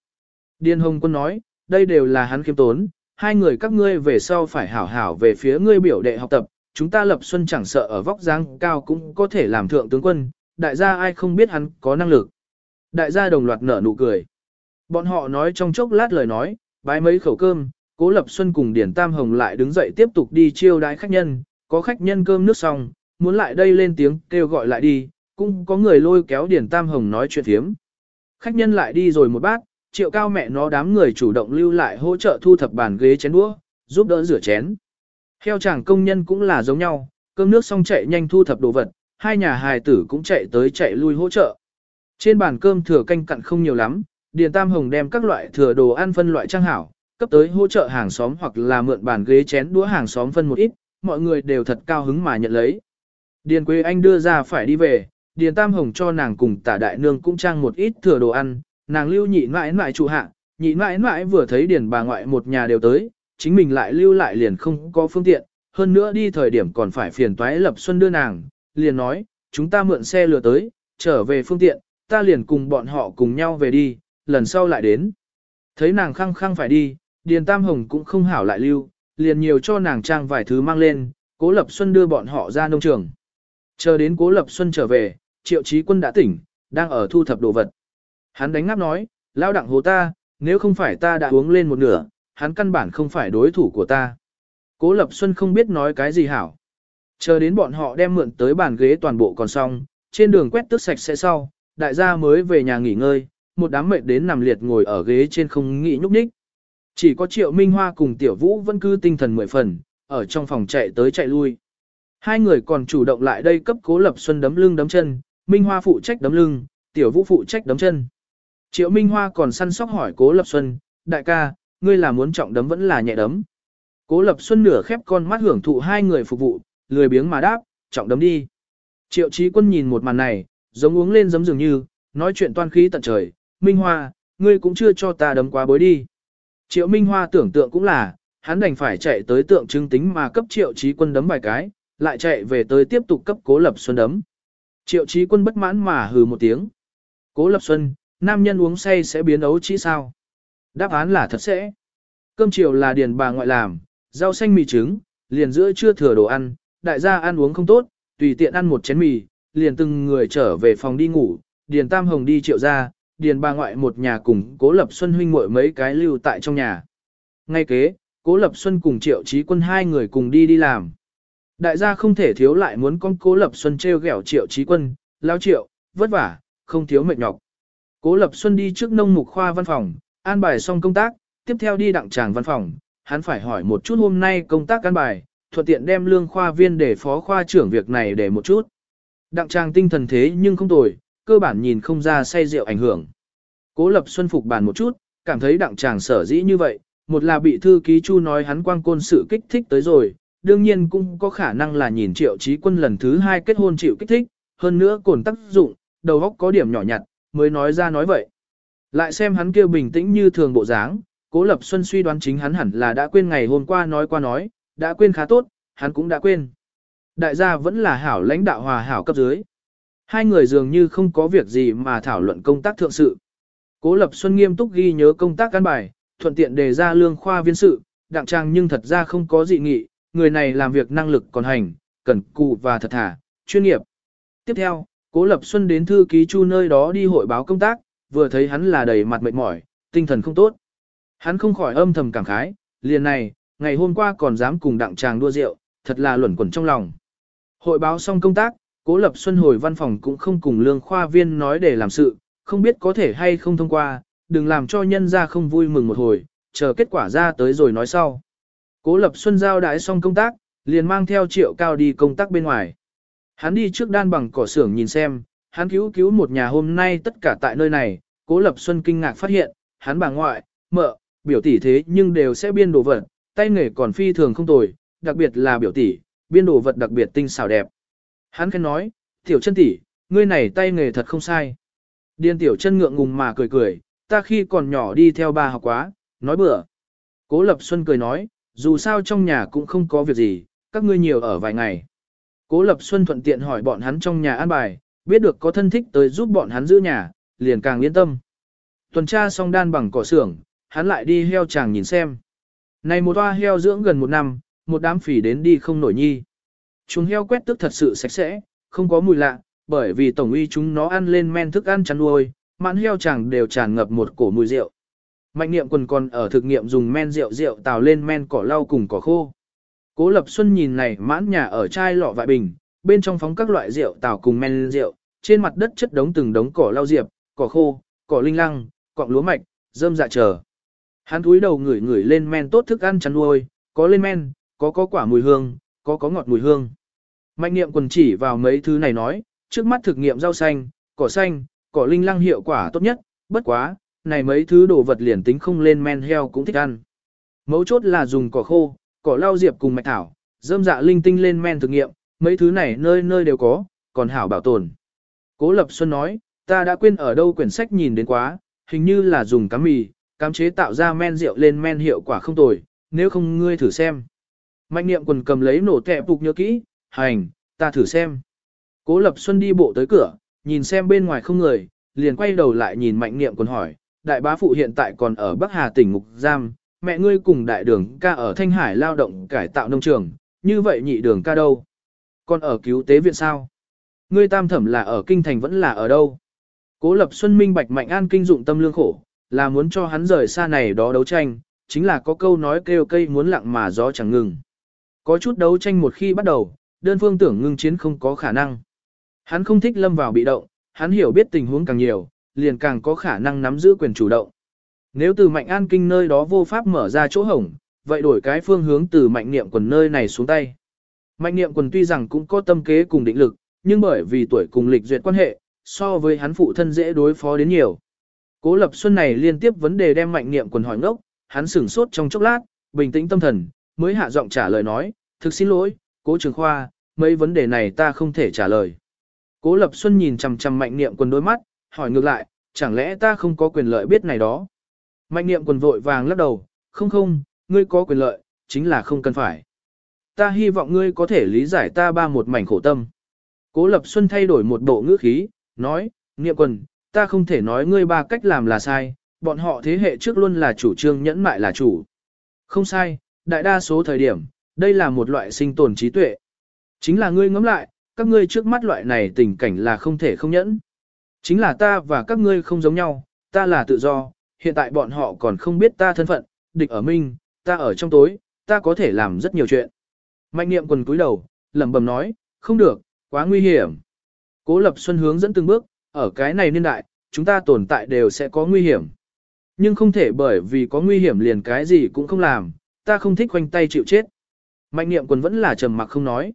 Điền Hồng Quân nói, đây đều là hắn khiêm tốn, hai người các ngươi về sau phải hảo hảo về phía ngươi biểu đệ học tập, chúng ta Lập Xuân chẳng sợ ở vóc dáng cao cũng có thể làm thượng tướng quân, đại gia ai không biết hắn có năng lực. Đại gia đồng loạt nở nụ cười. Bọn họ nói trong chốc lát lời nói, bái mấy khẩu cơm, Cố Lập Xuân cùng Điển Tam Hồng lại đứng dậy tiếp tục đi chiêu đái khách nhân, có khách nhân cơm nước xong, muốn lại đây lên tiếng kêu gọi lại đi, cũng có người lôi kéo Điền Tam Hồng nói chuyện thiếm. Khách nhân lại đi rồi một bát, triệu cao mẹ nó đám người chủ động lưu lại hỗ trợ thu thập bàn ghế chén đũa, giúp đỡ rửa chén. Theo chàng công nhân cũng là giống nhau, cơm nước xong chạy nhanh thu thập đồ vật, hai nhà hài tử cũng chạy tới chạy lui hỗ trợ. Trên bàn cơm thừa canh cặn không nhiều lắm, Điền Tam Hồng đem các loại thừa đồ ăn phân loại trang hảo, cấp tới hỗ trợ hàng xóm hoặc là mượn bàn ghế chén đũa hàng xóm phân một ít, mọi người đều thật cao hứng mà nhận lấy. Điền Quế Anh đưa ra phải đi về, Điền Tam Hồng cho nàng cùng tả đại nương cũng trang một ít thừa đồ ăn, nàng lưu nhị mãi mãi trụ hạ, nhị mãi mãi vừa thấy Điền bà ngoại một nhà đều tới, chính mình lại lưu lại liền không có phương tiện, hơn nữa đi thời điểm còn phải phiền toái lập xuân đưa nàng, liền nói, chúng ta mượn xe lừa tới, trở về phương tiện, ta liền cùng bọn họ cùng nhau về đi, lần sau lại đến. Thấy nàng khăng khăng phải đi, Điền Tam Hồng cũng không hảo lại lưu, liền nhiều cho nàng trang vài thứ mang lên, Cố Lập Xuân đưa bọn họ ra nông trường. Chờ đến Cố Lập Xuân trở về, Triệu Chí Quân đã tỉnh, đang ở thu thập đồ vật. Hắn đánh ngáp nói, lao đặng hồ ta, nếu không phải ta đã uống lên một nửa, hắn căn bản không phải đối thủ của ta. Cố Lập Xuân không biết nói cái gì hảo. Chờ đến bọn họ đem mượn tới bàn ghế toàn bộ còn xong, trên đường quét tước sạch sẽ sau, đại gia mới về nhà nghỉ ngơi, một đám mệt đến nằm liệt ngồi ở ghế trên không nghĩ nhúc nhích. Chỉ có Triệu Minh Hoa cùng Tiểu Vũ vẫn cứ tinh thần mười phần, ở trong phòng chạy tới chạy lui. Hai người còn chủ động lại đây cấp Cố Lập Xuân đấm lưng đấm chân, Minh Hoa phụ trách đấm lưng, Tiểu Vũ phụ trách đấm chân. Triệu Minh Hoa còn săn sóc hỏi Cố Lập Xuân, đại ca, ngươi là muốn trọng đấm vẫn là nhẹ đấm. Cố Lập Xuân nửa khép con mắt hưởng thụ hai người phục vụ, lười biếng mà đáp, trọng đấm đi. Triệu Chí Quân nhìn một màn này, giống uống lên giấm dường như, nói chuyện toan khí tận trời, Minh Hoa, ngươi cũng chưa cho ta đấm quá bối đi. Triệu Minh Hoa tưởng tượng cũng là, hắn đành phải chạy tới tượng trưng tính mà cấp Triệu Chí Quân đấm vài cái, lại chạy về tới tiếp tục cấp Cố Lập Xuân đấm. Triệu Chí Quân bất mãn mà hừ một tiếng. Cố Lập Xuân, nam nhân uống say sẽ biến ấu chỉ sao? Đáp án là thật sẽ. Cơm chiều là điền bà ngoại làm, rau xanh mì trứng, liền giữa trưa thừa đồ ăn, đại gia ăn uống không tốt, tùy tiện ăn một chén mì, liền từng người trở về phòng đi ngủ, điền tam hồng đi triệu ra, điền bà ngoại một nhà cùng cố lập xuân huynh muội mấy cái lưu tại trong nhà. Ngay kế, cố lập xuân cùng triệu trí quân hai người cùng đi đi làm. Đại gia không thể thiếu lại muốn con cố lập xuân treo gẻo triệu trí quân, lao triệu, vất vả, không thiếu mệt nhọc. Cố lập xuân đi trước nông mục khoa văn phòng, an bài xong công tác, tiếp theo đi đặng tràng văn phòng, hắn phải hỏi một chút hôm nay công tác an bài, thuận tiện đem lương khoa viên để phó khoa trưởng việc này để một chút. Đặng tràng tinh thần thế nhưng không tồi, cơ bản nhìn không ra say rượu ảnh hưởng. Cố lập xuân phục bàn một chút, cảm thấy đặng tràng sở dĩ như vậy, một là bị thư ký chu nói hắn quang côn sự kích thích tới rồi, đương nhiên cũng có khả năng là nhìn triệu trí quân lần thứ hai kết hôn chịu kích thích, hơn nữa cồn tác dụng, đầu óc có điểm nhỏ nhặt, mới nói ra nói vậy. Lại xem hắn kêu bình tĩnh như thường bộ dáng, Cố Lập Xuân suy đoán chính hắn hẳn là đã quên ngày hôm qua nói qua nói, đã quên khá tốt, hắn cũng đã quên. Đại gia vẫn là hảo lãnh đạo hòa hảo cấp dưới. Hai người dường như không có việc gì mà thảo luận công tác thượng sự. Cố Lập Xuân nghiêm túc ghi nhớ công tác căn bài, thuận tiện đề ra lương khoa viên sự, đặng trang nhưng thật ra không có dị nghị, người này làm việc năng lực còn hành, cần cù và thật thà, chuyên nghiệp. Tiếp theo, Cố Lập Xuân đến thư ký chu nơi đó đi hội báo công tác, vừa thấy hắn là đầy mặt mệt mỏi, tinh thần không tốt. Hắn không khỏi âm thầm cảm khái, liền này, ngày hôm qua còn dám cùng đặng chàng đua rượu, thật là luẩn quẩn trong lòng. Hội báo xong công tác, Cố Lập Xuân hồi văn phòng cũng không cùng lương khoa viên nói để làm sự, không biết có thể hay không thông qua, đừng làm cho nhân ra không vui mừng một hồi, chờ kết quả ra tới rồi nói sau. Cố Lập Xuân giao đái xong công tác, liền mang theo triệu cao đi công tác bên ngoài. Hắn đi trước đan bằng cỏ xưởng nhìn xem, hắn cứu cứu một nhà hôm nay tất cả tại nơi này, Cố Lập Xuân kinh ngạc phát hiện, hắn bà ngoại, mợ, biểu tỷ thế nhưng đều sẽ biên đồ vật, tay nghề còn phi thường không tồi, đặc biệt là biểu tỷ, biên đồ vật đặc biệt tinh xảo đẹp. Hắn khen nói, tiểu chân tỷ, ngươi này tay nghề thật không sai. Điên tiểu chân ngượng ngùng mà cười cười, ta khi còn nhỏ đi theo bà học quá, nói bừa. Cố Lập Xuân cười nói, dù sao trong nhà cũng không có việc gì, các ngươi nhiều ở vài ngày. Cố Lập Xuân thuận tiện hỏi bọn hắn trong nhà an bài, biết được có thân thích tới giúp bọn hắn giữ nhà, liền càng yên tâm. Tuần tra xong đan bằng cỏ xưởng, hắn lại đi heo chàng nhìn xem. Này một toa heo dưỡng gần một năm, một đám phỉ đến đi không nổi nhi. Chúng heo quét tức thật sự sạch sẽ, không có mùi lạ, bởi vì tổng uy chúng nó ăn lên men thức ăn chăn nuôi, mãn heo chàng đều tràn ngập một cổ mùi rượu. Mạnh niệm quần còn ở thực nghiệm dùng men rượu rượu tào lên men cỏ lau cùng cỏ khô. Cố Lập Xuân nhìn này mãn nhà ở chai lọ vại bình, bên trong phóng các loại rượu tào cùng men rượu, trên mặt đất chất đống từng đống cỏ lau diệp, cỏ khô, cỏ linh lăng, cọng lúa mạch, rơm dạ chờ. Hắn túi đầu ngửi ngửi lên men tốt thức ăn chăn nuôi, có lên men, có có quả mùi hương, có có ngọt mùi hương. Mạnh niệm quần chỉ vào mấy thứ này nói, trước mắt thực nghiệm rau xanh, cỏ xanh, cỏ linh lăng hiệu quả tốt nhất, bất quá, này mấy thứ đồ vật liền tính không lên men heo cũng thích ăn. Mấu chốt là dùng cỏ khô, cỏ lau diệp cùng mạch thảo, dơm dạ linh tinh lên men thực nghiệm, mấy thứ này nơi nơi đều có, còn hảo bảo tồn. Cố Lập Xuân nói, ta đã quên ở đâu quyển sách nhìn đến quá, hình như là dùng cám mì, cám chế tạo ra men rượu lên men hiệu quả không tồi, nếu không ngươi thử xem. Mạnh niệm quần cầm lấy nổ tẹp phục nhớ kỹ, hành, ta thử xem. Cố Lập Xuân đi bộ tới cửa, nhìn xem bên ngoài không người, liền quay đầu lại nhìn mạnh niệm quần hỏi, đại bá phụ hiện tại còn ở Bắc Hà tỉnh Ngục Giam, mẹ ngươi cùng đại đường ca ở Thanh Hải lao động cải tạo nông trường, như vậy nhị đường ca đâu? Còn ở cứu tế viện sao? Ngươi tam thẩm là ở kinh thành vẫn là ở đâu? Cố Lập Xuân minh bạch mạnh an kinh dụng tâm lương khổ, là muốn cho hắn rời xa này đó đấu tranh, chính là có câu nói kêu cây muốn lặng mà gió chẳng ngừng. Có chút đấu tranh một khi bắt đầu, đơn phương tưởng ngưng chiến không có khả năng. Hắn không thích lâm vào bị động, hắn hiểu biết tình huống càng nhiều, liền càng có khả năng nắm giữ quyền chủ động. Nếu từ mạnh an kinh nơi đó vô pháp mở ra chỗ hổng, vậy đổi cái phương hướng từ mạnh niệm quần nơi này xuống tay. Mạnh niệm quần tuy rằng cũng có tâm kế cùng định lực, nhưng bởi vì tuổi cùng lịch duyệt quan hệ, so với hắn phụ thân dễ đối phó đến nhiều. Cố Lập Xuân này liên tiếp vấn đề đem mạnh niệm quần hỏi ngốc, hắn sửng sốt trong chốc lát, bình tĩnh tâm thần, mới hạ giọng trả lời nói, thực xin lỗi, cố trường khoa, mấy vấn đề này ta không thể trả lời. Cố Lập Xuân nhìn chằm chằm mạnh niệm quần đôi mắt, hỏi ngược lại, chẳng lẽ ta không có quyền lợi biết này đó? Mạnh niệm quần vội vàng lắc đầu, không không, ngươi có quyền lợi, chính là không cần phải. Ta hy vọng ngươi có thể lý giải ta ba một mảnh khổ tâm. Cố Lập Xuân thay đổi một bộ ngữ khí, nói, niệm quần, ta không thể nói ngươi ba cách làm là sai, bọn họ thế hệ trước luôn là chủ trương nhẫn mại là chủ. Không sai, đại đa số thời điểm, đây là một loại sinh tồn trí tuệ. Chính là ngươi ngẫm lại, các ngươi trước mắt loại này tình cảnh là không thể không nhẫn. Chính là ta và các ngươi không giống nhau, ta là tự do, hiện tại bọn họ còn không biết ta thân phận, địch ở minh, ta ở trong tối, ta có thể làm rất nhiều chuyện. Mạnh niệm quần cúi đầu, lẩm bẩm nói, không được, quá nguy hiểm. Cố Lập Xuân hướng dẫn từng bước, ở cái này niên đại, chúng ta tồn tại đều sẽ có nguy hiểm. Nhưng không thể bởi vì có nguy hiểm liền cái gì cũng không làm, ta không thích khoanh tay chịu chết. Mạnh niệm quần vẫn là trầm mặc không nói.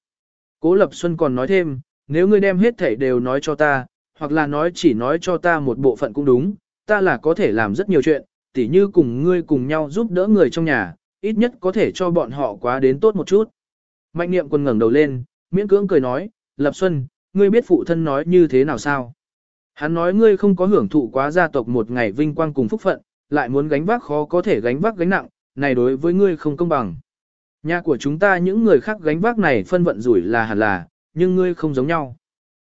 Cố Lập Xuân còn nói thêm, nếu ngươi đem hết thảy đều nói cho ta, hoặc là nói chỉ nói cho ta một bộ phận cũng đúng, ta là có thể làm rất nhiều chuyện, tỉ như cùng ngươi cùng nhau giúp đỡ người trong nhà, ít nhất có thể cho bọn họ quá đến tốt một chút. Mạnh niệm quân ngẩng đầu lên, miễn cưỡng cười nói, Lập Xuân, ngươi biết phụ thân nói như thế nào sao? Hắn nói ngươi không có hưởng thụ quá gia tộc một ngày vinh quang cùng phúc phận, lại muốn gánh vác khó có thể gánh vác gánh nặng, này đối với ngươi không công bằng. Nhà của chúng ta những người khác gánh vác này phân vận rủi là hẳn là, nhưng ngươi không giống nhau.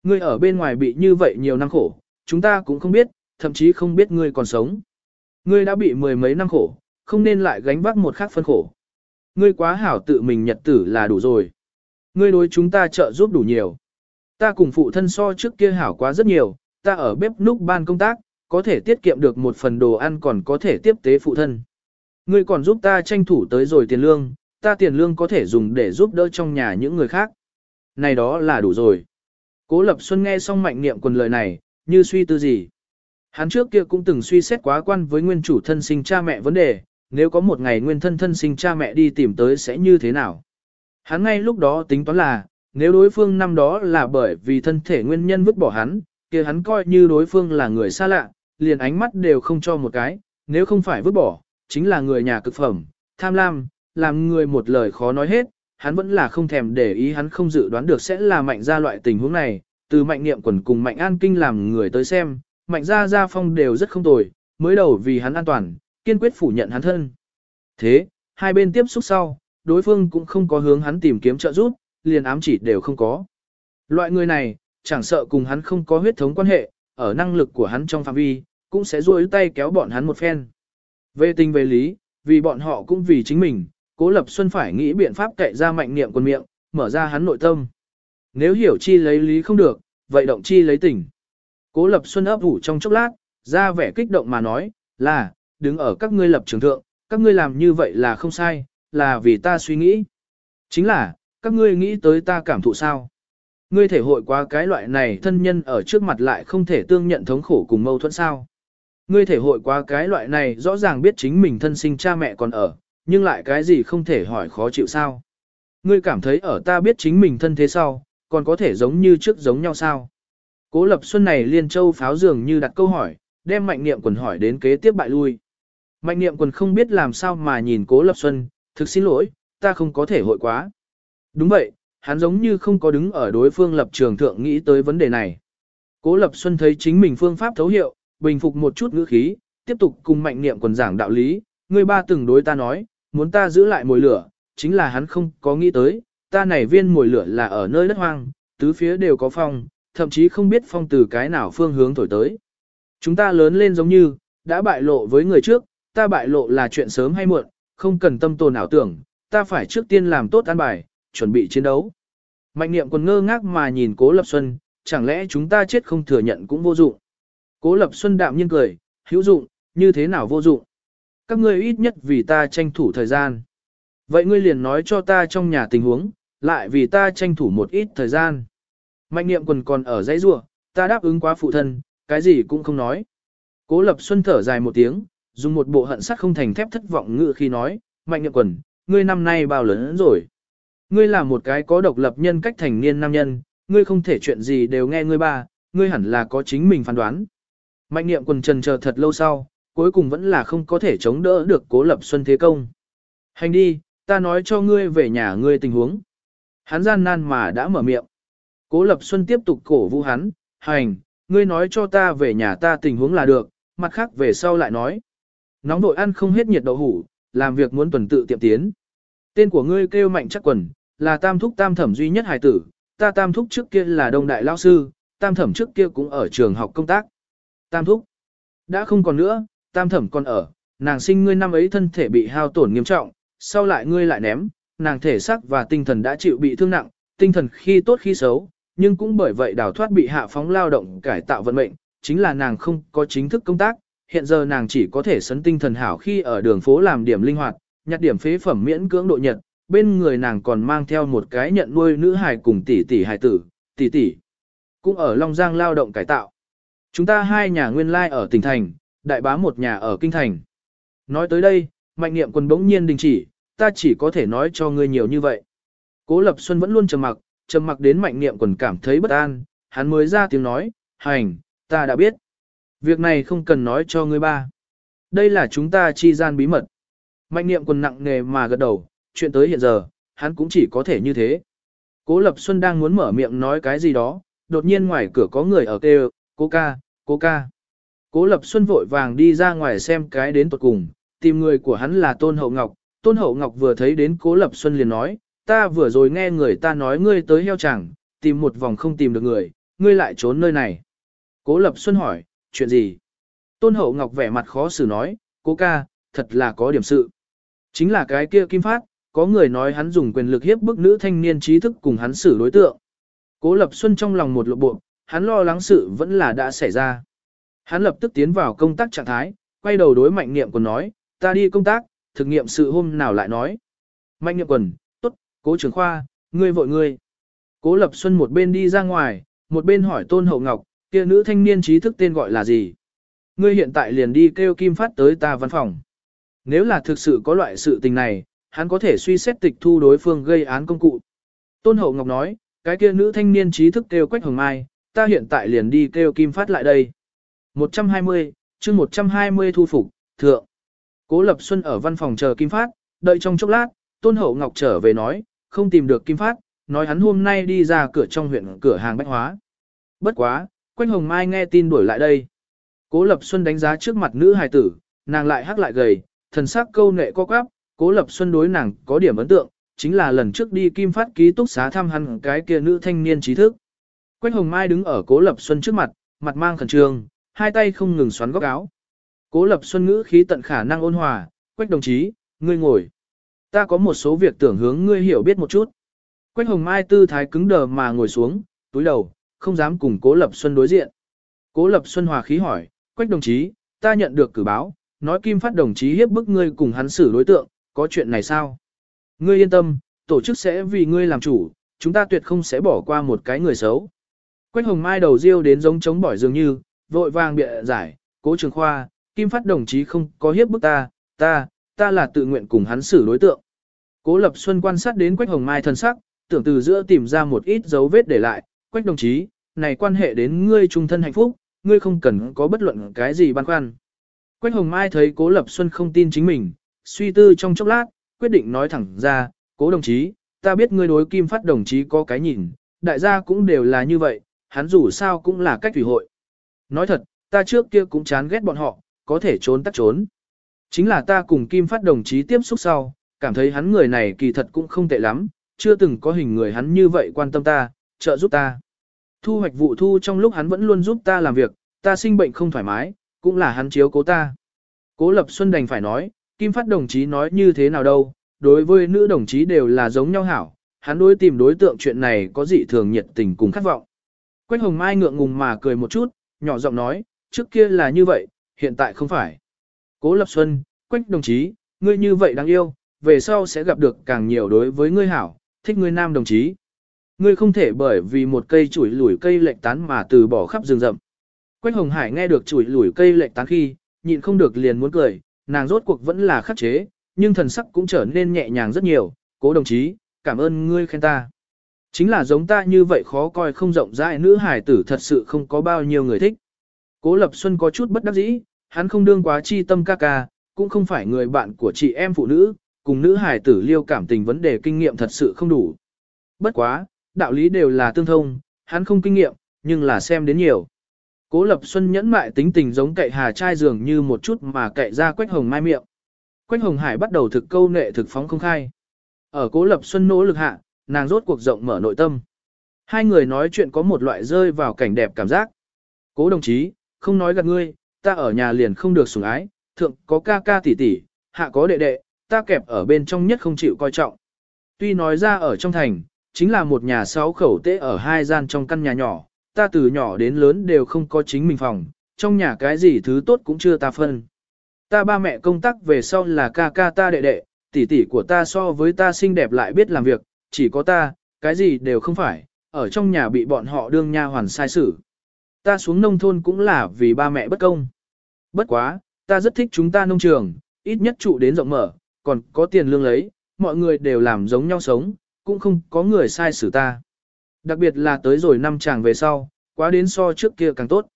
Ngươi ở bên ngoài bị như vậy nhiều năm khổ, chúng ta cũng không biết, thậm chí không biết ngươi còn sống. Ngươi đã bị mười mấy năm khổ, không nên lại gánh vác một khác phân khổ. Ngươi quá hảo tự mình nhật tử là đủ rồi. Ngươi đối chúng ta trợ giúp đủ nhiều. Ta cùng phụ thân so trước kia hảo quá rất nhiều, ta ở bếp núc ban công tác, có thể tiết kiệm được một phần đồ ăn còn có thể tiếp tế phụ thân. Ngươi còn giúp ta tranh thủ tới rồi tiền lương, ta tiền lương có thể dùng để giúp đỡ trong nhà những người khác. Này đó là đủ rồi. Cố Lập Xuân nghe xong mạnh niệm quần lời này, như suy tư gì. Hắn trước kia cũng từng suy xét quá quan với nguyên chủ thân sinh cha mẹ vấn đề, nếu có một ngày nguyên thân thân sinh cha mẹ đi tìm tới sẽ như thế nào. Hắn ngay lúc đó tính toán là, nếu đối phương năm đó là bởi vì thân thể nguyên nhân vứt bỏ hắn, kia hắn coi như đối phương là người xa lạ, liền ánh mắt đều không cho một cái, nếu không phải vứt bỏ, chính là người nhà cực phẩm, tham lam, làm người một lời khó nói hết, hắn vẫn là không thèm để ý hắn không dự đoán được sẽ là mạnh ra loại tình huống này, từ mạnh niệm quần cùng mạnh an kinh làm người tới xem, mạnh ra gia phong đều rất không tồi, mới đầu vì hắn an toàn, kiên quyết phủ nhận hắn thân. Thế, hai bên tiếp xúc sau, đối phương cũng không có hướng hắn tìm kiếm trợ giúp, liền ám chỉ đều không có. Loại người này, chẳng sợ cùng hắn không có huyết thống quan hệ, ở năng lực của hắn trong phạm vi, cũng sẽ duỗi tay kéo bọn hắn một phen. Về tình về lý, vì bọn họ cũng vì chính mình, Cố Lập Xuân phải nghĩ biện pháp cậy ra mạnh niệm quân miệng, mở ra hắn nội tâm. Nếu hiểu chi lấy lý không được, vậy động chi lấy tình. Cố Lập Xuân ấp ủ trong chốc lát, ra vẻ kích động mà nói, là, đứng ở các ngươi lập trường thượng, các ngươi làm như vậy là không sai, là vì ta suy nghĩ. Chính là, các ngươi nghĩ tới ta cảm thụ sao? Ngươi thể hội qua cái loại này thân nhân ở trước mặt lại không thể tương nhận thống khổ cùng mâu thuẫn sao? Ngươi thể hội qua cái loại này rõ ràng biết chính mình thân sinh cha mẹ còn ở, nhưng lại cái gì không thể hỏi khó chịu sao? Ngươi cảm thấy ở ta biết chính mình thân thế sau, còn có thể giống như trước giống nhau sao? Cố Lập Xuân này liên châu pháo dường như đặt câu hỏi, đem mạnh niệm quần hỏi đến kế tiếp bại lui. Mạnh niệm quần không biết làm sao mà nhìn Cố Lập Xuân, thực xin lỗi, ta không có thể hội quá. Đúng vậy, hắn giống như không có đứng ở đối phương lập trường thượng nghĩ tới vấn đề này. Cố Lập Xuân thấy chính mình phương pháp thấu hiệu, bình phục một chút ngữ khí, tiếp tục cùng mạnh niệm quần giảng đạo lý, người ba từng đối ta nói, muốn ta giữ lại mồi lửa, chính là hắn không có nghĩ tới, ta này viên mồi lửa là ở nơi đất hoang, tứ phía đều có phong, thậm chí không biết phong từ cái nào phương hướng thổi tới. Chúng ta lớn lên giống như, đã bại lộ với người trước, ta bại lộ là chuyện sớm hay muộn, không cần tâm tồn ảo tưởng, ta phải trước tiên làm tốt an bài, chuẩn bị chiến đấu. Mạnh niệm còn ngơ ngác mà nhìn Cố Lập Xuân, chẳng lẽ chúng ta chết không thừa nhận cũng vô dụng. Cố Lập Xuân đạm nhiên cười, hữu dụng, như thế nào vô dụng. Các ngươi ít nhất vì ta tranh thủ thời gian. Vậy ngươi liền nói cho ta trong nhà tình huống, lại vì ta tranh thủ một ít thời gian. Mạnh niệm quần còn ở dãy rua, ta đáp ứng quá phụ thân, cái gì cũng không nói. Cố Lập Xuân thở dài một tiếng, dùng một bộ hận sắc không thành thép thất vọng ngự khi nói, mạnh niệm quần, ngươi năm nay bao lớn rồi. Ngươi là một cái có độc lập nhân cách thành niên nam nhân, ngươi không thể chuyện gì đều nghe ngươi ba, ngươi hẳn là có chính mình phán đoán. Mạnh niệm quần trần chờ thật lâu sau, cuối cùng vẫn là không có thể chống đỡ được cố lập xuân thế công. Hành đi, ta nói cho ngươi về nhà ngươi tình huống. Hắn gian nan mà đã mở miệng. Cố lập xuân tiếp tục cổ vũ hắn, hành, ngươi nói cho ta về nhà ta tình huống là được, mặt khác về sau lại nói. Nóng đội ăn không hết nhiệt đậu hủ, làm việc muốn tuần tự tiệm tiến. Tên của ngươi kêu mạnh chắc quần, là tam thúc tam thẩm duy nhất hài tử, ta tam thúc trước kia là đông đại lao sư, tam thẩm trước kia cũng ở trường học công tác. Tam thúc, đã không còn nữa, tam thẩm còn ở, nàng sinh ngươi năm ấy thân thể bị hao tổn nghiêm trọng, sau lại ngươi lại ném, nàng thể xác và tinh thần đã chịu bị thương nặng, tinh thần khi tốt khi xấu, nhưng cũng bởi vậy đào thoát bị hạ phóng lao động cải tạo vận mệnh, chính là nàng không có chính thức công tác, hiện giờ nàng chỉ có thể sấn tinh thần hảo khi ở đường phố làm điểm linh hoạt, nhặt điểm phế phẩm miễn cưỡng độ nhật, bên người nàng còn mang theo một cái nhận nuôi nữ hài cùng tỷ tỷ hài tử, tỷ tỷ cũng ở Long Giang lao động cải tạo. Chúng ta hai nhà nguyên lai like ở tỉnh thành, đại bá một nhà ở kinh thành. Nói tới đây, mạnh niệm quân bỗng nhiên đình chỉ, ta chỉ có thể nói cho ngươi nhiều như vậy. Cố Lập Xuân vẫn luôn trầm mặc, trầm mặc đến mạnh niệm quần cảm thấy bất an, hắn mới ra tiếng nói, hành, ta đã biết. Việc này không cần nói cho ngươi ba. Đây là chúng ta chi gian bí mật. Mạnh niệm quần nặng nề mà gật đầu, chuyện tới hiện giờ, hắn cũng chỉ có thể như thế. Cố Lập Xuân đang muốn mở miệng nói cái gì đó, đột nhiên ngoài cửa có người ở kêu, cô ca, cố ca. Cố Lập Xuân vội vàng đi ra ngoài xem cái đến tuột cùng, tìm người của hắn là Tôn Hậu Ngọc. Tôn Hậu Ngọc vừa thấy đến Cố Lập Xuân liền nói, ta vừa rồi nghe người ta nói ngươi tới heo chẳng, tìm một vòng không tìm được người, ngươi lại trốn nơi này. Cố Lập Xuân hỏi, chuyện gì? Tôn Hậu Ngọc vẻ mặt khó xử nói, cố ca, thật là có điểm sự. Chính là cái kia Kim Phát, có người nói hắn dùng quyền lực hiếp bức nữ thanh niên trí thức cùng hắn xử đối tượng. Cố Lập Xuân trong lòng một lộ bộ, hắn lo lắng sự vẫn là đã xảy ra. Hắn lập tức tiến vào công tác trạng thái, quay đầu đối mạnh niệm quần nói, ta đi công tác, thực nghiệm sự hôm nào lại nói. Mạnh niệm quần, tốt, cố trưởng khoa, ngươi vội ngươi. Cố Lập Xuân một bên đi ra ngoài, một bên hỏi Tôn Hậu Ngọc, kia nữ thanh niên trí thức tên gọi là gì? Ngươi hiện tại liền đi kêu Kim Phát tới ta văn phòng. Nếu là thực sự có loại sự tình này, hắn có thể suy xét tịch thu đối phương gây án công cụ. Tôn Hậu Ngọc nói, cái kia nữ thanh niên trí thức kêu Quách Hồng Mai, ta hiện tại liền đi kêu Kim Phát lại đây. 120, chương 120 thu phục, thượng. Cố Lập Xuân ở văn phòng chờ Kim Phát, đợi trong chốc lát, Tôn Hậu Ngọc trở về nói, không tìm được Kim Phát, nói hắn hôm nay đi ra cửa trong huyện cửa hàng bách hóa. Bất quá, Quách Hồng Mai nghe tin đuổi lại đây. Cố Lập Xuân đánh giá trước mặt nữ hài tử, nàng lại hắc lại gầy, thần sắc câu nệ co quắp, Cố Lập Xuân đối nàng có điểm ấn tượng, chính là lần trước đi Kim Phát ký túc xá thăm hắn cái kia nữ thanh niên trí thức. Quách Hồng Mai đứng ở Cố Lập Xuân trước mặt, mặt mang khẩn trương, hai tay không ngừng xoắn góc áo. Cố Lập Xuân ngữ khí tận khả năng ôn hòa, "Quách đồng chí, ngươi ngồi. Ta có một số việc tưởng hướng ngươi hiểu biết một chút." Quách Hồng Mai tư thái cứng đờ mà ngồi xuống, túi đầu, không dám cùng Cố Lập Xuân đối diện. Cố Lập Xuân hòa khí hỏi, Quách đồng chí, ta nhận được cử báo, nói Kim Phát đồng chí hiếp bức ngươi cùng hắn xử đối tượng, có chuyện này sao? Ngươi yên tâm, tổ chức sẽ vì ngươi làm chủ, chúng ta tuyệt không sẽ bỏ qua một cái người xấu. Quách Hồng Mai đầu riêu đến giống chống bỏi dường như, vội vàng bịa giải, cố trường khoa, Kim Phát đồng chí không có hiếp bức ta, ta, ta là tự nguyện cùng hắn xử đối tượng. Cố Lập Xuân quan sát đến Quách Hồng Mai thân sắc, tưởng từ giữa tìm ra một ít dấu vết để lại, Quách đồng chí, này quan hệ đến ngươi trung thân hạnh phúc, ngươi không cần có bất luận cái gì băn khoăn. Quách Hồng Mai thấy Cố Lập Xuân không tin chính mình, suy tư trong chốc lát, quyết định nói thẳng ra, Cố đồng chí, ta biết ngươi đối Kim Phát đồng chí có cái nhìn, đại gia cũng đều là như vậy, hắn dù sao cũng là cách thủy hội. Nói thật, ta trước kia cũng chán ghét bọn họ, có thể trốn tắt trốn. Chính là ta cùng Kim Phát đồng chí tiếp xúc sau, cảm thấy hắn người này kỳ thật cũng không tệ lắm, chưa từng có hình người hắn như vậy quan tâm ta, trợ giúp ta. Thu hoạch vụ thu trong lúc hắn vẫn luôn giúp ta làm việc, ta sinh bệnh không thoải mái, cũng là hắn chiếu cố ta. Cố Lập Xuân đành phải nói, Kim Phát đồng chí nói như thế nào đâu, đối với nữ đồng chí đều là giống nhau hảo, hắn đối tìm đối tượng chuyện này có dị thường nhiệt tình cùng khát vọng. Quách Hồng Mai ngượng ngùng mà cười một chút, nhỏ giọng nói, trước kia là như vậy, hiện tại không phải. Cố Lập Xuân, Quách đồng chí, ngươi như vậy đáng yêu, về sau sẽ gặp được càng nhiều đối với ngươi hảo, thích ngươi nam đồng chí. Ngươi không thể bởi vì một cây chuỗi lủi cây lệch tán mà từ bỏ khắp rừng rậm. Quách Hồng Hải nghe được chuỗi lủi cây lệch tán khi, nhịn không được liền muốn cười, nàng rốt cuộc vẫn là khắc chế, nhưng thần sắc cũng trở nên nhẹ nhàng rất nhiều, cố đồng chí, cảm ơn ngươi khen ta. Chính là giống ta như vậy khó coi không rộng rãi nữ hải tử thật sự không có bao nhiêu người thích. Cố Lập Xuân có chút bất đắc dĩ, hắn không đương quá chi tâm ca ca, cũng không phải người bạn của chị em phụ nữ, cùng nữ hải tử liêu cảm tình vấn đề kinh nghiệm thật sự không đủ. Bất quá, đạo lý đều là tương thông, hắn không kinh nghiệm, nhưng là xem đến nhiều. Cố Lập Xuân nhẫn mại tính tình giống cậy hà trai dường như một chút mà cậy ra Quách Hồng Mai miệng. Quách Hồng Hải bắt đầu thực câu nệ thực phóng không khai. Ở Cố Lập Xuân nỗ lực hạ, nàng rốt cuộc rộng mở nội tâm. Hai người nói chuyện có một loại rơi vào cảnh đẹp cảm giác. Cố đồng chí, không nói gạt ngươi, ta ở nhà liền không được sủng ái, thượng có ca ca tỷ tỷ, hạ có đệ đệ, ta kẹp ở bên trong nhất không chịu coi trọng. Tuy nói ra ở trong thành, chính là một nhà sáu khẩu tế ở hai gian trong căn nhà nhỏ, ta từ nhỏ đến lớn đều không có chính mình phòng, trong nhà cái gì thứ tốt cũng chưa ta phân. Ta ba mẹ công tác về sau là ca ca ta đệ đệ, tỷ tỷ của ta so với ta xinh đẹp lại biết làm việc, chỉ có ta, cái gì đều không phải, ở trong nhà bị bọn họ đương nha hoàn sai xử. Ta xuống nông thôn cũng là vì ba mẹ bất công. Bất quá, ta rất thích chúng ta nông trường, ít nhất trụ đến rộng mở, còn có tiền lương lấy, mọi người đều làm giống nhau sống, cũng không có người sai xử ta. Đặc biệt là tới rồi năm chàng về sau, quá đến so trước kia càng tốt.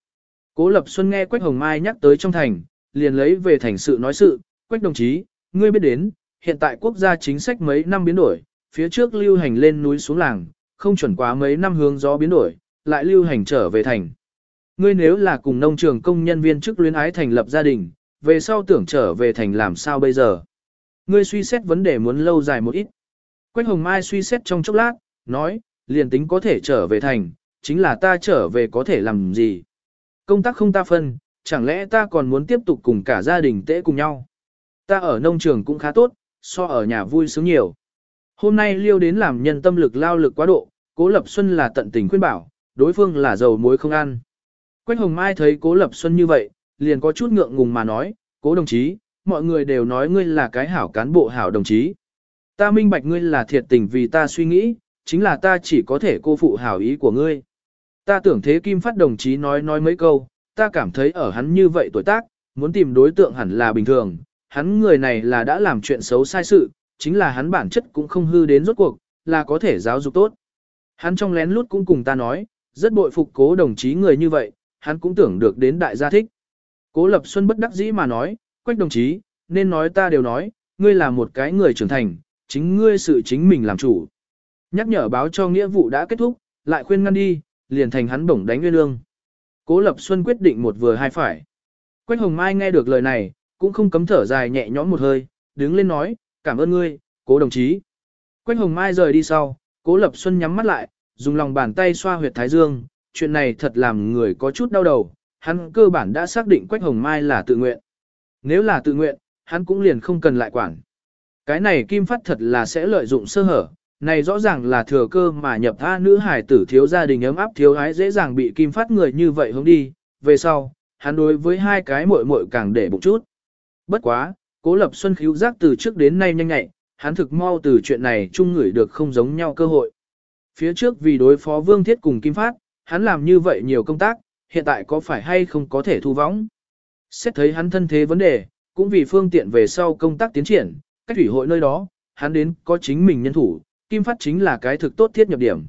Cố Lập Xuân nghe Quách Hồng Mai nhắc tới trong thành, liền lấy về thành sự nói sự, Quách đồng chí, ngươi biết đến, hiện tại quốc gia chính sách mấy năm biến đổi, phía trước lưu hành lên núi xuống làng, không chuẩn quá mấy năm hướng gió biến đổi, lại lưu hành trở về thành. Ngươi nếu là cùng nông trường công nhân viên chức luyến ái thành lập gia đình, về sau tưởng trở về thành làm sao bây giờ? Ngươi suy xét vấn đề muốn lâu dài một ít. Quách Hồng Mai suy xét trong chốc lát, nói, liền tính có thể trở về thành, chính là ta trở về có thể làm gì? Công tác không ta phân, chẳng lẽ ta còn muốn tiếp tục cùng cả gia đình tễ cùng nhau? Ta ở nông trường cũng khá tốt, so ở nhà vui sướng nhiều. Hôm nay liêu đến làm nhân tâm lực lao lực quá độ, Cố Lập Xuân là tận tình khuyên bảo, đối phương là dầu muối không ăn. Quách Hồng Mai thấy Cố Lập Xuân như vậy, liền có chút ngượng ngùng mà nói, Cố đồng chí, mọi người đều nói ngươi là cái hảo cán bộ hảo đồng chí. Ta minh bạch ngươi là thiệt tình vì ta suy nghĩ, chính là ta chỉ có thể cô phụ hảo ý của ngươi. Ta tưởng thế Kim Phát đồng chí nói nói mấy câu, ta cảm thấy ở hắn như vậy tuổi tác, muốn tìm đối tượng hẳn là bình thường, hắn người này là đã làm chuyện xấu sai sự, chính là hắn bản chất cũng không hư đến rốt cuộc, là có thể giáo dục tốt. Hắn trong lén lút cũng cùng ta nói, rất bội phục cố đồng chí người như vậy, hắn cũng tưởng được đến đại gia thích. Cố Lập Xuân bất đắc dĩ mà nói, quách đồng chí, nên nói ta đều nói, ngươi là một cái người trưởng thành, chính ngươi sự chính mình làm chủ. Nhắc nhở báo cho nghĩa vụ đã kết thúc, lại khuyên ngăn đi, liền thành hắn bổng đánh nguyên lương. Cố Lập Xuân quyết định một vừa hai phải. Quách Hồng Mai nghe được lời này, cũng không cấm thở dài nhẹ nhõm một hơi, đứng lên nói, cảm ơn ngươi, cố đồng chí. Quách Hồng Mai rời đi sau, cố Lập Xuân nhắm mắt lại, dùng lòng bàn tay xoa huyệt thái dương, chuyện này thật làm người có chút đau đầu, hắn cơ bản đã xác định Quách Hồng Mai là tự nguyện. Nếu là tự nguyện, hắn cũng liền không cần lại quản. Cái này Kim Phát thật là sẽ lợi dụng sơ hở, này rõ ràng là thừa cơ mà nhập tha nữ hải tử thiếu gia đình ấm áp thiếu ái dễ dàng bị Kim Phát người như vậy hướng đi, về sau, hắn đối với hai cái muội muội càng để bụng chút. Bất quá, Cố Lập Xuân khíu giác từ trước đến nay nhanh nhạy, hắn thực mau từ chuyện này chung ngửi được không giống nhau cơ hội. Phía trước vì đối phó Vương Thiết cùng Kim Phát, hắn làm như vậy nhiều công tác, hiện tại có phải hay không có thể thu võng. Xét thấy hắn thân thế vấn đề, cũng vì phương tiện về sau công tác tiến triển, cách thủy hội nơi đó, hắn đến có chính mình nhân thủ, Kim Phát chính là cái thực tốt thiết nhập điểm.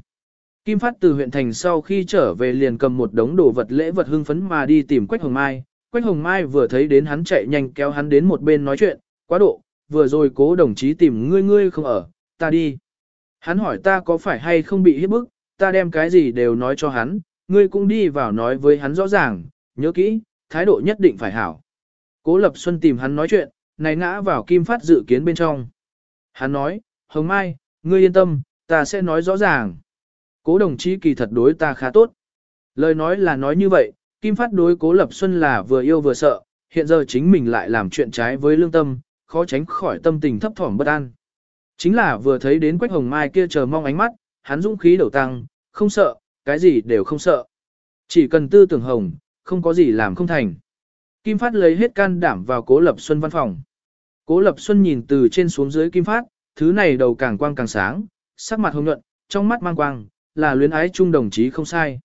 Kim Phát từ huyện thành sau khi trở về liền cầm một đống đồ vật lễ vật hưng phấn mà đi tìm Quách Hồng Mai. Quách Hồng Mai vừa thấy đến hắn chạy nhanh kéo hắn đến một bên nói chuyện, quá độ, vừa rồi cố đồng chí tìm ngươi ngươi không ở, ta đi. Hắn hỏi ta có phải hay không bị hiếp bức, ta đem cái gì đều nói cho hắn, ngươi cũng đi vào nói với hắn rõ ràng, nhớ kỹ, thái độ nhất định phải hảo. Cố Lập Xuân tìm hắn nói chuyện, này ngã vào Kim Phát dự kiến bên trong. Hắn nói, Hồng Mai, ngươi yên tâm, ta sẽ nói rõ ràng. Cố đồng chí kỳ thật đối ta khá tốt. Lời nói là nói như vậy, Kim Phát đối Cố Lập Xuân là vừa yêu vừa sợ, hiện giờ chính mình lại làm chuyện trái với lương tâm, khó tránh khỏi tâm tình thấp thỏm bất an. Chính là vừa thấy đến Quách Hồng Mai kia chờ mong ánh mắt, hắn dũng khí đầu tăng, không sợ, cái gì đều không sợ. Chỉ cần tư tưởng hồng, không có gì làm không thành. Kim Phát lấy hết can đảm vào Cố Lập Xuân văn phòng. Cố Lập Xuân nhìn từ trên xuống dưới Kim Phát, thứ này đầu càng quang càng sáng, sắc mặt hồng nhuận, trong mắt mang quang, là luyến ái chung đồng chí không sai.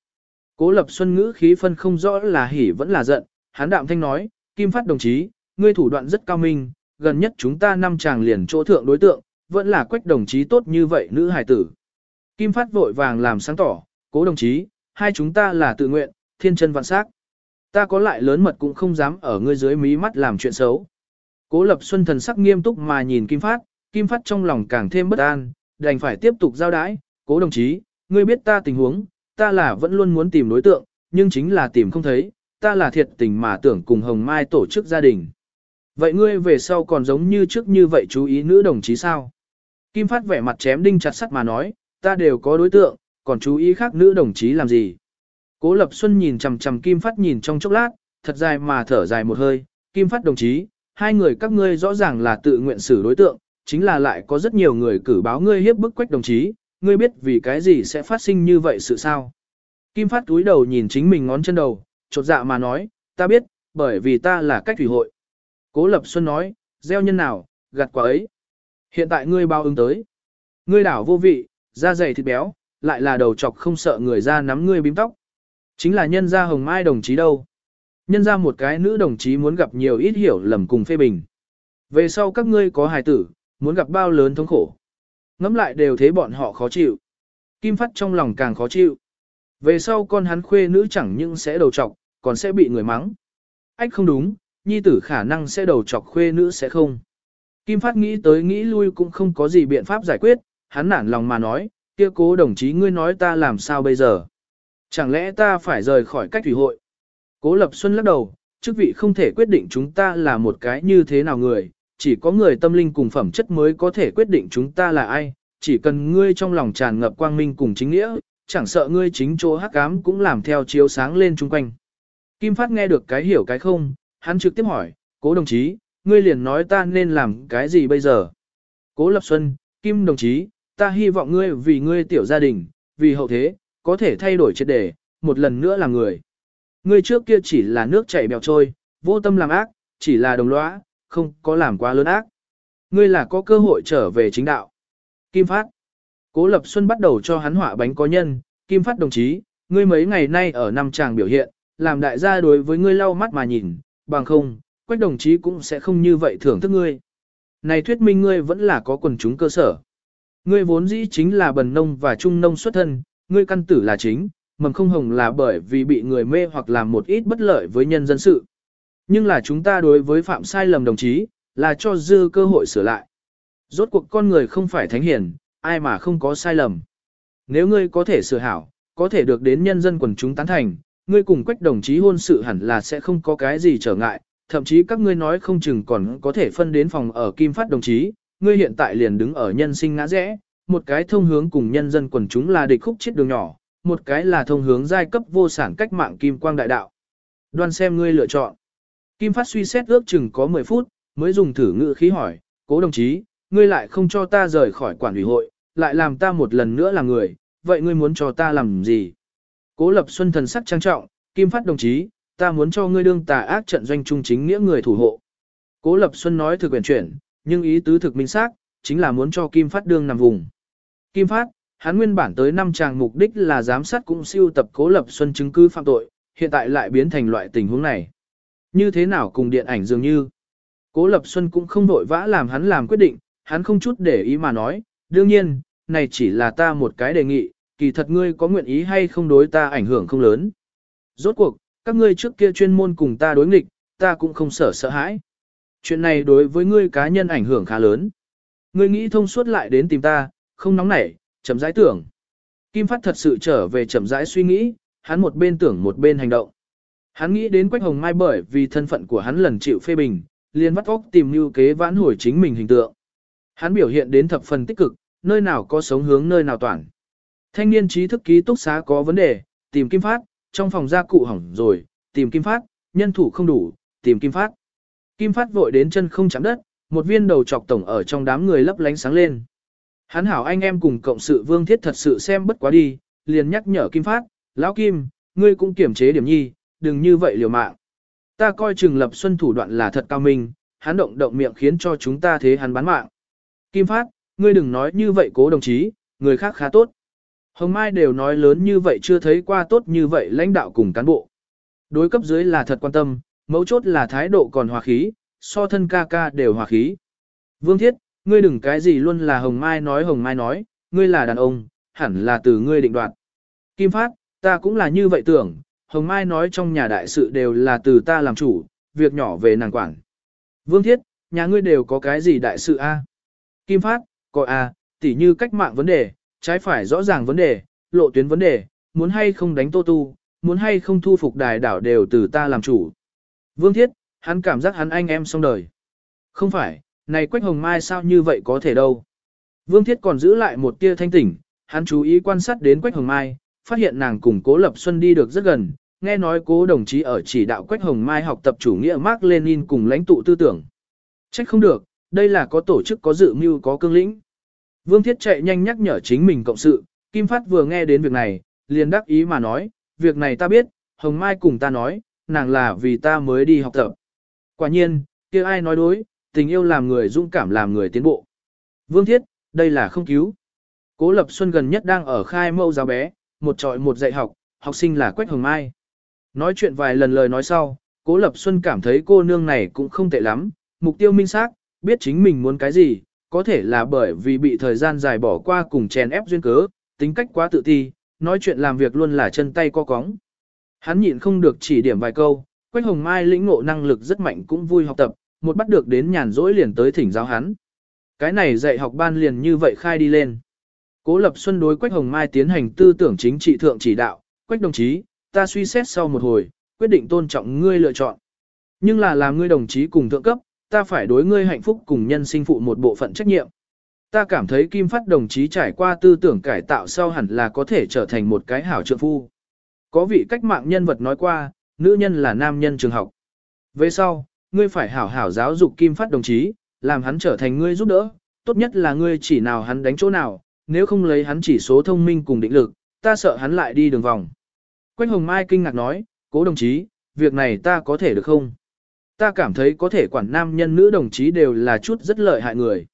Cố Lập Xuân ngữ khí phân không rõ là hỉ vẫn là giận, hắn đạm thanh nói, Kim Phát đồng chí, ngươi thủ đoạn rất cao minh, gần nhất chúng ta năm chàng liền chỗ thượng đối tượng, vẫn là quách đồng chí tốt như vậy nữ hài tử. Kim Phát vội vàng làm sáng tỏ, cố đồng chí, hai chúng ta là tự nguyện, thiên chân vạn sắc. Ta có lại lớn mật cũng không dám ở ngươi dưới mí mắt làm chuyện xấu. Cố Lập Xuân thần sắc nghiêm túc mà nhìn Kim Phát, Kim Phát trong lòng càng thêm bất an, đành phải tiếp tục giao đái, cố đồng chí, ngươi biết ta tình huống, ta là vẫn luôn muốn tìm đối tượng, nhưng chính là tìm không thấy, ta là thiệt tình mà tưởng cùng Hồng Mai tổ chức gia đình. Vậy ngươi về sau còn giống như trước như vậy chú ý nữ đồng chí sao? Kim Phát vẻ mặt chém đinh chặt sắt mà nói, ta đều có đối tượng, còn chú ý khác nữ đồng chí làm gì? Cố Lập Xuân nhìn chằm chằm Kim Phát nhìn trong chốc lát, thật dài mà thở dài một hơi, Kim Phát đồng chí, hai người các ngươi rõ ràng là tự nguyện xử đối tượng, chính là lại có rất nhiều người cử báo ngươi hiếp bức quách đồng chí, ngươi biết vì cái gì sẽ phát sinh như vậy sự sao? Kim Phát túi đầu nhìn chính mình ngón chân đầu, chột dạ mà nói, ta biết, bởi vì ta là cách thủy hội. Cố Lập Xuân nói, gieo nhân nào, gặt quả ấy. Hiện tại ngươi bao ứng tới. Ngươi đảo vô vị, da dày thịt béo, lại là đầu chọc không sợ người ra nắm ngươi bím tóc. Chính là nhân gia hồng mai đồng chí đâu. Nhân ra một cái nữ đồng chí muốn gặp nhiều ít hiểu lầm cùng phê bình. Về sau các ngươi có hài tử, muốn gặp bao lớn thống khổ. Ngắm lại đều thế bọn họ khó chịu. Kim Phát trong lòng càng khó chịu. Về sau con hắn khuê nữ chẳng những sẽ đầu chọc, còn sẽ bị người mắng. Ách không đúng, nhi tử khả năng sẽ đầu chọc khuê nữ sẽ không. Kim Phát nghĩ tới nghĩ lui cũng không có gì biện pháp giải quyết, hắn nản lòng mà nói, kia cố đồng chí ngươi nói ta làm sao bây giờ. Chẳng lẽ ta phải rời khỏi cách thủy hội, Cố Lập Xuân lắc đầu, chức vị không thể quyết định chúng ta là một cái như thế nào người, chỉ có người tâm linh cùng phẩm chất mới có thể quyết định chúng ta là ai, chỉ cần ngươi trong lòng tràn ngập quang minh cùng chính nghĩa, chẳng sợ ngươi chính chỗ hắc ám cũng làm theo chiếu sáng lên chung quanh. Kim Phát nghe được cái hiểu cái không, hắn trực tiếp hỏi, cố đồng chí, ngươi liền nói ta nên làm cái gì bây giờ? Cố Lập Xuân, Kim đồng chí, ta hy vọng ngươi vì ngươi tiểu gia đình, vì hậu thế, có thể thay đổi triệt đề, một lần nữa là người. Ngươi trước kia chỉ là nước chảy bèo trôi, vô tâm làm ác, chỉ là đồng lõa, không có làm quá lớn ác. Ngươi là có cơ hội trở về chính đạo. Kim Phát. Cố Lập Xuân bắt đầu cho hắn họa bánh có nhân, Kim Phát đồng chí, ngươi mấy ngày nay ở năm tràng biểu hiện, làm đại gia đối với ngươi lau mắt mà nhìn, bằng không, quách đồng chí cũng sẽ không như vậy thưởng thức ngươi. Này thuyết minh ngươi vẫn là có quần chúng cơ sở. Ngươi vốn dĩ chính là bần nông và trung nông xuất thân, ngươi căn tử là chính, mầm không hồng là bởi vì bị người mê hoặc làm một ít bất lợi với nhân dân sự. Nhưng là chúng ta đối với phạm sai lầm đồng chí, là cho dư cơ hội sửa lại. Rốt cuộc con người không phải thánh hiền, ai mà không có sai lầm. Nếu ngươi có thể sửa hảo, có thể được đến nhân dân quần chúng tán thành, ngươi cùng quách đồng chí hôn sự hẳn là sẽ không có cái gì trở ngại, thậm chí các ngươi nói không chừng còn có thể phân đến phòng ở Kim Phát đồng chí, ngươi hiện tại liền đứng ở nhân sinh ngã rẽ, một cái thông hướng cùng nhân dân quần chúng là địch khúc chết đường nhỏ, một cái là thông hướng giai cấp vô sản cách mạng kim quang đại đạo. Đoan xem ngươi lựa chọn. Kim Phát suy xét ước chừng có 10 phút, mới dùng thử ngữ khí hỏi, cố đồng chí, ngươi lại không cho ta rời khỏi quản ủy hội, lại làm ta một lần nữa là người, vậy ngươi muốn cho ta làm gì? Cố Lập Xuân thần sắc trang trọng, Kim Phát đồng chí, ta muốn cho ngươi đương tà ác trận doanh trung chính nghĩa người thủ hộ. Cố Lập Xuân nói thực quyền chuyển, nhưng ý tứ thực minh xác, chính là muốn cho Kim Phát đương nằm vùng. Kim Phát, hắn nguyên bản tới năm chàng mục đích là giám sát cũng siêu tập Cố Lập Xuân chứng cứ phạm tội, hiện tại lại biến thành loại tình huống này. Như thế nào cùng điện ảnh dường như. Cố Lập Xuân cũng không vội vã làm hắn làm quyết định, hắn không chút để ý mà nói, đương nhiên, này chỉ là ta một cái đề nghị, kỳ thật ngươi có nguyện ý hay không đối ta ảnh hưởng không lớn. Rốt cuộc, các ngươi trước kia chuyên môn cùng ta đối nghịch, ta cũng không sợ sợ hãi. Chuyện này đối với ngươi cá nhân ảnh hưởng khá lớn. Ngươi nghĩ thông suốt lại đến tìm ta, không nóng nảy, chậm rãi tưởng. Kim Phát thật sự trở về chậm rãi suy nghĩ, hắn một bên tưởng một bên hành động. Hắn nghĩ đến Quách Hồng Mai bởi vì thân phận của hắn lần chịu phê bình, liền vắt óc tìm mưu kế vãn hồi chính mình hình tượng. Hắn biểu hiện đến thập phần tích cực, nơi nào có sống hướng nơi nào toàn. Thanh niên trí thức ký túc xá có vấn đề, tìm Kim Phát, trong phòng gia cụ hỏng rồi, tìm Kim Phát, nhân thủ không đủ, tìm Kim Phát. Kim Phát vội đến chân không chạm đất, một viên đầu chọc tổng ở trong đám người lấp lánh sáng lên. Hắn hảo anh em cùng cộng sự Vương Thiết thật sự xem bất quá đi, liền nhắc nhở Kim Phát, lão Kim, ngươi cũng kiểm chế điểm nhi, đừng như vậy liều mạng. Ta coi Trừng Lập Xuân thủ đoạn là thật cao minh, hắn động động miệng khiến cho chúng ta thế hắn bán mạng. Kim Phát, ngươi đừng nói như vậy cố đồng chí, người khác khá tốt. Hồng Mai đều nói lớn như vậy chưa thấy qua tốt như vậy lãnh đạo cùng cán bộ. Đối cấp dưới là thật quan tâm, mấu chốt là thái độ còn hòa khí, so thân ca ca đều hòa khí. Vương Thiết, ngươi đừng cái gì luôn là Hồng Mai nói Hồng Mai nói, ngươi là đàn ông, hẳn là từ ngươi định đoạt. Kim Phát, ta cũng là như vậy tưởng, Hồng Mai nói trong nhà đại sự đều là từ ta làm chủ, việc nhỏ về nàng quản. Vương Thiết, nhà ngươi đều có cái gì đại sự a? Kim Phát, coi a, tỉ như cách mạng vấn đề, trái phải rõ ràng vấn đề, lộ tuyến vấn đề, muốn hay không đánh tô tu, muốn hay không thu phục đài đảo đều từ ta làm chủ. Vương Thiết, hắn cảm giác hắn anh em xong đời. Không phải, này Quách Hồng Mai sao như vậy có thể đâu. Vương Thiết còn giữ lại một tia thanh tỉnh, hắn chú ý quan sát đến Quách Hồng Mai, phát hiện nàng cùng Cố Lập Xuân đi được rất gần, nghe nói cố đồng chí ở chỉ đạo Quách Hồng Mai học tập chủ nghĩa Mark Lenin cùng lãnh tụ tư tưởng. Trách không được, đây là có tổ chức có dự mưu có cương lĩnh. Vương Thiết chạy nhanh nhắc nhở chính mình cộng sự, Kim Phát vừa nghe đến việc này, liền đắc ý mà nói, việc này ta biết, Hồng Mai cùng ta nói, nàng là vì ta mới đi học tập. Quả nhiên, kia ai nói đối, tình yêu làm người dũng cảm làm người tiến bộ. Vương Thiết, đây là không cứu. Cố Lập Xuân gần nhất đang ở khai mẫu giáo bé, một trọi một dạy học, học sinh là Quách Hồng Mai. Nói chuyện vài lần lời nói sau, Cố Lập Xuân cảm thấy cô nương này cũng không tệ lắm, mục tiêu minh xác, biết chính mình muốn cái gì, có thể là bởi vì bị thời gian dài bỏ qua cùng chèn ép duyên cớ, tính cách quá tự ti, nói chuyện làm việc luôn là chân tay co cóng. Hắn nhịn không được chỉ điểm vài câu, Quách Hồng Mai lĩnh ngộ năng lực rất mạnh cũng vui học tập, một bắt được đến nhàn rỗi liền tới thỉnh giáo hắn. Cái này dạy học ban liền như vậy khai đi lên. Cố Lập Xuân đối Quách Hồng Mai tiến hành tư tưởng chính trị thượng chỉ đạo, Quách đồng chí, ta suy xét sau một hồi, quyết định tôn trọng ngươi lựa chọn. Nhưng là làm ngươi đồng chí cùng thượng cấp, ta phải đối ngươi hạnh phúc cùng nhân sinh phụ một bộ phận trách nhiệm. Ta cảm thấy Kim Phát đồng chí trải qua tư tưởng cải tạo sau hẳn là có thể trở thành một cái hảo trượng phu. Có vị cách mạng nhân vật nói qua, nữ nhân là nam nhân trường học. Về sau, ngươi phải hảo hảo giáo dục Kim Phát đồng chí, làm hắn trở thành ngươi giúp đỡ, tốt nhất là ngươi chỉ nào hắn đánh chỗ nào, nếu không lấy hắn chỉ số thông minh cùng định lực, ta sợ hắn lại đi đường vòng. Quách Hồng Mai kinh ngạc nói, cố đồng chí, việc này ta có thể được không? Ta cảm thấy có thể quản nam nhân nữ đồng chí đều là chút rất lợi hại người.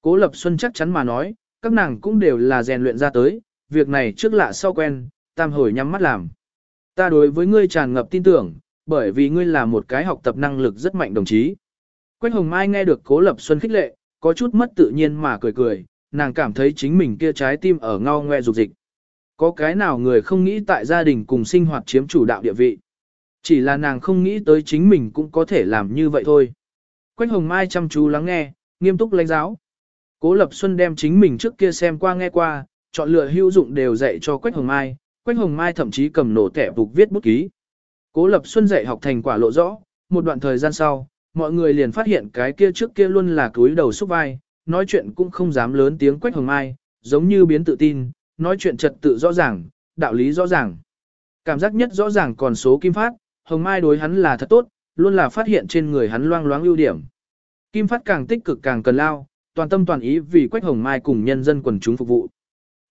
Cố Lập Xuân chắc chắn mà nói, các nàng cũng đều là rèn luyện ra tới, việc này trước lạ sau quen, tam hồi nhắm mắt làm. Ta đối với ngươi tràn ngập tin tưởng, bởi vì ngươi là một cái học tập năng lực rất mạnh đồng chí. Quách Hồng Mai nghe được Cố Lập Xuân khích lệ, có chút mất tự nhiên mà cười cười, nàng cảm thấy chính mình kia trái tim ở ngao ngoe dục dịch. Có cái nào người không nghĩ tại gia đình cùng sinh hoạt chiếm chủ đạo địa vị. Chỉ là nàng không nghĩ tới chính mình cũng có thể làm như vậy thôi. Quách Hồng Mai chăm chú lắng nghe, nghiêm túc lãnh giáo. Cố Lập Xuân đem chính mình trước kia xem qua nghe qua, chọn lựa hữu dụng đều dạy cho Quách Hồng Mai, Quách Hồng Mai thậm chí cầm nổ tẻ phục viết bút ký. Cố Lập Xuân dạy học thành quả lộ rõ, một đoạn thời gian sau, mọi người liền phát hiện cái kia trước kia luôn là cúi đầu xúc vai, nói chuyện cũng không dám lớn tiếng Quách Hồng Mai, giống như biến tự tin, nói chuyện trật tự rõ ràng, đạo lý rõ ràng. Cảm giác nhất rõ ràng còn số Kim Phát, Hồng Mai đối hắn là thật tốt, luôn là phát hiện trên người hắn loang loáng ưu điểm. Kim Phát càng tích cực càng cần lao, toàn tâm toàn ý vì Quách Hồng Mai cùng nhân dân quần chúng phục vụ.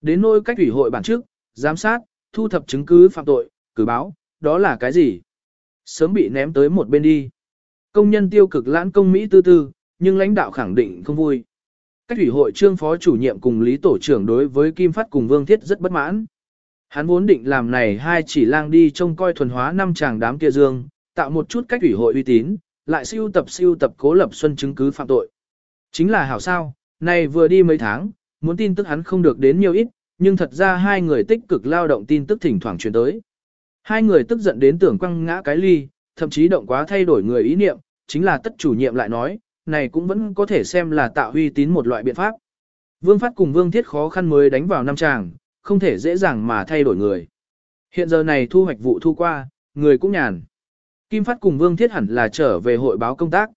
Đến nỗi cách ủy hội bản trước, giám sát, thu thập chứng cứ phạm tội, cử báo, đó là cái gì? Sớm bị ném tới một bên đi. Công nhân tiêu cực lãn công Mỹ tư tư, nhưng lãnh đạo khẳng định không vui. Cách ủy hội trương phó chủ nhiệm cùng lý tổ trưởng đối với Kim Phát cùng Vương Thiết rất bất mãn. Hắn vốn định làm này hai chỉ lang đi trông coi thuần hóa năm chàng đám kia dương, tạo một chút cách ủy hội uy tín, lại siêu tập siêu tập cố lập xuân chứng cứ phạm tội. Chính là hảo sao, này vừa đi mấy tháng, muốn tin tức hắn không được đến nhiều ít, nhưng thật ra hai người tích cực lao động tin tức thỉnh thoảng truyền tới. Hai người tức giận đến tưởng quăng ngã cái ly, thậm chí động quá thay đổi người ý niệm, chính là tất chủ nhiệm lại nói, này cũng vẫn có thể xem là tạo uy tín một loại biện pháp. Vương Phát cùng Vương Thiết khó khăn mới đánh vào năm tràng, không thể dễ dàng mà thay đổi người. Hiện giờ này thu hoạch vụ thu qua, người cũng nhàn. Kim Phát cùng Vương Thiết hẳn là trở về hội báo công tác.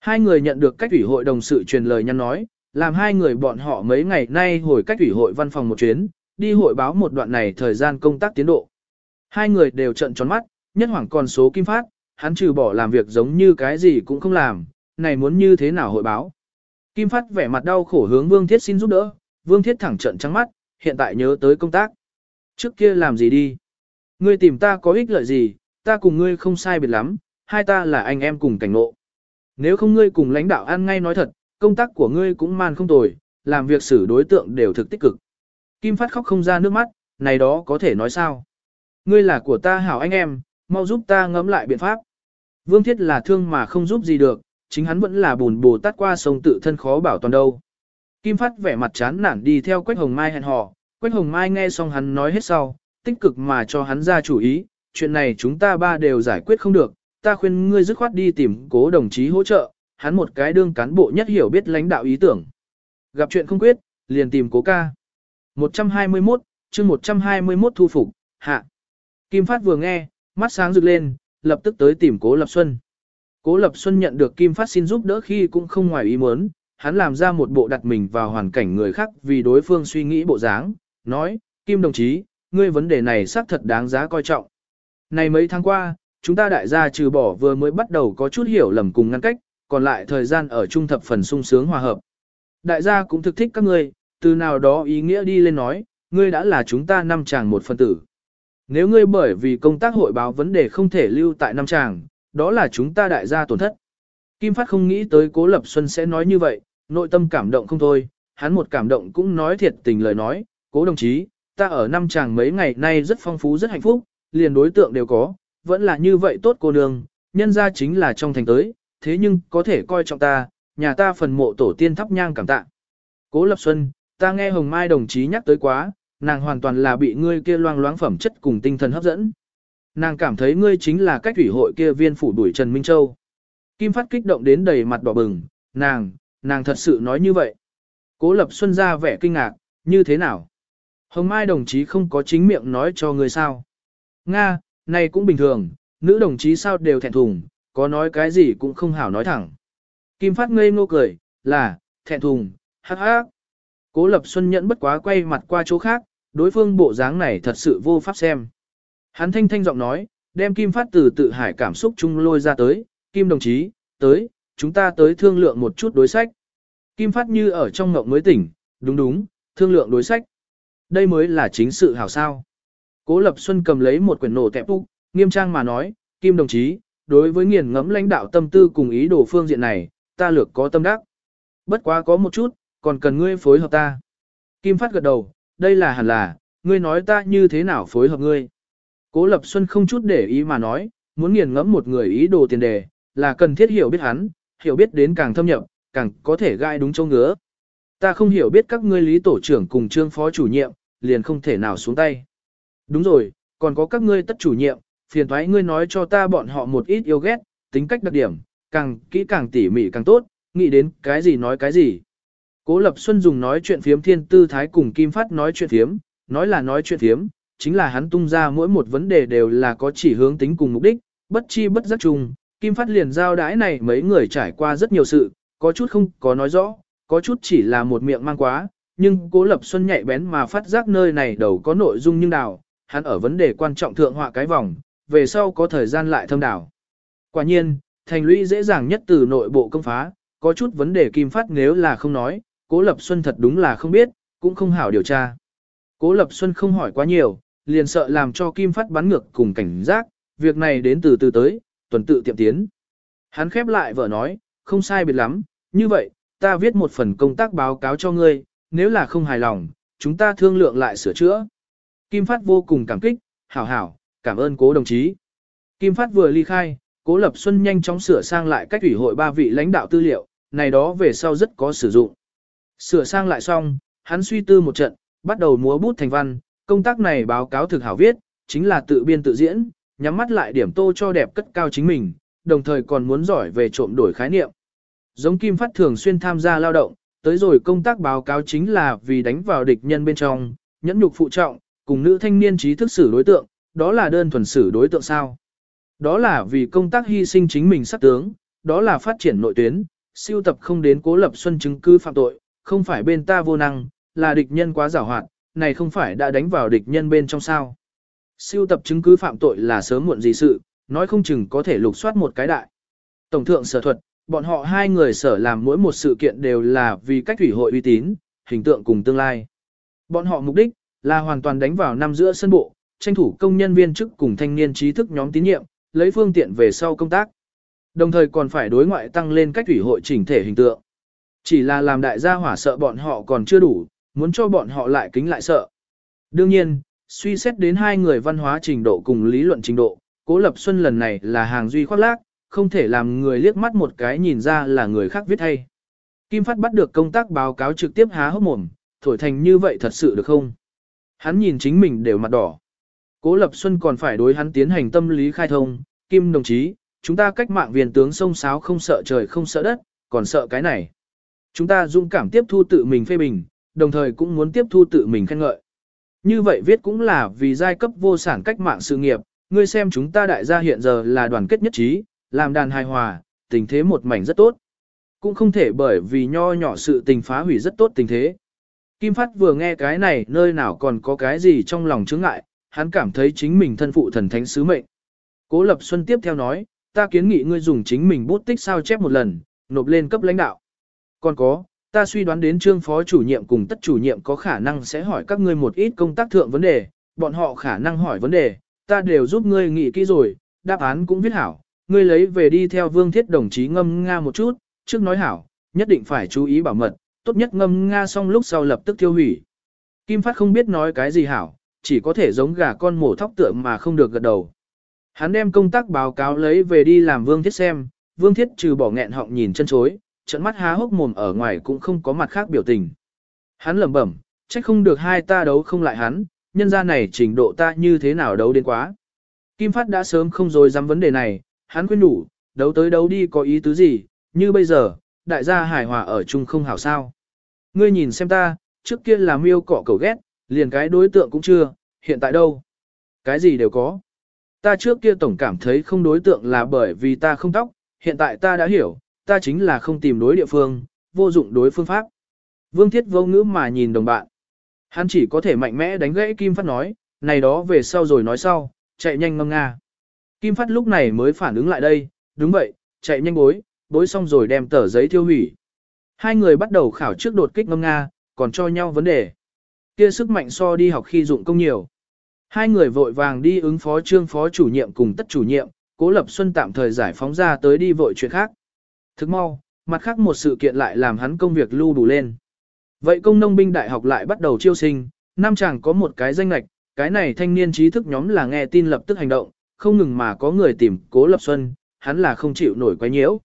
Hai người nhận được cách ủy hội đồng sự truyền lời nhắn nói, làm hai người bọn họ mấy ngày nay hồi cách ủy hội văn phòng một chuyến, đi hội báo một đoạn này thời gian công tác tiến độ. Hai người đều trận tròn mắt, nhất hoảng còn số Kim Phát, hắn trừ bỏ làm việc giống như cái gì cũng không làm, này muốn như thế nào hội báo. Kim Phát vẻ mặt đau khổ hướng Vương Thiết xin giúp đỡ, Vương Thiết thẳng trận trắng mắt, hiện tại nhớ tới công tác. Trước kia làm gì đi? Ngươi tìm ta có ích lợi gì, ta cùng ngươi không sai biệt lắm, hai ta là anh em cùng cảnh ngộ. Nếu không ngươi cùng lãnh đạo ăn ngay nói thật, công tác của ngươi cũng man không tồi, làm việc xử đối tượng đều thực tích cực. Kim Phát khóc không ra nước mắt, này đó có thể nói sao? Ngươi là của ta hảo anh em, mau giúp ta ngẫm lại biện pháp. Vương Thiết là thương mà không giúp gì được, chính hắn vẫn là bùn bồ tát qua sông tự thân khó bảo toàn đâu. Kim Phát vẻ mặt chán nản đi theo Quách Hồng Mai hẹn hò, Quách Hồng Mai nghe xong hắn nói hết sau, tích cực mà cho hắn ra chủ ý, chuyện này chúng ta ba đều giải quyết không được, ta khuyên ngươi dứt khoát đi tìm cố đồng chí hỗ trợ, hắn một cái đương cán bộ nhất hiểu biết lãnh đạo ý tưởng. Gặp chuyện không quyết, liền tìm cố ca. 121, chương 121 thu phục, hạ. Kim Phát vừa nghe, mắt sáng rực lên, lập tức tới tìm cố Lập Xuân. Cố Lập Xuân nhận được Kim Phát xin giúp đỡ khi cũng không ngoài ý muốn, hắn làm ra một bộ đặt mình vào hoàn cảnh người khác vì đối phương suy nghĩ bộ dáng, nói, Kim đồng chí, ngươi vấn đề này xác thật đáng giá coi trọng. Này mấy tháng qua, chúng ta đại gia trừ bỏ vừa mới bắt đầu có chút hiểu lầm cùng ngăn cách, còn lại thời gian ở trung thập phần sung sướng hòa hợp. Đại gia cũng thực thích các ngươi, từ nào đó ý nghĩa đi lên nói, ngươi đã là chúng ta năm chàng một phân tử. Nếu ngươi bởi vì công tác hội báo vấn đề không thể lưu tại năm chàng, đó là chúng ta đại gia tổn thất. Kim Phát không nghĩ tới Cố Lập Xuân sẽ nói như vậy, nội tâm cảm động không thôi, hắn một cảm động cũng nói thiệt tình lời nói, Cố đồng chí, ta ở năm chàng mấy ngày nay rất phong phú rất hạnh phúc, liền đối tượng đều có, vẫn là như vậy tốt cô nương, nhân ra chính là trong thành tới, thế nhưng có thể coi trọng ta, nhà ta phần mộ tổ tiên thắp nhang cảm tạ. Cố Lập Xuân, ta nghe Hồng Mai đồng chí nhắc tới quá, nàng hoàn toàn là bị ngươi kia loang loáng phẩm chất cùng tinh thần hấp dẫn. Nàng cảm thấy ngươi chính là cách ủy hội kia viên phủ đuổi Trần Minh Châu. Kim Phát kích động đến đầy mặt đỏ bừng, nàng, nàng thật sự nói như vậy. Cố Lập Xuân ra vẻ kinh ngạc, như thế nào? Hồng Mai đồng chí không có chính miệng nói cho ngươi sao? Nga, này cũng bình thường, nữ đồng chí sao đều thẹn thùng, có nói cái gì cũng không hảo nói thẳng. Kim Phát ngây ngô cười, là, thẹn thùng, hắc hắc. Cố Lập Xuân nhẫn bất quá quay mặt qua chỗ khác, đối phương bộ dáng này thật sự vô pháp xem. Hắn thanh thanh giọng nói, đem Kim Phát từ tự hải cảm xúc chung lôi ra tới, Kim đồng chí, tới, chúng ta tới thương lượng một chút đối sách. Kim Phát như ở trong ngộng mới tỉnh, đúng đúng, thương lượng đối sách. Đây mới là chính sự hảo sao. Cố Lập Xuân cầm lấy một quyển nổ tẹp úc, nghiêm trang mà nói, Kim đồng chí, đối với nghiền ngẫm lãnh đạo tâm tư cùng ý đồ phương diện này, ta lược có tâm đắc. Bất quá có một chút, còn cần ngươi phối hợp ta. Kim Phát gật đầu, đây là hẳn là, ngươi nói ta như thế nào phối hợp ngươi. Cố Lập Xuân không chút để ý mà nói, muốn nghiền ngẫm một người ý đồ tiền đề, là cần thiết hiểu biết hắn, hiểu biết đến càng thâm nhập, càng có thể gai đúng châu ngứa. Ta không hiểu biết các ngươi lý tổ trưởng cùng trương phó chủ nhiệm, liền không thể nào xuống tay. Đúng rồi, còn có các ngươi tất chủ nhiệm, phiền thoái ngươi nói cho ta bọn họ một ít yêu ghét, tính cách đặc điểm, càng kỹ càng tỉ mỉ càng tốt, nghĩ đến cái gì nói cái gì. Cố Lập Xuân dùng nói chuyện phiếm thiên tư thái cùng Kim Phát nói chuyện phiếm, nói là nói chuyện phiếm, chính là hắn tung ra mỗi một vấn đề đều là có chỉ hướng tính cùng mục đích, bất chi bất giác chung. Kim Phát liền giao đái này mấy người trải qua rất nhiều sự, có chút không có nói rõ, có chút chỉ là một miệng mang quá, nhưng Cố Lập Xuân nhạy bén mà phát giác nơi này đầu có nội dung nhưng đào, hắn ở vấn đề quan trọng thượng họa cái vòng, về sau có thời gian lại thâm đảo. Quả nhiên, thành lũy dễ dàng nhất từ nội bộ công phá, có chút vấn đề Kim Phát nếu là không nói, Cố Lập Xuân thật đúng là không biết, cũng không hảo điều tra. Cố Lập Xuân không hỏi quá nhiều, liền sợ làm cho Kim Phát bắn ngược cùng cảnh giác, việc này đến từ từ tới, tuần tự tiệm tiến. Hắn khép lại vợ nói, không sai biệt lắm, như vậy, ta viết một phần công tác báo cáo cho ngươi, nếu là không hài lòng, chúng ta thương lượng lại sửa chữa. Kim Phát vô cùng cảm kích, hảo hảo, cảm ơn cố đồng chí. Kim Phát vừa ly khai, cố Lập Xuân nhanh chóng sửa sang lại cách ủy hội ba vị lãnh đạo tư liệu, này đó về sau rất có sử dụng. Sửa sang lại xong, hắn suy tư một trận, bắt đầu múa bút thành văn, công tác này báo cáo thực hảo viết, chính là tự biên tự diễn, nhắm mắt lại điểm tô cho đẹp cất cao chính mình, đồng thời còn muốn giỏi về trộm đổi khái niệm. Giống Kim Phát thường xuyên tham gia lao động, tới rồi công tác báo cáo chính là vì đánh vào địch nhân bên trong, nhẫn nhục phụ trọng, cùng nữ thanh niên trí thức xử đối tượng, đó là đơn thuần xử đối tượng sao. Đó là vì công tác hy sinh chính mình sắc tướng, đó là phát triển nội tuyến, siêu tập không đến cố lập xuân chứng cứ phạm tội, không phải bên ta vô năng, là địch nhân quá giảo hoạt, này không phải đã đánh vào địch nhân bên trong sao. Siêu tập chứng cứ phạm tội là sớm muộn gì sự, nói không chừng có thể lục soát một cái đại. Tổng thượng sở thuật, bọn họ hai người sở làm mỗi một sự kiện đều là vì cách thủy hội uy tín, hình tượng cùng tương lai. Bọn họ mục đích là hoàn toàn đánh vào năm giữa sân bộ, tranh thủ công nhân viên chức cùng thanh niên trí thức nhóm tín nhiệm, lấy phương tiện về sau công tác. Đồng thời còn phải đối ngoại tăng lên cách thủy hội chỉnh thể hình tượng. Chỉ là làm đại gia hỏa sợ bọn họ còn chưa đủ, muốn cho bọn họ lại kính lại sợ. Đương nhiên, suy xét đến hai người văn hóa trình độ cùng lý luận trình độ, Cố Lập Xuân lần này là hàng duy khoác lác, không thể làm người liếc mắt một cái nhìn ra là người khác viết hay. Kim Phát bắt được công tác báo cáo trực tiếp há hốc mồm, thổi thành như vậy thật sự được không? Hắn nhìn chính mình đều mặt đỏ. Cố Lập Xuân còn phải đối hắn tiến hành tâm lý khai thông, Kim đồng chí, chúng ta cách mạng viên tướng sông sáo không sợ trời không sợ đất, còn sợ cái này. Chúng ta dũng cảm tiếp thu tự mình phê bình, đồng thời cũng muốn tiếp thu tự mình khen ngợi. Như vậy viết cũng là vì giai cấp vô sản cách mạng sự nghiệp, ngươi xem chúng ta đại gia hiện giờ là đoàn kết nhất trí, làm đàn hài hòa, tình thế một mảnh rất tốt. Cũng không thể bởi vì nho nhỏ sự tình phá hủy rất tốt tình thế. Kim Phát vừa nghe cái này nơi nào còn có cái gì trong lòng chướng ngại, hắn cảm thấy chính mình thân phụ thần thánh sứ mệnh. Cố Lập Xuân tiếp theo nói, ta kiến nghị ngươi dùng chính mình bút tích sao chép một lần, nộp lên cấp lãnh đạo. Còn có, ta suy đoán đến trương phó chủ nhiệm cùng tất chủ nhiệm có khả năng sẽ hỏi các ngươi một ít công tác thượng vấn đề, bọn họ khả năng hỏi vấn đề, ta đều giúp ngươi nghĩ kỹ rồi, đáp án cũng viết hảo, ngươi lấy về đi theo vương thiết đồng chí ngâm nga một chút, trước nói hảo, nhất định phải chú ý bảo mật, tốt nhất ngâm nga xong lúc sau lập tức tiêu hủy. Kim Phát không biết nói cái gì hảo, chỉ có thể giống gà con mổ thóc tượng mà không được gật đầu. Hắn đem công tác báo cáo lấy về đi làm vương thiết xem, vương thiết trừ bỏ nghẹn họng nhìn chân chối, trận mắt há hốc mồm ở ngoài cũng không có mặt khác biểu tình. Hắn lẩm bẩm, trách không được hai ta đấu không lại hắn, nhân ra này trình độ ta như thế nào đấu đến quá. Kim Phát đã sớm không rồi dám vấn đề này, hắn khuyên đủ, đấu tới đấu đi có ý tứ gì, như bây giờ, đại gia hài hòa ở chung không hảo sao. Ngươi nhìn xem ta, trước kia là miêu cọ cầu ghét, liền cái đối tượng cũng chưa, hiện tại đâu? Cái gì đều có. Ta ta trước kia tổng cảm thấy không đối tượng là bởi vì ta không tóc, hiện tại ta đã hiểu, ta chính là không tìm đối địa phương, vô dụng đối phương pháp. Vương Thiết vô ngữ mà nhìn đồng bạn. Hắn chỉ có thể mạnh mẽ đánh gãy Kim Phát nói, này đó về sau rồi nói sau, chạy nhanh ngâm nga. Kim Phát lúc này mới phản ứng lại đây, đúng vậy, chạy nhanh bối, bối xong rồi đem tờ giấy thiêu hủy. Hai người bắt đầu khảo trước đột kích ngâm nga, còn cho nhau vấn đề. Kia sức mạnh so đi học khi dụng công nhiều. Hai người vội vàng đi ứng phó trương phó chủ nhiệm cùng tất chủ nhiệm, cố lập xuân tạm thời giải phóng ra tới đi vội chuyện khác. Thức mau, mặt khác một sự kiện lại làm hắn công việc lưu đủ lên. Vậy công nông binh đại học lại bắt đầu chiêu sinh, nam chàng có một cái danh lạch, cái này thanh niên trí thức nhóm là nghe tin lập tức hành động, không ngừng mà có người tìm cố lập xuân, hắn là không chịu nổi quấy nhiễu.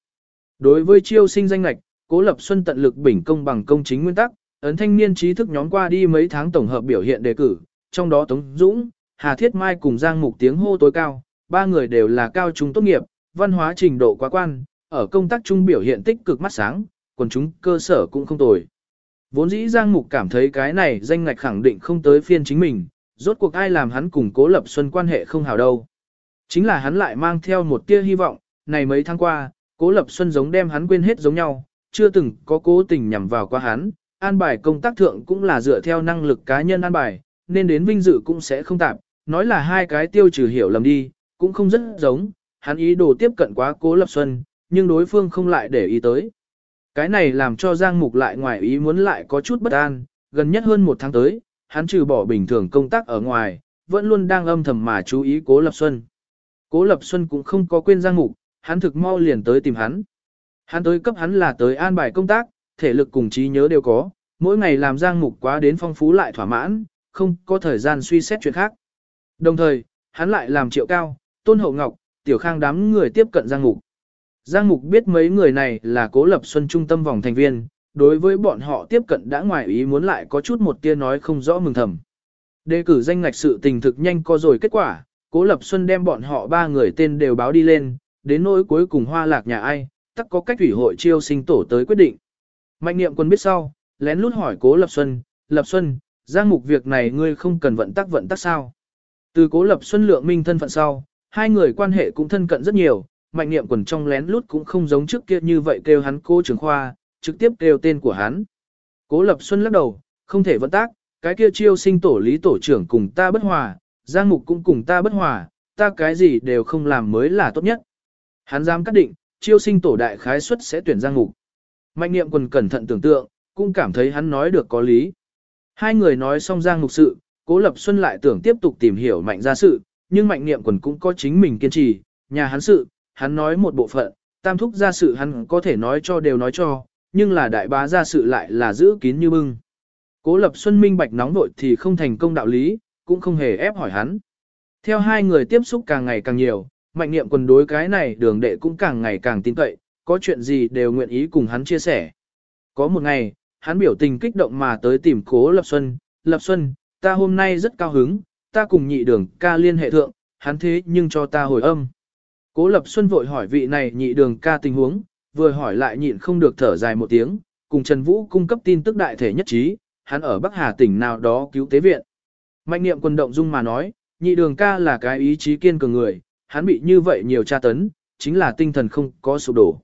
Đối với chiêu sinh danh lạch, cố lập xuân tận lực bình công bằng công chính nguyên tắc, ấn thanh niên trí thức nhóm qua đi mấy tháng tổng hợp biểu hiện đề cử, trong đó Tống Dũng, Hà Thiết Mai cùng Giang Mục tiếng hô tối cao, ba người đều là cao trung tốt nghiệp, văn hóa trình độ quá quan, ở công tác trung biểu hiện tích cực mắt sáng, còn chúng cơ sở cũng không tồi. Vốn dĩ Giang Mục cảm thấy cái này danh ngạch khẳng định không tới phiên chính mình, rốt cuộc ai làm hắn cùng Cố Lập Xuân quan hệ không hào đâu. Chính là hắn lại mang theo một tia hy vọng, này mấy tháng qua, Cố Lập Xuân giống đem hắn quên hết giống nhau, chưa từng có cố tình nhằm vào qua hắn, an bài công tác thượng cũng là dựa theo năng lực cá nhân an bài, nên đến vinh dự cũng sẽ không tạp, nói là hai cái tiêu trừ hiểu lầm đi, cũng không rất giống, hắn ý đồ tiếp cận quá Cố Lập Xuân, nhưng đối phương không lại để ý tới. Cái này làm cho Giang Mục lại ngoài ý muốn lại có chút bất an, gần nhất hơn một tháng tới, hắn trừ bỏ bình thường công tác ở ngoài, vẫn luôn đang âm thầm mà chú ý Cố Lập Xuân. Cố Lập Xuân cũng không có quên Giang Mục, hắn thực mau liền tới tìm hắn. Hắn tới cấp hắn là tới an bài công tác, thể lực cùng trí nhớ đều có, mỗi ngày làm Giang Mục quá đến phong phú lại thỏa mãn, không có thời gian suy xét chuyện khác. Đồng thời, hắn lại làm triệu cao, tôn hậu ngọc, tiểu khang đám người tiếp cận Giang Mục. Giang Mục biết mấy người này là cố lập xuân trung tâm vòng thành viên, đối với bọn họ tiếp cận đã ngoài ý muốn lại có chút một tia nói không rõ mừng thầm. Đề cử danh ngạch sự tình thực nhanh có rồi kết quả, cố lập xuân đem bọn họ ba người tên đều báo đi lên, đến nỗi cuối cùng hoa lạc nhà ai, tắc có cách ủy hội chiêu sinh tổ tới quyết định. Mạnh niệm quân biết sau, lén lút hỏi cố lập xuân, lập xuân, giang mục việc này ngươi không cần vận tắc vận tắc sao. Từ cố lập xuân lượng minh thân phận sau, hai người quan hệ cũng thân cận rất nhiều, mạnh niệm quần trong lén lút cũng không giống trước kia như vậy kêu hắn cô trường khoa, trực tiếp kêu tên của hắn. Cố Lập Xuân lắc đầu, không thể vận tác, cái kia chiêu sinh tổ lý tổ trưởng cùng ta bất hòa, Giang Mục cũng cùng ta bất hòa, ta cái gì đều không làm mới là tốt nhất. Hắn dám cắt định, chiêu sinh tổ đại khái suất sẽ tuyển Giang Mục. Mạnh niệm quần cẩn thận tưởng tượng, cũng cảm thấy hắn nói được có lý. Hai người nói xong Giang Mục sự, Cố Lập Xuân lại tưởng tiếp tục tìm hiểu mạnh ra sự, nhưng mạnh niệm quần cũng có chính mình kiên trì, nhà hắn sự, hắn nói một bộ phận, tam thúc ra sự hắn có thể nói cho đều nói cho, nhưng là đại bá ra sự lại là giữ kín như bưng. Cố lập xuân minh bạch nóng nội thì không thành công đạo lý, cũng không hề ép hỏi hắn. Theo hai người tiếp xúc càng ngày càng nhiều, mạnh niệm quần đối cái này đường đệ cũng càng ngày càng tin cậy, có chuyện gì đều nguyện ý cùng hắn chia sẻ. Có một ngày, hắn biểu tình kích động mà tới tìm cố Lập Xuân, Lập Xuân, ta hôm nay rất cao hứng, ta cùng nhị đường ca liên hệ thượng, hắn thế nhưng cho ta hồi âm. Cố Lập Xuân vội hỏi vị này nhị đường ca tình huống, vừa hỏi lại nhịn không được thở dài một tiếng, cùng Trần Vũ cung cấp tin tức đại thể nhất trí, hắn ở Bắc Hà tỉnh nào đó cứu tế viện. Mạnh niệm quân động dung mà nói, nhị đường ca là cái ý chí kiên cường người, hắn bị như vậy nhiều tra tấn, chính là tinh thần không có sụp đổ.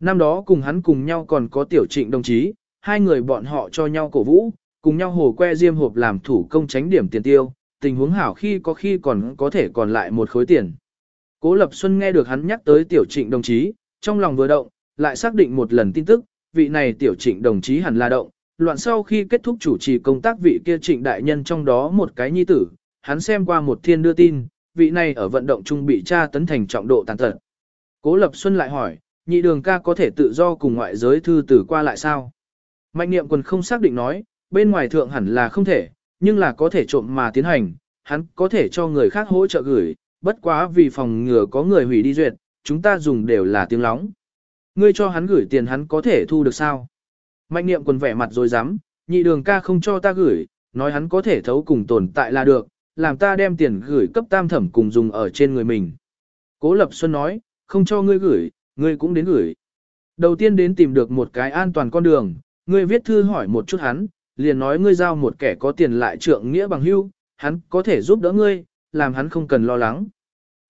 Năm đó cùng hắn cùng nhau còn có tiểu trịnh đồng chí, hai người bọn họ cho nhau cổ vũ, cùng nhau hồ que diêm hộp làm thủ công tránh điểm tiền tiêu, tình huống hảo khi có khi còn có thể còn lại một khối tiền. Cố Lập Xuân nghe được hắn nhắc tới tiểu trịnh đồng chí, trong lòng vừa động, lại xác định một lần tin tức, vị này tiểu trịnh đồng chí hẳn là động, loạn sau khi kết thúc chủ trì công tác vị kia trịnh đại nhân trong đó một cái nhi tử, hắn xem qua một thiên đưa tin, vị này ở vận động trung bị tra tấn thành trọng độ tàn tật. Cố Lập Xuân lại hỏi, nhị đường ca có thể tự do cùng ngoại giới thư tử qua lại sao? Mạnh niệm quân không xác định nói, bên ngoài thượng hẳn là không thể, nhưng là có thể trộm mà tiến hành, hắn có thể cho người khác hỗ trợ gửi, bất quá vì phòng ngừa có người hủy đi duyệt, chúng ta dùng đều là tiếng lóng. Ngươi cho hắn gửi tiền hắn có thể thu được sao? Mạnh niệm quần vẻ mặt rồi dám, nhị đường ca không cho ta gửi, nói hắn có thể thấu cùng tồn tại là được, làm ta đem tiền gửi cấp tam thẩm cùng dùng ở trên người mình. Cố Lập Xuân nói, không cho ngươi gửi, ngươi cũng đến gửi. Đầu tiên đến tìm được một cái an toàn con đường, ngươi viết thư hỏi một chút hắn, liền nói ngươi giao một kẻ có tiền lại trượng nghĩa bằng hưu, hắn có thể giúp đỡ ngươi, làm hắn không cần lo lắng.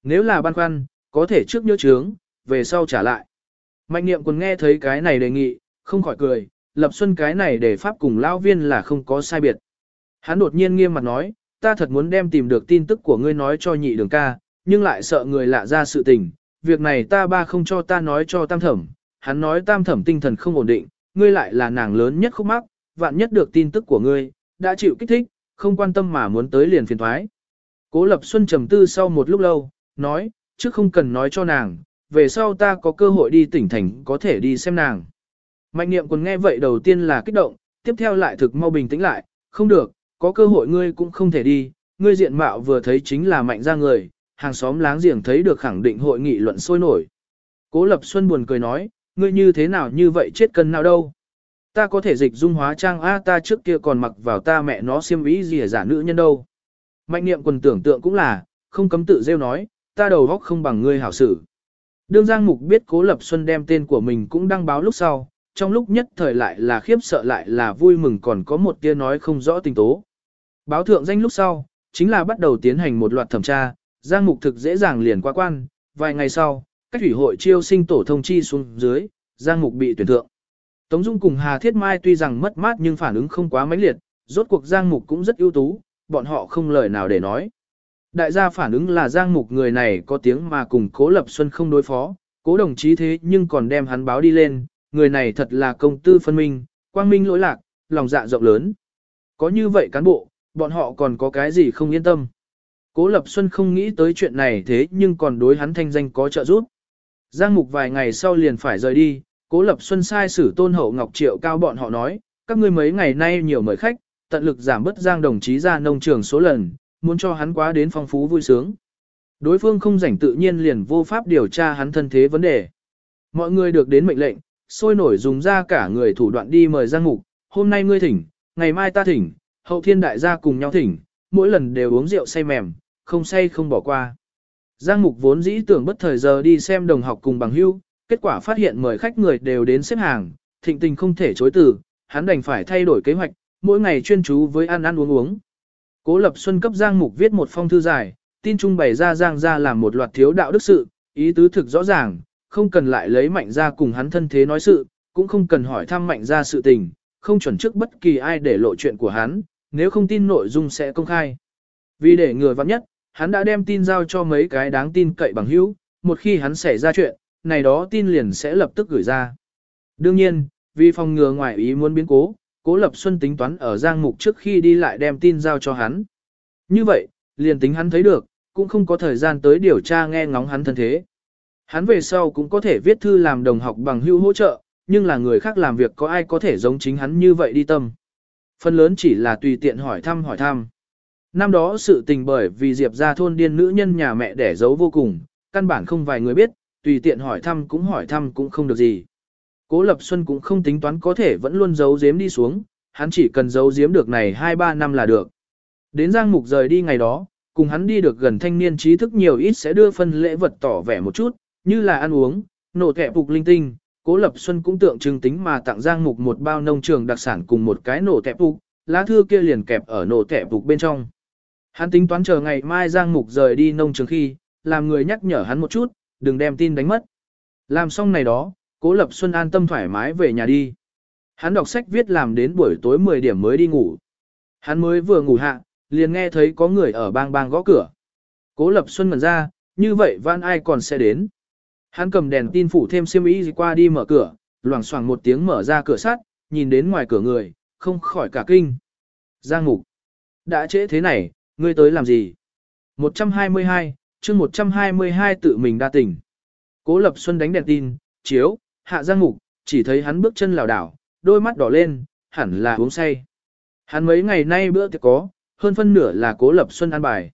Nếu là băn khoăn, có thể trước nhớ chướng, về sau trả lại. Mạnh niệm còn nghe thấy cái này đề nghị, không khỏi cười, lập xuân cái này để pháp cùng lao viên là không có sai biệt. Hắn đột nhiên nghiêm mặt nói, ta thật muốn đem tìm được tin tức của ngươi nói cho nhị đường ca, nhưng lại sợ người lạ ra sự tình, việc này ta ba không cho ta nói cho tam thẩm, hắn nói tam thẩm tinh thần không ổn định, ngươi lại là nàng lớn nhất khúc mắc, vạn nhất được tin tức của ngươi, đã chịu kích thích, không quan tâm mà muốn tới liền phiền thoái. Cố Lập Xuân trầm tư sau một lúc lâu, nói, trước không cần nói cho nàng, về sau ta có cơ hội đi tỉnh thành có thể đi xem nàng. Mạnh niệm còn nghe vậy đầu tiên là kích động, tiếp theo lại thực mau bình tĩnh lại, không được, có cơ hội ngươi cũng không thể đi, ngươi diện mạo vừa thấy chính là mạnh ra người, hàng xóm láng giềng thấy được khẳng định hội nghị luận sôi nổi. Cố Lập Xuân buồn cười nói, ngươi như thế nào như vậy chết cân nào đâu. Ta có thể dịch dung hóa trang A ta trước kia còn mặc vào ta mẹ nó xiêm ý gì giả nữ nhân đâu. Mạnh niệm quần tưởng tượng cũng là, không cấm tự rêu nói, ta đầu góc không bằng ngươi hảo sử. Đương Giang Mục biết Cố Lập Xuân đem tên của mình cũng đăng báo lúc sau, trong lúc nhất thời lại là khiếp sợ lại là vui mừng còn có một tia nói không rõ tình tố. Báo thượng danh lúc sau, chính là bắt đầu tiến hành một loạt thẩm tra, Giang Mục thực dễ dàng liền qua quan, vài ngày sau, cách thủy hội chiêu sinh tổ thông chi xuống dưới, Giang Mục bị tuyển thượng. Tống Dung cùng Hà Thiết Mai tuy rằng mất mát nhưng phản ứng không quá mãnh liệt, rốt cuộc Giang Mục cũng rất ưu tú, bọn họ không lời nào để nói. Đại gia phản ứng là Giang Mục người này có tiếng mà cùng Cố Lập Xuân không đối phó, cố đồng chí thế nhưng còn đem hắn báo đi lên, người này thật là công tư phân minh, quang minh lỗi lạc, lòng dạ rộng lớn. Có như vậy cán bộ, bọn họ còn có cái gì không yên tâm. Cố Lập Xuân không nghĩ tới chuyện này thế nhưng còn đối hắn thanh danh có trợ giúp. Giang Mục vài ngày sau liền phải rời đi, Cố Lập Xuân sai sử tôn hậu Ngọc Triệu cao bọn họ nói, các ngươi mấy ngày nay nhiều mời khách, tận lực giảm bớt Giang đồng chí ra nông trường số lần, muốn cho hắn quá đến phong phú vui sướng. Đối phương không rảnh tự nhiên liền vô pháp điều tra hắn thân thế vấn đề. Mọi người được đến mệnh lệnh, sôi nổi dùng ra cả người thủ đoạn đi mời Giang Mục, hôm nay ngươi thỉnh, ngày mai ta thỉnh, hậu thiên đại gia cùng nhau thỉnh, mỗi lần đều uống rượu say mềm, không say không bỏ qua. Giang Mục vốn dĩ tưởng bất thời giờ đi xem đồng học cùng bằng hưu, kết quả phát hiện mời khách người đều đến xếp hàng, thịnh tình không thể chối từ, hắn đành phải thay đổi kế hoạch, mỗi ngày chuyên chú với ăn ăn uống uống. Cố Lập Xuân cấp Giang Mục viết một phong thư dài, tin trung bày ra Giang ra làm một loạt thiếu đạo đức sự, ý tứ thực rõ ràng, không cần lại lấy mạnh ra cùng hắn thân thế nói sự, cũng không cần hỏi thăm mạnh ra sự tình, không chuẩn trước bất kỳ ai để lộ chuyện của hắn, nếu không tin nội dung sẽ công khai. Vì để ngừa vắng nhất, hắn đã đem tin giao cho mấy cái đáng tin cậy bằng hữu, một khi hắn xảy ra chuyện, này đó tin liền sẽ lập tức gửi ra. Đương nhiên, vì phòng ngừa ngoại ý muốn biến cố, Cố Lập Xuân tính toán ở Giang Mục trước khi đi lại đem tin giao cho hắn. Như vậy, liền tính hắn thấy được, cũng không có thời gian tới điều tra nghe ngóng hắn thân thế. Hắn về sau cũng có thể viết thư làm đồng học bằng hưu hỗ trợ, nhưng là người khác làm việc có ai có thể giống chính hắn như vậy đi tâm. Phần lớn chỉ là tùy tiện hỏi thăm hỏi thăm. Năm đó sự tình bởi vì Diệp ra thôn điên nữ nhân nhà mẹ đẻ giấu vô cùng, căn bản không vài người biết, tùy tiện hỏi thăm cũng hỏi thăm cũng không được gì. Cố Lập Xuân cũng không tính toán có thể vẫn luôn giấu giếm đi xuống, hắn chỉ cần giấu giếm được này 2-3 năm là được. Đến Giang Mục rời đi ngày đó, cùng hắn đi được gần thanh niên trí thức nhiều ít sẽ đưa phân lễ vật tỏ vẻ một chút, như là ăn uống, nổ thẻ phục linh tinh. Cố Lập Xuân cũng tượng trưng tính mà tặng Giang Mục một bao nông trường đặc sản cùng một cái nổ thẻ phục, lá thư kia liền kẹp ở nổ thẻ phục bên trong. Hắn tính toán chờ ngày mai Giang Mục rời đi nông trường khi, làm người nhắc nhở hắn một chút, đừng đem tin đánh mất. Làm xong này đó, Cố Lập Xuân an tâm thoải mái về nhà đi. Hắn đọc sách viết làm đến buổi tối 10 điểm mới đi ngủ. Hắn mới vừa ngủ hạ, liền nghe thấy có người ở bang bang gõ cửa. Cố Lập Xuân mở ra, như vậy van ai còn sẽ đến. Hắn cầm đèn tin phủ thêm xiêm y qua đi mở cửa, loảng xoảng một tiếng mở ra cửa sắt, nhìn đến ngoài cửa người, không khỏi cả kinh. Giang ngủ. Đã trễ thế này, ngươi tới làm gì? 122, chương 122 tự mình đa tỉnh. Cố Lập Xuân đánh đèn tin, chiếu, hạ Giang Mục, chỉ thấy hắn bước chân lảo đảo, đôi mắt đỏ lên, hẳn là uống say. Hắn mấy ngày nay bữa tiệc có, hơn phân nửa là Cố Lập Xuân ăn bài.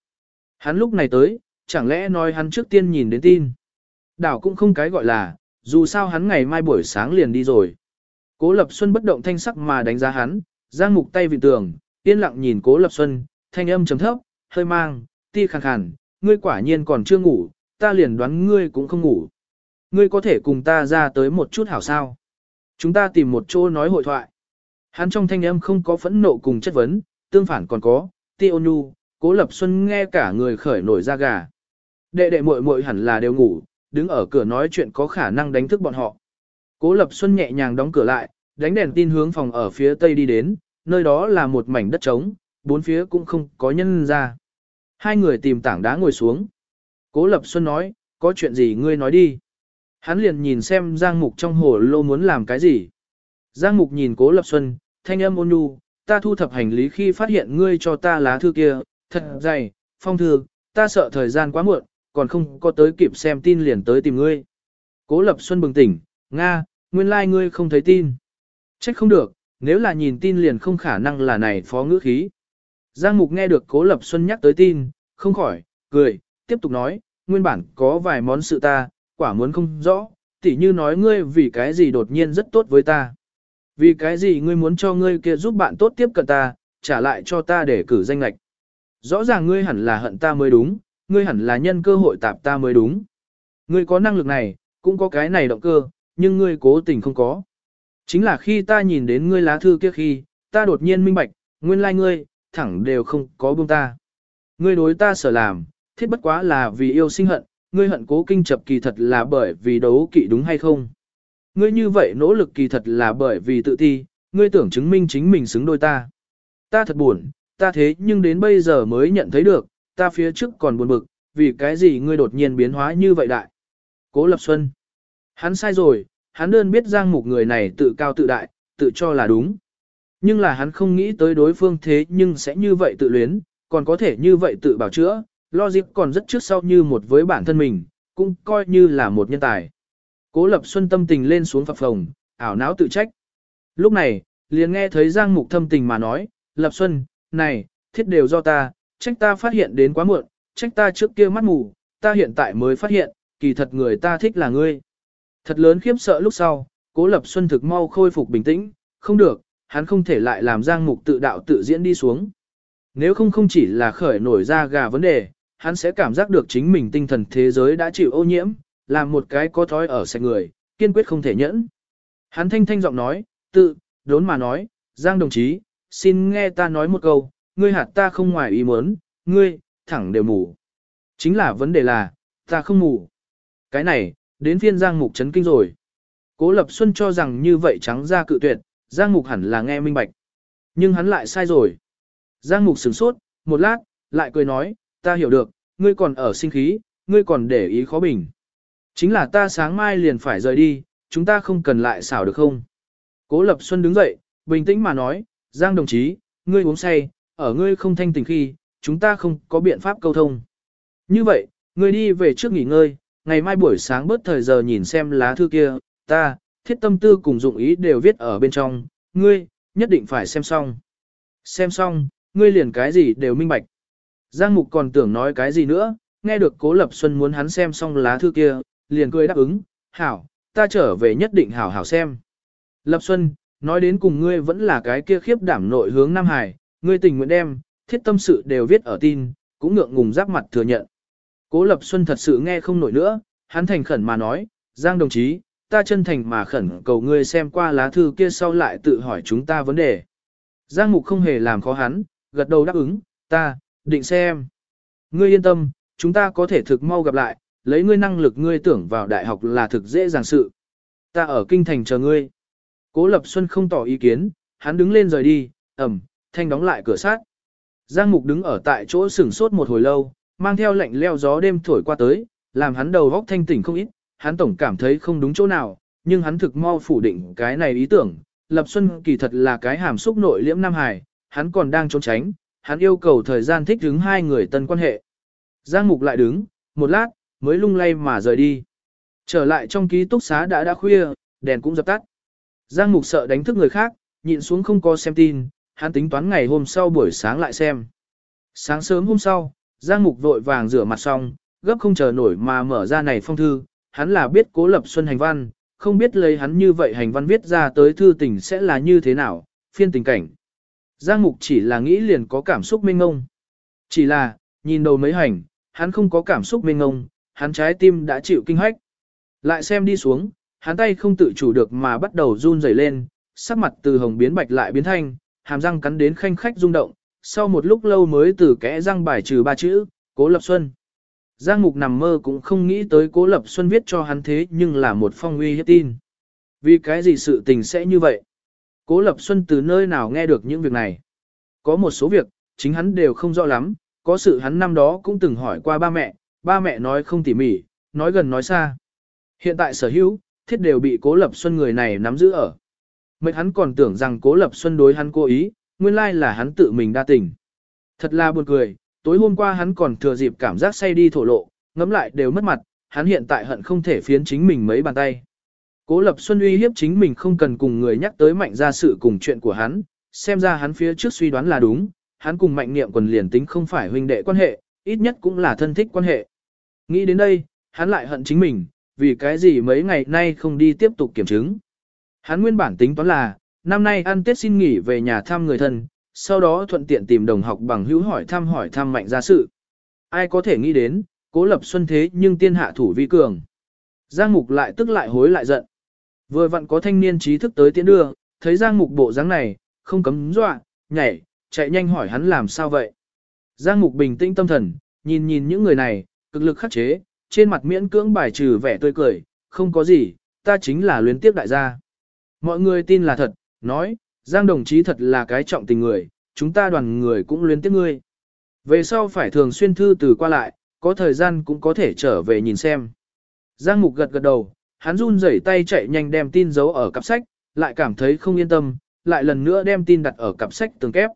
Hắn lúc này tới, chẳng lẽ nói hắn trước tiên nhìn đến tin. Đảo cũng không cái gọi là, dù sao hắn ngày mai buổi sáng liền đi rồi. Cố Lập Xuân bất động thanh sắc mà đánh giá hắn, giang mục tay vị tường, yên lặng nhìn Cố Lập Xuân, thanh âm trầm thấp, hơi mang, ti khàn khàn, ngươi quả nhiên còn chưa ngủ, ta liền đoán ngươi cũng không ngủ. Ngươi có thể cùng ta ra tới một chút hảo sao. Chúng ta tìm một chỗ nói hội thoại. Hắn trong thanh âm không có phẫn nộ cùng chất vấn, tương phản còn có, ti ôn nhu, Cố Lập Xuân nghe cả người khởi nổi da gà. đệ đệ muội muội hẳn là đều ngủ, đứng ở cửa nói chuyện có khả năng đánh thức bọn họ. Cố Lập Xuân nhẹ nhàng đóng cửa lại, đánh đèn tin hướng phòng ở phía tây đi đến, nơi đó là một mảnh đất trống, bốn phía cũng không có nhân ra. Hai người tìm tảng đá ngồi xuống. Cố Lập Xuân nói, có chuyện gì ngươi nói đi. Hắn liền nhìn xem Giang Mục trong hồ lô muốn làm cái gì. Giang Mục nhìn Cố Lập Xuân, thanh âm ôn nhu, ta thu thập hành lý khi phát hiện ngươi cho ta lá thư kia, thật dày, phong thư, ta sợ thời gian quá muộn, còn không có tới kịp xem tin liền tới tìm ngươi. Cố Lập Xuân bừng tỉnh, Nga, nguyên lai like ngươi không thấy tin. Trách không được, nếu là nhìn tin liền không khả năng là này phó ngữ khí. Giang Mục nghe được Cố Lập Xuân nhắc tới tin, không khỏi, cười, tiếp tục nói, nguyên bản có vài món sự ta, quả muốn không rõ, tỉ như nói ngươi vì cái gì đột nhiên rất tốt với ta. Vì cái gì ngươi muốn cho ngươi kia giúp bạn tốt tiếp cận ta, trả lại cho ta để cử danh lạch. Rõ ràng ngươi hẳn là hận ta mới đúng, ngươi hẳn là nhân cơ hội tạp ta mới đúng. Ngươi có năng lực này, cũng có cái này động cơ, nhưng ngươi cố tình không có. Chính là khi ta nhìn đến ngươi lá thư kia khi, ta đột nhiên minh bạch, nguyên lai like ngươi, thẳng đều không có buông ta. Ngươi đối ta sở làm, thiết bất quá là vì yêu sinh hận, ngươi hận cố kinh chập kỳ thật là bởi vì đấu kỵ đúng hay không. Ngươi như vậy nỗ lực kỳ thật là bởi vì tự ti, ngươi tưởng chứng minh chính mình xứng đôi ta. Ta thật buồn, ta thế nhưng đến bây giờ mới nhận thấy được, ta phía trước còn buồn bực, vì cái gì ngươi đột nhiên biến hóa như vậy đại. Cố Lập Xuân. Hắn sai rồi, hắn đơn biết Giang Mục người này tự cao tự đại, tự cho là đúng. Nhưng là hắn không nghĩ tới đối phương thế nhưng sẽ như vậy tự luyến, còn có thể như vậy tự bảo chữa, logic còn rất trước sau như một với bản thân mình, cũng coi như là một nhân tài. Cố Lập Xuân tâm tình lên xuống phập phồng, ảo não tự trách. Lúc này, liền nghe thấy Giang Mục thâm tình mà nói, Lập Xuân, này, thiết đều do ta, trách ta phát hiện đến quá muộn, trách ta trước kia mắt mù, ta hiện tại mới phát hiện, kỳ thật người ta thích là ngươi. Thật lớn khiếp sợ lúc sau, Cố Lập Xuân thực mau khôi phục bình tĩnh, không được, hắn không thể lại làm Giang Mục tự đạo tự diễn đi xuống. Nếu không không chỉ là khởi nổi ra gà vấn đề, hắn sẽ cảm giác được chính mình tinh thần thế giới đã chịu ô nhiễm, làm một cái có thói ở sạch người, kiên quyết không thể nhẫn. Hắn thanh thanh giọng nói, tự, đốn mà nói, Giang đồng chí, xin nghe ta nói một câu, ngươi hạt ta không ngoài ý muốn, ngươi, thẳng đều mù. Chính là vấn đề là, ta không mù. Cái này, đến phiên Giang Mục chấn kinh rồi. Cố Lập Xuân cho rằng như vậy trắng ra cự tuyệt, Giang Mục hẳn là nghe minh bạch. Nhưng hắn lại sai rồi. Giang Mục sửng sốt, một lát, lại cười nói, ta hiểu được, ngươi còn ở sinh khí, ngươi còn để ý khó bình. Chính là ta sáng mai liền phải rời đi, chúng ta không cần lại xảo được không? Cố Lập Xuân đứng dậy, bình tĩnh mà nói, Giang đồng chí, ngươi uống say, ở ngươi không thanh tình khi, chúng ta không có biện pháp câu thông. Như vậy, ngươi đi về trước nghỉ ngơi, ngày mai buổi sáng bớt thời giờ nhìn xem lá thư kia, ta, thiết tâm tư cùng dụng ý đều viết ở bên trong, ngươi, nhất định phải xem xong. Xem xong, ngươi liền cái gì đều minh bạch. Giang Mục còn tưởng nói cái gì nữa, nghe được Cố Lập Xuân muốn hắn xem xong lá thư kia, liền cười đáp ứng, hảo, ta trở về nhất định hảo hảo xem. Lập Xuân, nói đến cùng ngươi vẫn là cái kia khiếp đảm nội hướng Nam Hải, ngươi tình nguyện đem, thiết tâm sự đều viết ở tin, cũng ngượng ngùng giáp mặt thừa nhận. Cố Lập Xuân thật sự nghe không nổi nữa, hắn thành khẩn mà nói, Giang đồng chí, ta chân thành mà khẩn cầu ngươi xem qua lá thư kia sau lại tự hỏi chúng ta vấn đề. Giang Mục không hề làm khó hắn, gật đầu đáp ứng, ta, định xem. Ngươi yên tâm, chúng ta có thể thực mau gặp lại, lấy ngươi năng lực ngươi tưởng vào đại học là thực dễ dàng sự. Ta ở kinh thành chờ ngươi. Cố Lập Xuân không tỏ ý kiến, hắn đứng lên rời đi, ẩm, thanh đóng lại cửa sát. Giang Mục đứng ở tại chỗ sửng sốt một hồi lâu, mang theo lạnh leo gió đêm thổi qua tới, làm hắn đầu góc thanh tỉnh không ít, hắn tổng cảm thấy không đúng chỗ nào, nhưng hắn thực mau phủ định cái này ý tưởng. Lập Xuân kỳ thật là cái hàm xúc nội liễm Nam Hải, hắn còn đang trốn tránh, hắn yêu cầu thời gian thích đứng hai người tân quan hệ. Giang Mục lại đứng, một lát, mới lung lay mà rời đi. Trở lại trong ký túc xá đã đã khuya, đèn cũng dập tắt. Giang Mục sợ đánh thức người khác, nhịn xuống không có xem tin, hắn tính toán ngày hôm sau buổi sáng lại xem. Sáng sớm hôm sau, Giang Mục vội vàng rửa mặt xong, gấp không chờ nổi mà mở ra này phong thư, hắn là biết cố lập xuân hành văn, không biết lấy hắn như vậy hành văn viết ra tới thư tình sẽ là như thế nào, phiên tình cảnh. Giang Mục chỉ là nghĩ liền có cảm xúc mênh ngông. Chỉ là, nhìn đầu mấy hành, hắn không có cảm xúc mênh ngông, hắn trái tim đã chịu kinh hách. Lại xem đi xuống, hắn tay không tự chủ được mà bắt đầu run rẩy lên, sắc mặt từ hồng biến bạch lại biến thanh, hàm răng cắn đến khanh khách rung động, sau một lúc lâu mới từ kẽ răng bài trừ ba chữ, Cố Lập Xuân. Giang Mục nằm mơ cũng không nghĩ tới Cố Lập Xuân viết cho hắn thế nhưng là một phong uy hiếp tin. Vì cái gì sự tình sẽ như vậy? Cố Lập Xuân từ nơi nào nghe được những việc này? Có một số việc, chính hắn đều không rõ lắm, có sự hắn năm đó cũng từng hỏi qua ba mẹ, ba mẹ nói không tỉ mỉ, nói gần nói xa. Hiện tại sở hữu, thiết đều bị Cố Lập Xuân người này nắm giữ ở. Mệnh hắn còn tưởng rằng Cố Lập Xuân đối hắn cố ý, nguyên lai là hắn tự mình đa tình. Thật là buồn cười, tối hôm qua hắn còn thừa dịp cảm giác say đi thổ lộ, ngẫm lại đều mất mặt, hắn hiện tại hận không thể phiến chính mình mấy bàn tay. Cố Lập Xuân uy hiếp chính mình không cần cùng người nhắc tới mạnh ra sự cùng chuyện của hắn, xem ra hắn phía trước suy đoán là đúng, hắn cùng mạnh niệm quần liền tính không phải huynh đệ quan hệ, ít nhất cũng là thân thích quan hệ. Nghĩ đến đây, hắn lại hận chính mình, vì cái gì mấy ngày nay không đi tiếp tục kiểm chứng. Hắn nguyên bản tính toán là, năm nay ăn Tết xin nghỉ về nhà thăm người thân, sau đó thuận tiện tìm đồng học bằng hữu hỏi thăm hỏi thăm mạnh ra sự. Ai có thể nghĩ đến, cố lập xuân thế nhưng tiên hạ thủ vi cường. Giang Mục lại tức lại hối lại giận. Vừa vặn có thanh niên trí thức tới tiễn đưa, thấy Giang Mục bộ dáng này, không cấm dọa, nhảy, chạy nhanh hỏi hắn làm sao vậy. Giang Mục bình tĩnh tâm thần, nhìn nhìn những người này, cực lực khắc chế, trên mặt miễn cưỡng bài trừ vẻ tươi cười, không có gì, ta chính là luyến tiếp đại gia. Mọi người tin là thật, nói, Giang đồng chí thật là cái trọng tình người, chúng ta đoàn người cũng luyến tiếp ngươi. Về sau phải thường xuyên thư từ qua lại, có thời gian cũng có thể trở về nhìn xem. Giang Mục gật gật đầu, hắn run rẩy tay chạy nhanh đem tin giấu ở cặp sách, lại cảm thấy không yên tâm, lại lần nữa đem tin đặt ở cặp sách tường kép.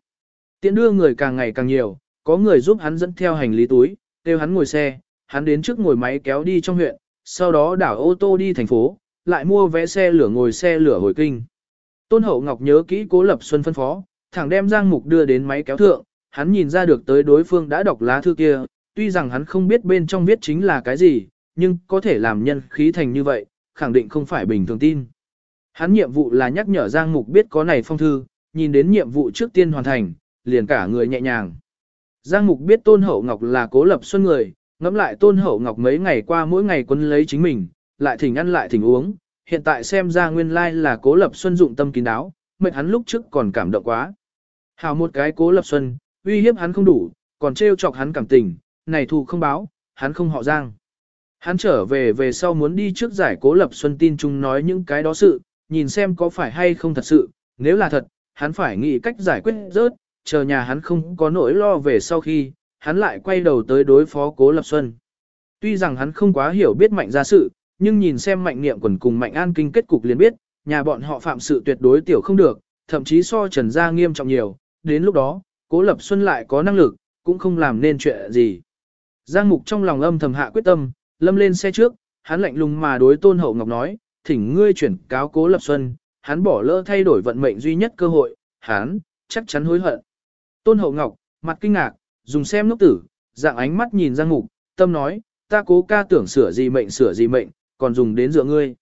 Tiện đưa người càng ngày càng nhiều, có người giúp hắn dẫn theo hành lý túi, kêu hắn ngồi xe, hắn đến trước ngồi máy kéo đi trong huyện, sau đó đảo ô tô đi thành phố, lại mua vé xe lửa ngồi xe lửa hồi kinh. Tôn Hậu Ngọc nhớ kỹ Cố Lập Xuân phân phó, thẳng đem Giang Mục đưa đến máy kéo thượng, hắn nhìn ra được tới đối phương đã đọc lá thư kia, tuy rằng hắn không biết bên trong viết chính là cái gì, nhưng có thể làm nhân khí thành như vậy, khẳng định không phải bình thường tin. Hắn nhiệm vụ là nhắc nhở Giang Mục biết có này phong thư, nhìn đến nhiệm vụ trước tiên hoàn thành, liền cả người nhẹ nhàng. Giang Mục biết Tôn Hậu Ngọc là cố lập xuân người, ngẫm lại Tôn Hậu Ngọc mấy ngày qua mỗi ngày quấn lấy chính mình, lại thỉnh ăn lại thỉnh uống, hiện tại xem ra nguyên lai là cố lập xuân dụng tâm kín đáo, mệnh hắn lúc trước còn cảm động quá. Hào một cái cố lập xuân, uy hiếp hắn không đủ, còn trêu chọc hắn cảm tình, này thù không báo, hắn không họ Giang. Hắn trở về về sau muốn đi trước giải cố lập xuân tin chung nói những cái đó sự, nhìn xem có phải hay không thật sự, nếu là thật, hắn phải nghĩ cách giải quyết rớt, chờ nhà hắn không có nỗi lo về sau khi, hắn lại quay đầu tới đối phó cố lập xuân. Tuy rằng hắn không quá hiểu biết mạnh ra sự, nhưng nhìn xem mạnh niệm quần cùng mạnh an kinh kết cục liền biết, nhà bọn họ phạm sự tuyệt đối tiểu không được, thậm chí so trần gia nghiêm trọng nhiều, đến lúc đó, cố lập xuân lại có năng lực, cũng không làm nên chuyện gì. Giang mục trong lòng âm thầm hạ quyết tâm, lâm lên xe trước, hắn lạnh lùng mà đối tôn hậu ngọc nói, thỉnh ngươi chuyển cáo cố lập xuân, hắn bỏ lỡ thay đổi vận mệnh duy nhất cơ hội, hắn, chắc chắn hối hận. Tôn hậu ngọc, mặt kinh ngạc, dùng xem nốc tử, dạng ánh mắt nhìn Giang Ngục, tâm nói, ta cố ca tưởng sửa gì mệnh sửa gì mệnh, còn dùng đến dựa ngươi.